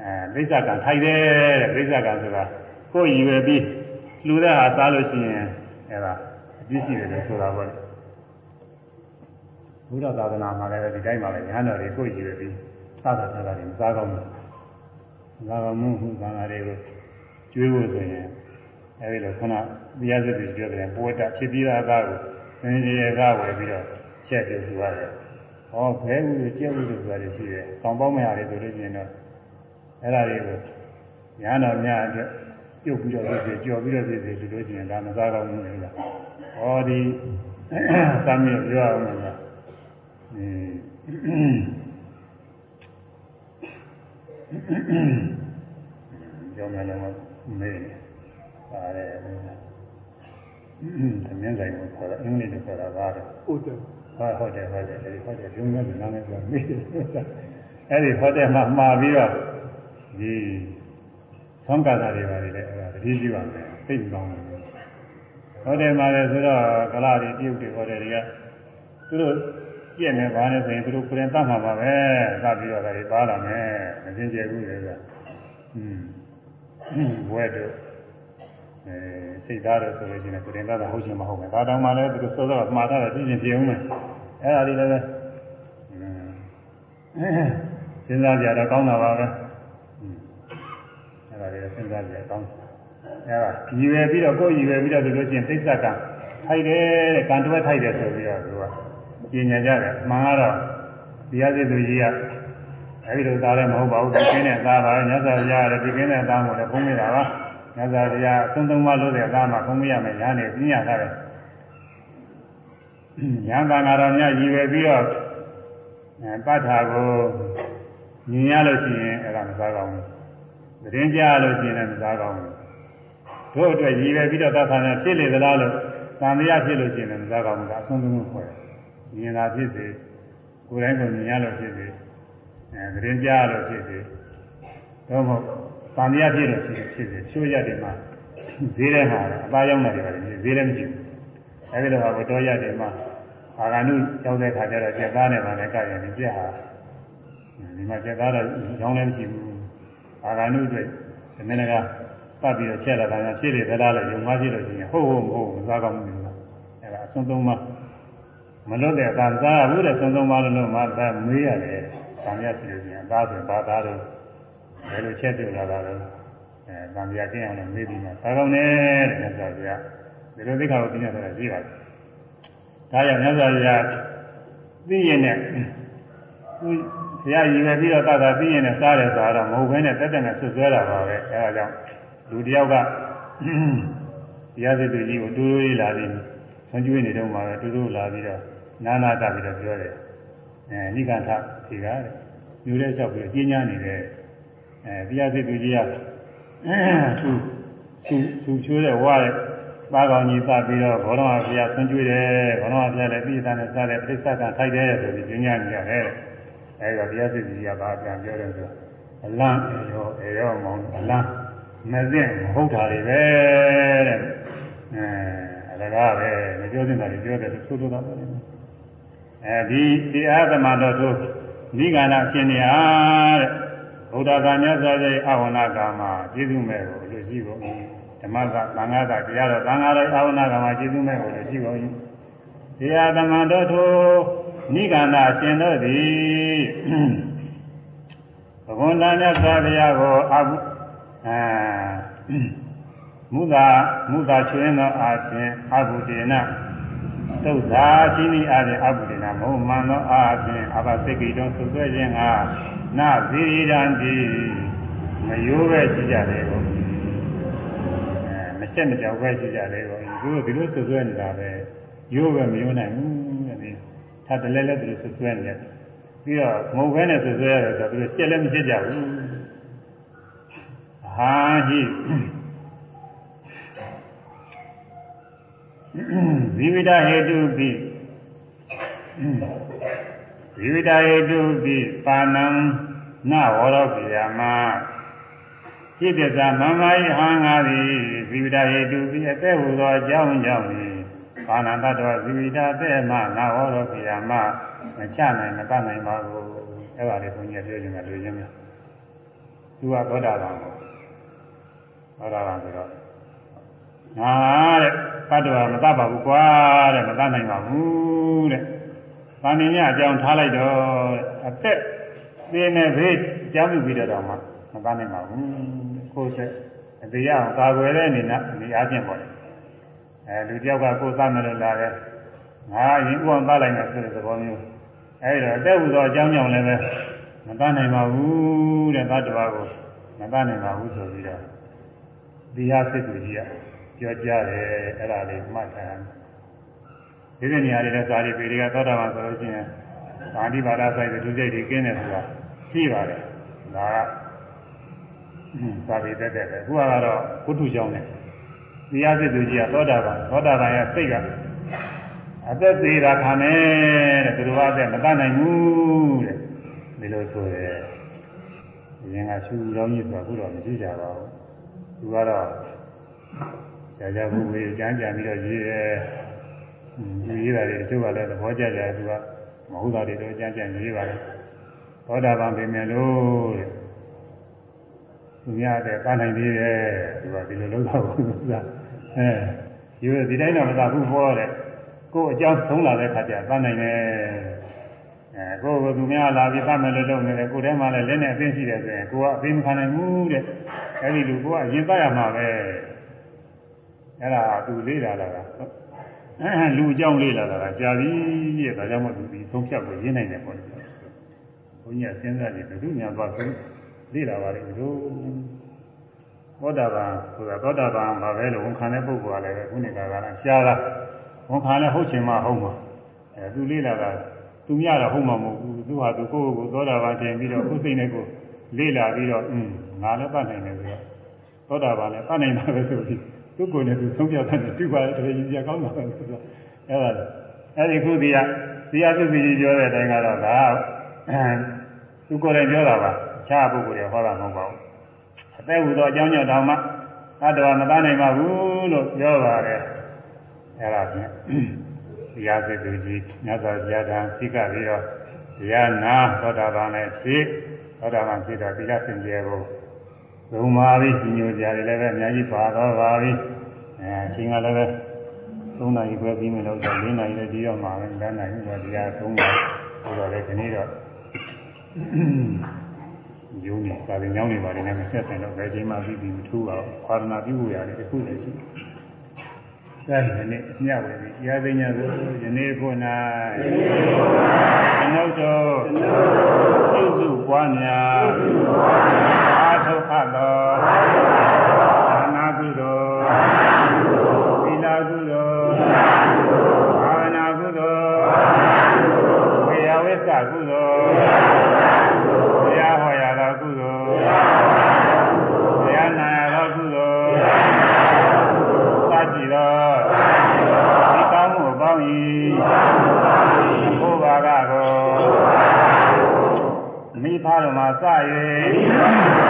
အဲတိစ္စကံထိုက်တယ်တဲ့တိစ္စကံဆိုတာကိုယ်ရည်ပဲပြီးလှူတဲ့ဟာစားလို့ရှိရင်အဲဒါအပြစ်ရှိတယ်လို့ဆိုတာပေါ့ ဘုရားသာသနာမှာလည်းဒီတိုင်းပါပဲညာတော်တွေကိုယ်ရည်ပဲပြီးသာသာသာတွေမစားကောင်းဘူးမစားကောင်းမှုဘာသာတွေကိုကျွေးဖို့ဆိုရင်အဲဒီလိုခုနတရားစစ်တွေပြောတယ်ပိုးတာဖြစ်ပြီးသားကားကိုသင်္ကြန်ကားဝယ်ပြီးတော့ချက်ပြသူရတယ်။ဟောဘဲဥကိုကျက်ဥလို့ဆိုတာရှိတယ်။ကောင်းပေါင်းမရတယ်ဆိုလို့ရှိရင်တော့အဲ့ဒါတွေကိုညာတော်များအတွက်ပြုတ်ပြီးတော့ဖြစ်ကြော်ပြီးတော့ဖြစ်ဖြစ်လို့ရှိရင်ဒါမစားကောင်းဘူးလေ။ဟောဒီသာမင်းပြောအောင်လား။အဲ ကြောင်းလည်းမေးတယ်ပါတယ်သမင်းဆိုင်ကိုခေါ်တာအင်္ဂလိပ်လိုခေါ်တာကားတယ်ဟုတ်တယ်ဟာဟုတ်တယ်ဟုတ်တယ်အဲဒီဟုတ်တယ်ပြုံးမဲ့နားနဲ့ဆိုမေးတယ်အဲဒီဟုတ်တယ်မှမှာပြီးတော့ဒီသွန်ကာတာတွေပါတယ်လေအဲဒါတတိပြုပါမယ်သိပြီကောင်းတယ်ဟုတ်တယ်မှာလေဆိုတော့ကလာတွေပြုတ်တွေဟောတယ်တွေကသူတို့ ပြည့်နေပါနဲ့ဆိုရင်သူတို့ကိုယ်တိုင်တတ်မှာပါပဲသတ်ပြီးတော့ဒါတွေပါလာမယ်မစင်ကြယ်ဘူးလေကอืมဘွဲတို့အဲစိတ်သားတယ်ဆိုလို့ရှိရင်ကိုယ်တင်သားတာဟုတ်ချင်မဟုတ်ပဲဒါတောင်မှလည်းသူတို့စောစောမှားတာပြည့်ပြည့်အောင်မယ်အဲ့ဒါလေးလည်းစဉ်းစားကြတော့ကောင်းတာပါပဲအဲ့ဒါလေးစဉ်းစားကြကောင်းအဲ့ဒါရည်ရွယ်ပြီးတော့ကိုယ်ရည်ရွယ်ပြီးတော့ဆိုလို့ရှိရင်သိစ္စာကထိုက်တယ်တဲ့ကံတွဲထိုက်တယ်ဆိုပြီးတော့သူက ပြင်ညာကြတယ်မှန်ကတော့တရားစစ်သူကြီးကအဲဒီလိုသားလည်းမဟုတ်ပါဘူးဒီကင်းတဲ့သားပါညဇာရရတယ်ဒီကင်းတဲ့သားကိုလည်းဖုံးနေတာပါညဇာတရားအဆုံးသုံးပါလို့တဲ့သားမှာဖုံးမရမယ်ညာနေပြညာထားတယ်ညာတန်ဃာတော်များရည်ရွယ်ပြီးတော့အဲပဋ္ဌာကိုမြင်ရလို့ရှိရင်အဲ့ဒါမစားကောင်းဘူးသတင်းကြားလို့ရှိရင်လည်းမစားကောင်းဘူးတို့အတွက်ရည်ရွယ်ပြီးတော့သတ်ဆန်းဖြစ်လေသလားလို့သံဃာဖြစ်လို့ရှိရင်လည်းမစားကောင်းဘူးဒါအဆုံးသုံးခေါ်တယ် မြင်တာဖြစ်စေကိုယ်တိုင်းကိုမြင်ရလို့ဖြစ်စေအဲသတင်းကြားလို့ဖြစ်စေတော့မဟုတ်သံဃာဖြစ်လို့ရှိရင်ဖြစ်စေချိုးရတယ်မှာဈေးထဲမှာအသားရောက်နေတယ်ဗျဈေးထဲမရှိဘူးအဲဒီလိုဟာဘတော်ရတယ်မှာအာဂန္ဓုကြောင်းတဲ့ခါကျတော့ကျက်သားနဲ့ပါနဲ့ကြရင်ပြက်ဟာဒီမှာကျက်သားတော့ကြောင်းလည်းမရှိဘူးအာဂန္ဓုတွေသမင်းကပတ်ပြီးတော့ချက်လာတာကဖြစ်လေသလားလို့ယုံမှဖြစ်လို့ရှိရင်ဟုတ်ဟုတ်မဟုတ်မစားကောင်းဘူးလားအဲဒါအဆုံးသုံးပါ မလွတ်တဲ့အသာစားဘူးတဲ့ဆုံးသုံးပါလို့မှသာမေးရတယ်။ဗာမရရှိလို့ရှိရင်အသားဆိုဘာသားတော့ဘယ်လိုချက်တွေ့လာတာလဲအဲဗာမရကျင်းအောင်လည်းမေးပြီးမှသာကောင်းတယ်တဲ့မြတ်စွာဘုရားဒီလိုသိက္ခာကိုပြညာဆိုတာရှိပါတယ်။ဒါကြောင့်မြတ်စွာဘုရားသိရင်နဲ့သူဘုရားရည်ရွယ်ပြီးတော့သတ်တာသိရင်လည်းစားတယ်ဆိုတာတော့မဟုတ်ဘဲနဲ့တက်တက်နဲ့ဆွဆွဲတာပါပဲအဲဒါကြောင့်လူတယောက်ကတရားစစ်သူကြီးကိုတူတူလေးလာပြီးဆွမ်းကျွေးနေတော့မှပဲတူတူလာပြီးတော့ နာနာကပြီးတော့ပြောတယ်အဲနိကန္ထဒီကားတဲ့ယူတဲ့လျှောက်ပြီးကျင်းညာနေတယ်အဲတရားစစ်သူကြီးကသူသူသူချိုးတဲ့ဝါတဲ့ပါကောင်ကြီးသပြီးတော့ဘောတော်ဘုရားဆွမ်းကျွေးတယ်ဘောတော်ဘုရားလည်းပြည်သားနဲ့စားတယ်ပြိဿကထိုက်တယ်ဆိုပြီးကျင်းညာနေရတယ်အဲဒါတရားစစ်ကြီးကဘာပြန်ပြောတယ်ဆိုအလန့်ရောအရောမောင်းအလန့်မသိမဟုတ်တာတွေပဲတဲ့အဲအလကားပဲမပြောသင့်တာတွေပြောတယ်သို့သို့တော့ အဲဒီတရားသမာတော်တို့နိဂန္ဓအရှင်နေဟာတဲ့ဘုရားကမြတ်စွာဘုရားအဝနာကာမကျေးဇူးမဲ့ကိုလူရှိကုန်ဓမ္မကသံဃာကတရားတော်သံဃာတော်အဝနာကာမကျေးဇူးမဲ့ကိုလူရှိကုန်တရားသမာတော်တို့နိဂန္ဓအရှင်တို့သည်ဘဂဝန္တမြတ်စွာဘုရားကိုအဘအဲမုသာမုသာချွင်းသောအာဖြင့်အဘုဒေန သုဒ္ဓါရှိနိအာဖြင့်အဘုဒေနမဟုတ်မှန်သောအာဖြင့်အဘစိတ်ကိတုံသုသွဲခြင်းကနာဇီရံတိမယိုးပဲရှိကြတယ်ကိုအဲမချက်မကြောက်ပဲရှိကြတယ်ကိုသူတို့ဒီလိုသုသွဲနေတာပဲယိုးပဲမယိုးနိုင်ဘူးတဲ့ဒီသာတလဲလဲသူတို့သုသွဲနေတယ်ပြီးတော့မဟုတ်ဘဲနဲ့သုသွဲရတယ်ဆိုတော့သူတို့ရှက်လည်းမချက်ကြဘူးဟာဟိ ဇီဝိတဟေတုပိဇီဝိတဟေတုပိပါဏံနဝရောပိယမจิตတသမမယဟံငါသည်ဇီဝိတဟေတုပိအသက်ဟူသောအကြောင်းကြောင့်ပါဏံတတောဇီဝိတတဲ့မနဝရောပိယမမချနိုင်မတတ်နိုင်ပါဘူးအဲ့ဒါလေးဘုန်းကြီးပြောခြင်းကတွေ့ခြင်းများသူကသောတာပန်ကိုသောတာပန်ဆိုတော့ ငါတဲ့ဘတ်တော်မတတ်ပါဘူးကွာတဲ့မတတ်နိုင်ပါဘူးတဲ့။ဗာမင်းညအကြောင်းထားလိုက်တော့အသက်သေးနေဘေးကြောင်းပြုပြီးတော့မှမတတ်နိုင်ပါဘူး။ကိုယ်ဆက်အတရားကိုကာကွယ်တဲ့အနေနဲ့အနေအားဖြင့်ပေါ့လေ။အဲလူတယောက်ကကိုယ်သားမယ်လို့လာတယ်။ငါရင်ဥအောင်သားလိုက်မယ်ဆိုတဲ့သဘောမျိုး။အဲဒီတော့အသက်ဟူသောအကြောင်းကြောင့်လည်းပဲမတတ်နိုင်ပါဘူးတဲ့သတ္တဝါကိုမတတ်နိုင်ပါဘူးဆိုပြီးတော့တရားစစ်သူကြီးက ပြောကြတယ်အဲ့ဒါလေးမှတ်ထားဒီနေ့နေရာတွေလည်းစာရီပေတွေကသောတာပန်ဆိုလို့ရှိရင်ဗာတိပါဒဆိုင်တဲ့ဒုစိတ်တွေကင်းတယ်ဆိုတာရှိပါတယ်ဒါကစာပေတက်တဲ့ပဲခုကတော့ကုထုကြောင်းနဲ့တရားစစ်သူကြီးကသောတာပန်သောတာပန်ရဲ့စိတ်ကအသက်သေးတာခံမယ်တဲ့သူတော်အသက်မတတ်နိုင်ဘူးတဲ့ဒီလိုဆိုရဲအရင်ကရှူတော်ကြီးဆိုတာခုတော့မရှိကြပါဘူးသူကတော့ ကြာကြာဘုရားကြမ်းကြံပြီးတော့ရေးရဲရေးတာတွေတချို့ကလည်းသဘောကျကြတယ်သူကမဟုတ်တာတွေတော့ကြမ်းကြံရေးပါတယ်သောတာပန်ပြင်မယ်လို့တဲ့သူများတဲ့တာနိုင်သေးတယ်သူကဒီလိုလုပ်တော့ဘူးသူကအဲယူဒီတိုင်းတော့မသာဘူးဟောတဲ့ကိုယ်အကြောင်းဆုံးလာတဲ့ခါကျတာနိုင်တယ်အဲကိုယ်ကသူများလာပြီးတတ်မယ်လို့လုပ်နေတယ်ကိုယ်ထဲမှာလည်းလက်နဲ့အသိရှိတယ်ဆိုရင်ကိုကအသိမခံနိုင်ဘူးတဲ့အဲဒီလူကိုကရင်တတ်ရမှာပဲ အဲ့ဒါသူလေးလာတာကလူအကြောင်းလေးလာတာကကြာပြီရဲ့ဒါကြောင့်မို့သူဒီသုံးဖြတ်ကိုရင်းနိုင်တယ်ပေါ့လေဘုန်းကြီးကစဉ်းစားကြည့်ဘယ်သူများသွားဆုံးလေးလာပါလိမ့်မယ်လို့သောတာပန်ဆိုတာသောတာပန်ဘာပဲလို့ဝန်ခံတဲ့ပုဂ္ဂိုလ်ကလည်းခုနေကကလည်းရှားတာဝန်ခံလည်းဟုတ်ချင်မှဟုတ်မှာအဲသူလေးလာတာသူများတော့ဟုတ်မှာမဟုတ်ဘူးသူဟာသူကိုယ့်ကိုယ်ကိုသောတာပန်တင်ပြီးတော့ကိုယ်စိတ်နဲ့ကိုလေးလာပြီးတော့อืมငါလည်းပတ်နိုင်တယ်ဆိုတော့သောတာပန်လည်းပတ်နိုင်တာပဲဆိုပြီး သူကိုယ်နဲ့သူဆုံးဖြတ်တဲ့ပြုပါတဲ့တကယ်ကြီးကောင်းတာပဲဆိုတော့အဲ့ဒါအဲ့ဒီခုဒီကတရားသူကြီးပြောတဲ့အတိုင်းကတော့ဒါသူကိုယ်တိုင်ပြောတာပါအခြားပုဂ္ဂိုလ်တွေဟောတာမဟုတ်ပါဘူးအသက်ဟူသောအကြောင်းကြောင့်တောင်မှအတ္တဝမသားနိုင်ပါဘူးလို့ပြောပါတယ်အဲ့ဒါဖြင့်တရားစစ်သူကြီးမြတ်စွာဘုရားထံသိကပြီးတော့တရားနာသောတာပန်နဲ့ဖြစ်သောတာပန်ဖြစ်တော့သီလစင်ကြယ် ကိုသုံးပါပြီညိုကြတယ်လည်းပဲအများကြီးပါတော့ပါပြီအဲအချိန်ကလည်းပဲ3နာရီပဲပြီးမယ်လို့ဆို4နာရီလည်းဒီတော့မှာပဲလမ်းနိုင်ပြီးတော့တရား3ပါဟိုတော့လည်းဒီနေ့တော့ယုံနေစာရင်ညောင်းနေပါတယ်နဲ့ဆက်တယ်တော့ဘယ်ချိန်မှပြီးပြီးမထူပါဘူးခွာရဏပြုဖို့ရတယ်အခုလည်းရှိတယ် သတ်တယ်နဲ့မျှဝေပြီးတရားသိညာသို့ယနေ့ခု၌အနုတ္တောသုစုပွားများအာထုပ်အပ်သော တော်မှာစ၍